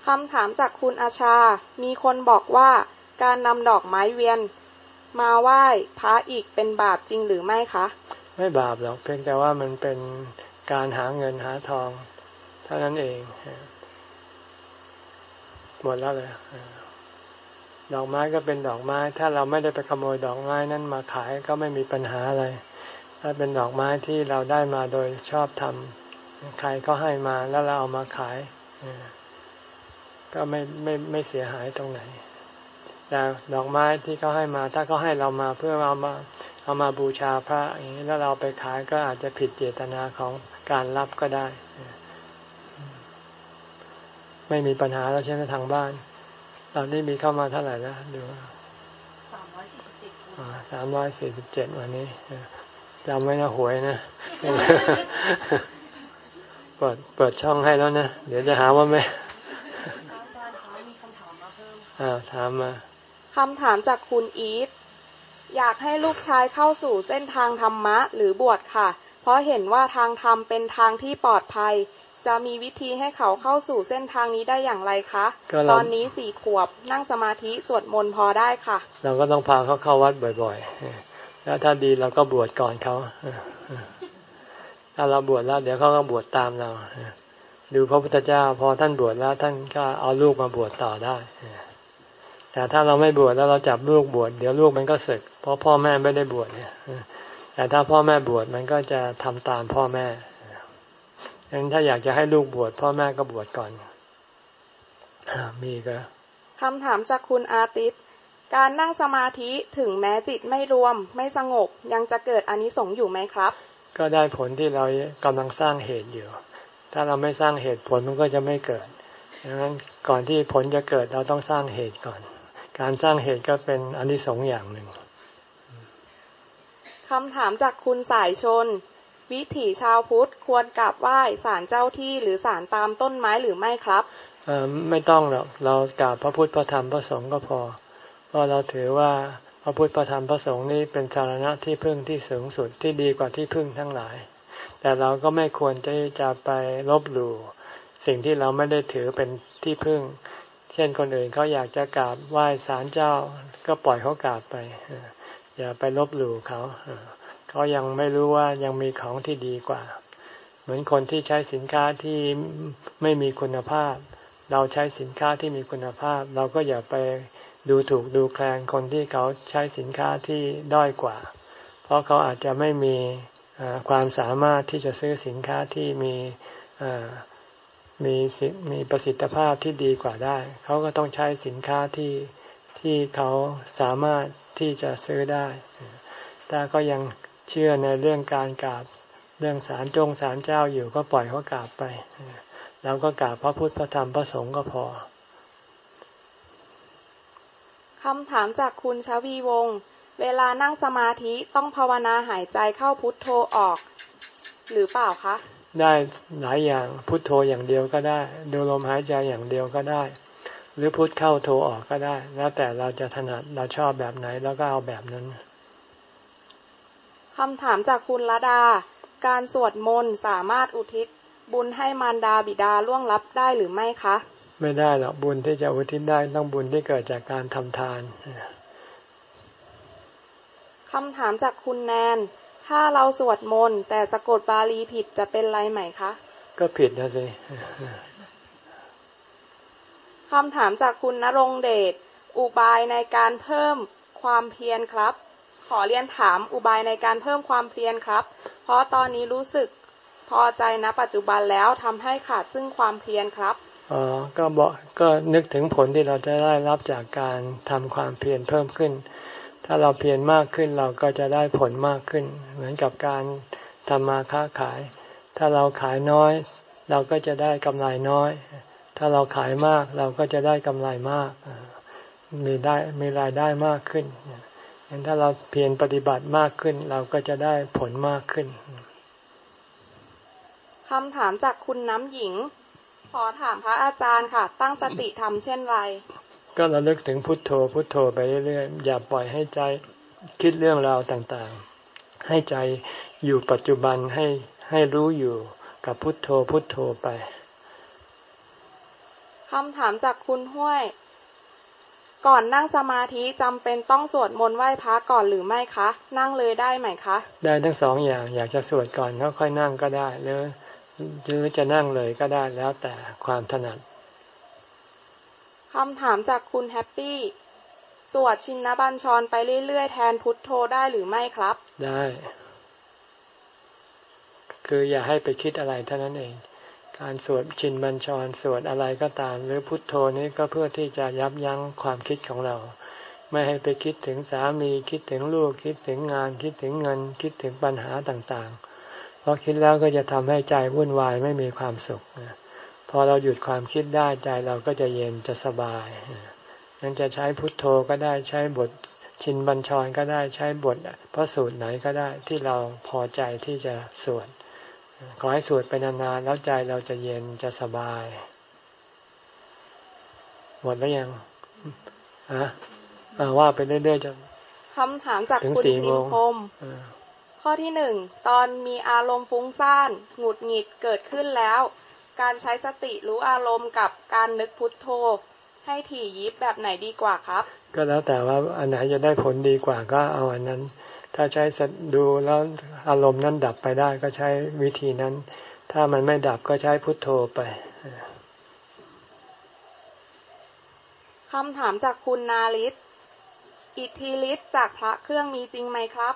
Speaker 4: คำถามจากคุณอาชา มีคนบอกว่าการนำดอกไม้เวียน มาไหว้พระอีกเป็นบาปจริงหรือไม่คะ
Speaker 1: ไม่บาปหรอกเพียงแต่ว่ามันเป็นการหาเงินหาทอง เท่านั้นเองหมดแล้วเลยดอกไม้ก็เป็นดอกไม้ ถ้าเราไม่ได้ไปขโมยดอกไม้นั้นมาขายก็ไม่มีปัญหาอะไร ถ้าเป็นดอกไม้ที่เราได้มาโดยชอบทำใครก็ให้มาแล้วเราเอามาขายก็ไม่ไม่ไม่เสียหายตรงไหน แต่ดอกไม้ที่เขาให้มา ถ้าเขาให้เรามาเพื่อเอามาเอามาบูชาพระอย่างนี้แล้วเราไปขายก็อาจจะผิดเจตนาของการรับก็ได้ ไม่มีปัญหาแล้วใช่ไหมทางบ้าน ตอนนี้มีเข้ามาเท่าไหร่แล้วดูสามร้อยสี่สิบเจ็ดวันนี้จำไว้นะหวยนะ เปิดเปิดช่องให้แล้วนะ เดี๋ยวจะหาว่าไม่อ่าถามมา
Speaker 4: คำถามจากคุณอีทอยากให้ลูกชายเข้าสู่เส้นทางธรรมะหรือบวชค่ะ เพราะเห็นว่าทางธรรมเป็นทางที่ปลอดภัย จะมีวิธีให้เขาเข้าสู่เส้นทางนี้ได้อย่างไรคะ ตอนนี้สี่ขวบนั่งสมาธิสวดมนต์พอได้ค่ะ
Speaker 1: เราก็ต้องพาเขาเข้าวัดบ่อยๆ แล้วถ้าดีเราก็บวชก่อนเขาถ้าเราบวชแล้ว เดี๋ยวเขาก็บวชตามเรา ดูพระพุทธเจ้าพอท่านบวชแล้วท่านก็เอาลูกมาบวชต่อได้ แต่ถ้าเราไม่บวชแล้วเราจับลูกบวชเดี๋ยวลูกมันก็สึก เพราะพ่อแม่ไม่ได้บวชเนี่ยแต่ถ้าพ่อแม่บวชมันก็จะทำตามพ่อแม่ดังนั้นถ้าอยากจะให้ลูกบวชพ่อแม่ก็บวชก่อนมีก็
Speaker 4: คำถามจากคุณอาติสการนั่งสมาธิถึงแม้จิตไม่รวม ไม่สงบยังจะเกิดอนิสงส์อยู่ไหมครับ
Speaker 1: ก็ได้ผลที่เรากำลังสร้างเหตุอยู่ ถ้าเราไม่สร้างเหตุผลมันก็จะไม่เกิดดังนั้นก่อนที่ผลจะเกิดเราต้องสร้างเหตุก่อน การสร้างเหตุก็เป็นอนิสงส์อย่างหนึ่ง
Speaker 4: คำถามจากคุณสายชน วิถีชาวพุทธควรกราบไหว้ศาลเจ้าที่หรือศาลตามต้นไม้หรือไม่ครับ
Speaker 1: ไม่ต้องหรอกเรากราบพระพุทธพระธรรมพระสงฆ์ก็พอ เพราะเราถือว่าพระพุทธพระธรรมพระสงฆ์นี้เป็นสารณะที่พึ่งที่สูงสุดที่ดีกว่าที่พึ่งทั้งหลาย แต่เราก็ไม่ควรจะจะไปลบหลู่สิ่งที่เราไม่ได้ถือเป็นที่พึ่ง เช่นคนอื่นเขาอยากจะกราบไหว้ศาลเจ้า ก็ปล่อยเขากราบไป อย่าไปลบหลู่เขา เขายังไม่รู้ว่ายังมีของที่ดีกว่า เหมือนคนที่ใช้สินค้าที่ไม่มีคุณภาพ เราใช้สินค้าที่มีคุณภาพ เราก็อย่าไปดูถูกดูแคลนคนที่เขาใช้สินค้าที่ด้อยกว่า เพราะเขาอาจจะไม่มีความสามารถที่จะซื้อสินค้าที่มี มีมีประสิทธิภาพที่ดีกว่าได้ เขาก็ต้องใช้สินค้าที่ที่เขาสามารถที่จะซื้อได้ถ้าก็ยังเชื่อในเรื่องการกราบเรื่องสารจงสารเจ้าอยู่ก็ปล่อยเขากราบไปแล้วก็กราบพระพุทธพระธรรมพระสงฆ์ก็พอ
Speaker 4: คำถามจากคุณชวีวงศ์เวลานั่งสมาธิต้องภาวนาหายใจเข้าพุทโธออก หรือเปล่าคะ
Speaker 1: ได้หลายอย่างพุทโธอย่างเดียวก็ได้ ดูลมหายใจอย่างเดียวก็ได้ หรือพุทเข้าโธออกก็ได้ แล้วแต่เราจะถนัดเราชอบแบบไหนแล้วก็เอาแบบนั้น
Speaker 4: คำถามจากคุณละดา การสวดมนต์สามารถอุทิศบุญให้มารดาบิดาล่วงลับได้หรือไม่คะ
Speaker 1: ไม่ได้หรอกบุญที่จะอุทิศได้ต้องบุญที่เกิดจากการทำทาน
Speaker 4: คำถามจากคุณแนน ถ้าเราสวดมนต์แต่สะกดบาลีผิดจะเป็นไรไหมคะ
Speaker 1: ก็ผิดนะสิ
Speaker 4: คำถามจากคุณนรงเดช อุบายในการเพิ่มความเพียรครับ ขอเรียนถามอุบายในการเพิ่มความเพียรครับ เพราะตอนนี้รู้สึกพอใจนะปัจจุบันแล้วทำให้ขาดซึ่งความเพียรครับ
Speaker 1: อ๋อก็บอกก็นึกถึงผลที่เราจะได้รับจากการทำความเพียรเพิ่มขึ้น ถ้าเราเพียรมากขึ้นเราก็จะได้ผลมากขึ้น เหมือนกับการทำมาค้าขาย ถ้าเราขายน้อย เราก็จะได้กำไรน้อย ถ้าเราขายมากเราก็จะได้กำไรมาก มีได้มีรายได้มากขึ้นงั้นถ้าเราเพียรปฏิบัติมากขึ้น เราก็จะได้ผลมากขึ้น
Speaker 4: คำถามจากคุณน้ำหญิง ขอถามพระอาจารย์ค่ะ ตั้งสติทำเช่นไร
Speaker 1: ก็ระลึกถึงพุทโธพุทโธไปเรื่อยๆ อย่าปล่อยให้ใจคิดเรื่องราวต่างๆ ให้ใจอยู่ปัจจุบันให้ให้รู้อยู่กับพุทโธพุทโธไป
Speaker 4: คำถามจากคุณห้วย ก่อนนั่งสมาธิจำเป็นต้องสวดมนต์ไหว้พระก่อนหรือไม่คะ นั่งเลยได้ไหมคะ
Speaker 1: ได้ทั้งสองอย่างอยากจะสวดก่อนก็ค่อยนั่งก็ได้หรือหรือจะนั่งเลยก็ได้แล้วแต่ความถนัด
Speaker 4: คำถามจากคุณแฮปปี้ สวดชินบัญชรไปเรื่อยๆ แทนพุทโธได้หรือไม่ครับ
Speaker 1: ได้ คืออย่าให้ไปคิดอะไรเท่านั้นเอง การสวดชินบัญชรสวดอะไรก็ตาม หรือพุทโธนี้ก็เพื่อที่จะยับยั้งความคิดของเรา ไม่ให้ไปคิดถึงสามีคิดถึงลูกคิดถึงงาน คิดถึงเงิน คิดถึงปัญหาต่างๆ เพราะคิดแล้วก็จะทำให้ใจวุ่นวายไม่มีความสุขนะ พอเราหยุดความคิดได้ใจเราก็จะเย็นจะสบายนั้นจะใช้พุทโธก็ได้ใช้บทชินบัญชรก็ได้ใช้บทพระสูตรไหนก็ได้ที่เราพอใจที่จะสวดขอให้สวดไปนานๆแล้วใจเราจะเย็นจะสบาย หมดแล้วยังอะว่าไปเรื่อยๆจะ
Speaker 4: คำถามจากคุณสิมพมข้อที่หนึ่งตอนมีอารมณ์ฟุ้งซ่านหงุดหงิดเกิดขึ้นแล้ว การใช้สติรู้อารมณ์กับการนึกพุทโธ ให้ถี่ยิบแบบไหนดีกว่าครับ
Speaker 1: ก็แล้วแต่ว่าอันไหนจะได้ผลดีกว่าก็เอาอันนั้น ถ้าใช้ดูแล้วอารมณ์นั้นดับไปได้ก็ใช้วิธีนั้น ถ้ามันไม่ดับก็ใช้พุทโธไป
Speaker 4: คำถามจากคุณนาลิศอิทธิฤทธิ์จากพระเครื่องมีจริงไหมครับ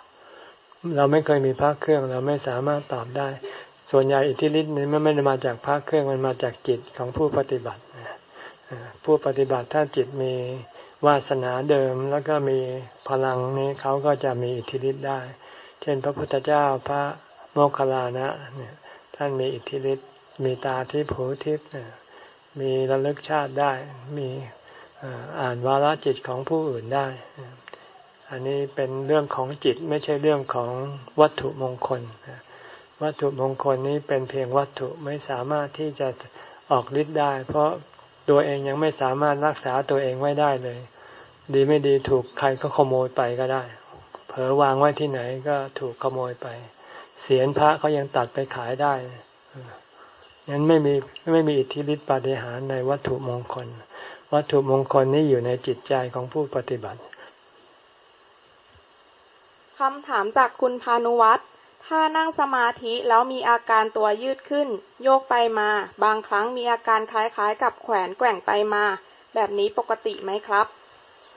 Speaker 1: เราไม่เคยมีพระเครื่องเราไม่สามารถตอบได้ ส่วนใหญ่อิทธิฤทธิ์นี้มันไม่ได้มาจากพระเครื่องมันมาจากจิตของผู้ปฏิบัติผู้ปฏิบัติถ้าจิตมีวาสนาเดิมแล้วก็มีพลังนี้เขาก็จะมีอิทธิฤทธิ์ได้ เช่น พระพุทธเจ้าพระโมคคัลลานะเนี่ยท่านมีอิทธิฤทธิ์มีตาทิพหูทิพย์มีระลึกชาติได้ มีอ่านวาระจิตของผู้อื่นได้ อันนี้เป็นเรื่องของจิตไม่ใช่เรื่องของวัตถุมงคล วัตถุมงคลนี้เป็นเพียงวัตถุไม่สามารถที่จะออกฤทธิ์ได้ เพราะตัวเองยังไม่สามารถรักษาตัวเองไว้ได้เลย ดีไม่ดีถูกใครก็ขโมยไปก็ได้ เผลอวางไว้ที่ไหนก็ถูกขโมยไป เสียนพระเขายังตัดไปขายได้ยังไม่มีไม่มีอิทธิฤทธิปาฏิหาริย์ในวัตถุมงคล วัตถุมงคลนี้อยู่ในจิตใจของผู้ปฏิบัติ
Speaker 4: คำถามจากคุณพานุวัตร ถ้านั่งสมาธิแล้วมีอาการตัวยืดขึ้น โยกไปมา บางครั้งมีอาการคล้ายๆ กับแขวนแกว่งไปมา แบบนี้ปกติไหมครับ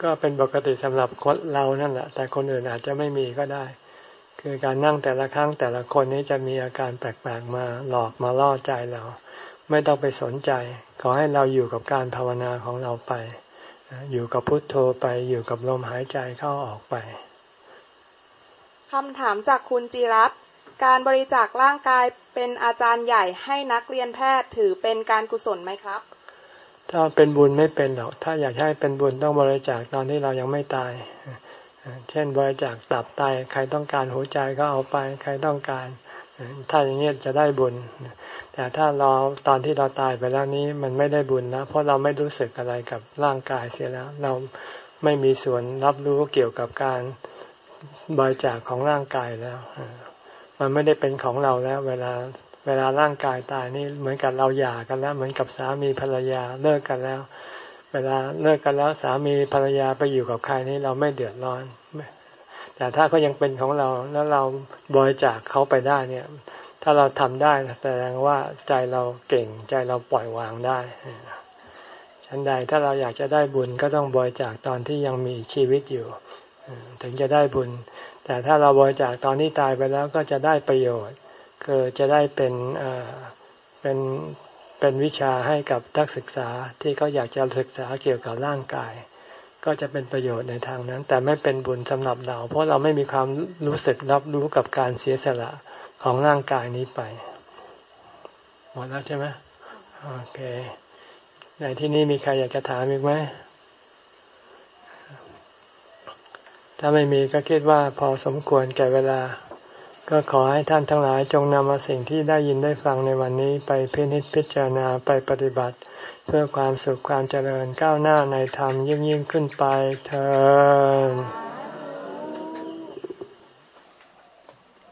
Speaker 1: ก็เป็นปกติสำหรับคนเรานั่นแหละ แต่คนอื่นอาจจะไม่มีก็ได้ คือการนั่งแต่ละครั้งแต่ละคนนี้จะมีอาการแปลกๆมาหลอกมาล่อใจเรา ไม่ต้องไปสนใจ ขอให้เราอยู่กับการภาวนาของเราไป อยู่กับพุทโธไปอยู่กับลมหายใจเข้าออกไป
Speaker 4: คำถามจากคุณจิรัตการบริจาคร่างกายเป็นอาจารย์ใหญ่ให้นักเรียนแพทย์ถือเป็นการกุศลไหมครับ
Speaker 1: ถ้าเป็นบุญไม่เป็นหรอก ถ้าอยากให้เป็นบุญต้องบริจาคตอนที่เรายังไม่ตาย เช่นบริจาคตับไตใครต้องการหัวใจก็เอาไป ใครต้องการ ถ้าอย่างนี้จะได้บุญ แต่ถ้าเราตอนที่เราตายไปแล้วนี้มันไม่ได้บุญนะเพราะเราไม่รู้สึกอะไรกับร่างกายเสียแล้ว เราไม่มีส่วนรับรู้เกี่ยวกับการ บริจาคของร่างกายแล้วมันไม่ได้เป็นของเราแล้ว เวลาเวลาร่างกายตายนี่เหมือนกับเราหย่ากันแล้ว เหมือนกับสามีภรรยาเลิกกันแล้ว เวลาเลิกกันแล้วสามีภรรยาไปอยู่กับใครนี่เราไม่เดือดร้อนแต่ถ้าเขายังเป็นของเราแล้วเราบริจาคเขาไปได้เนี่ย ถ้าเราทำได้แสดงว่าใจเราเก่งใจเราปล่อยวางได้ฉันใดถ้าเราอยากจะได้บุญก็ต้องบริจาคตอนที่ยังมีชีวิตอยู่ ถึงจะได้บุญ แต่ถ้าเราบริจาคตอนที่ตายไปแล้วก็จะได้ประโยชน์ คือจะได้เป็นเป็นเป็นวิชาให้กับนักศึกษาที่เขาอยากจะศึกษาเกี่ยวกับร่างกาย ก็จะเป็นประโยชน์ในทางนั้น แต่ไม่เป็นบุญสำหรับเรา เพราะเราไม่มีความรู้สึกรับรู้กับการเสียสละของร่างกายนี้ไป หมดแล้วใช่ไหมโอเคในที่นี้มีใครอยากจะถามอีกไหม ถ้าไม่มีก็คิดว่าพอสมควรแก่เวลา ก็ขอให้ท่านทั้งหลายจงนำเอาสิ่งที่ได้ยินได้ฟังในวันนี้ไปพินิจพิจารณาไปปฏิบัติ เพื่อความสุขความเจริญก้าวหน้าในธรรมยิ่งยิ่งขึ้นไปเธอ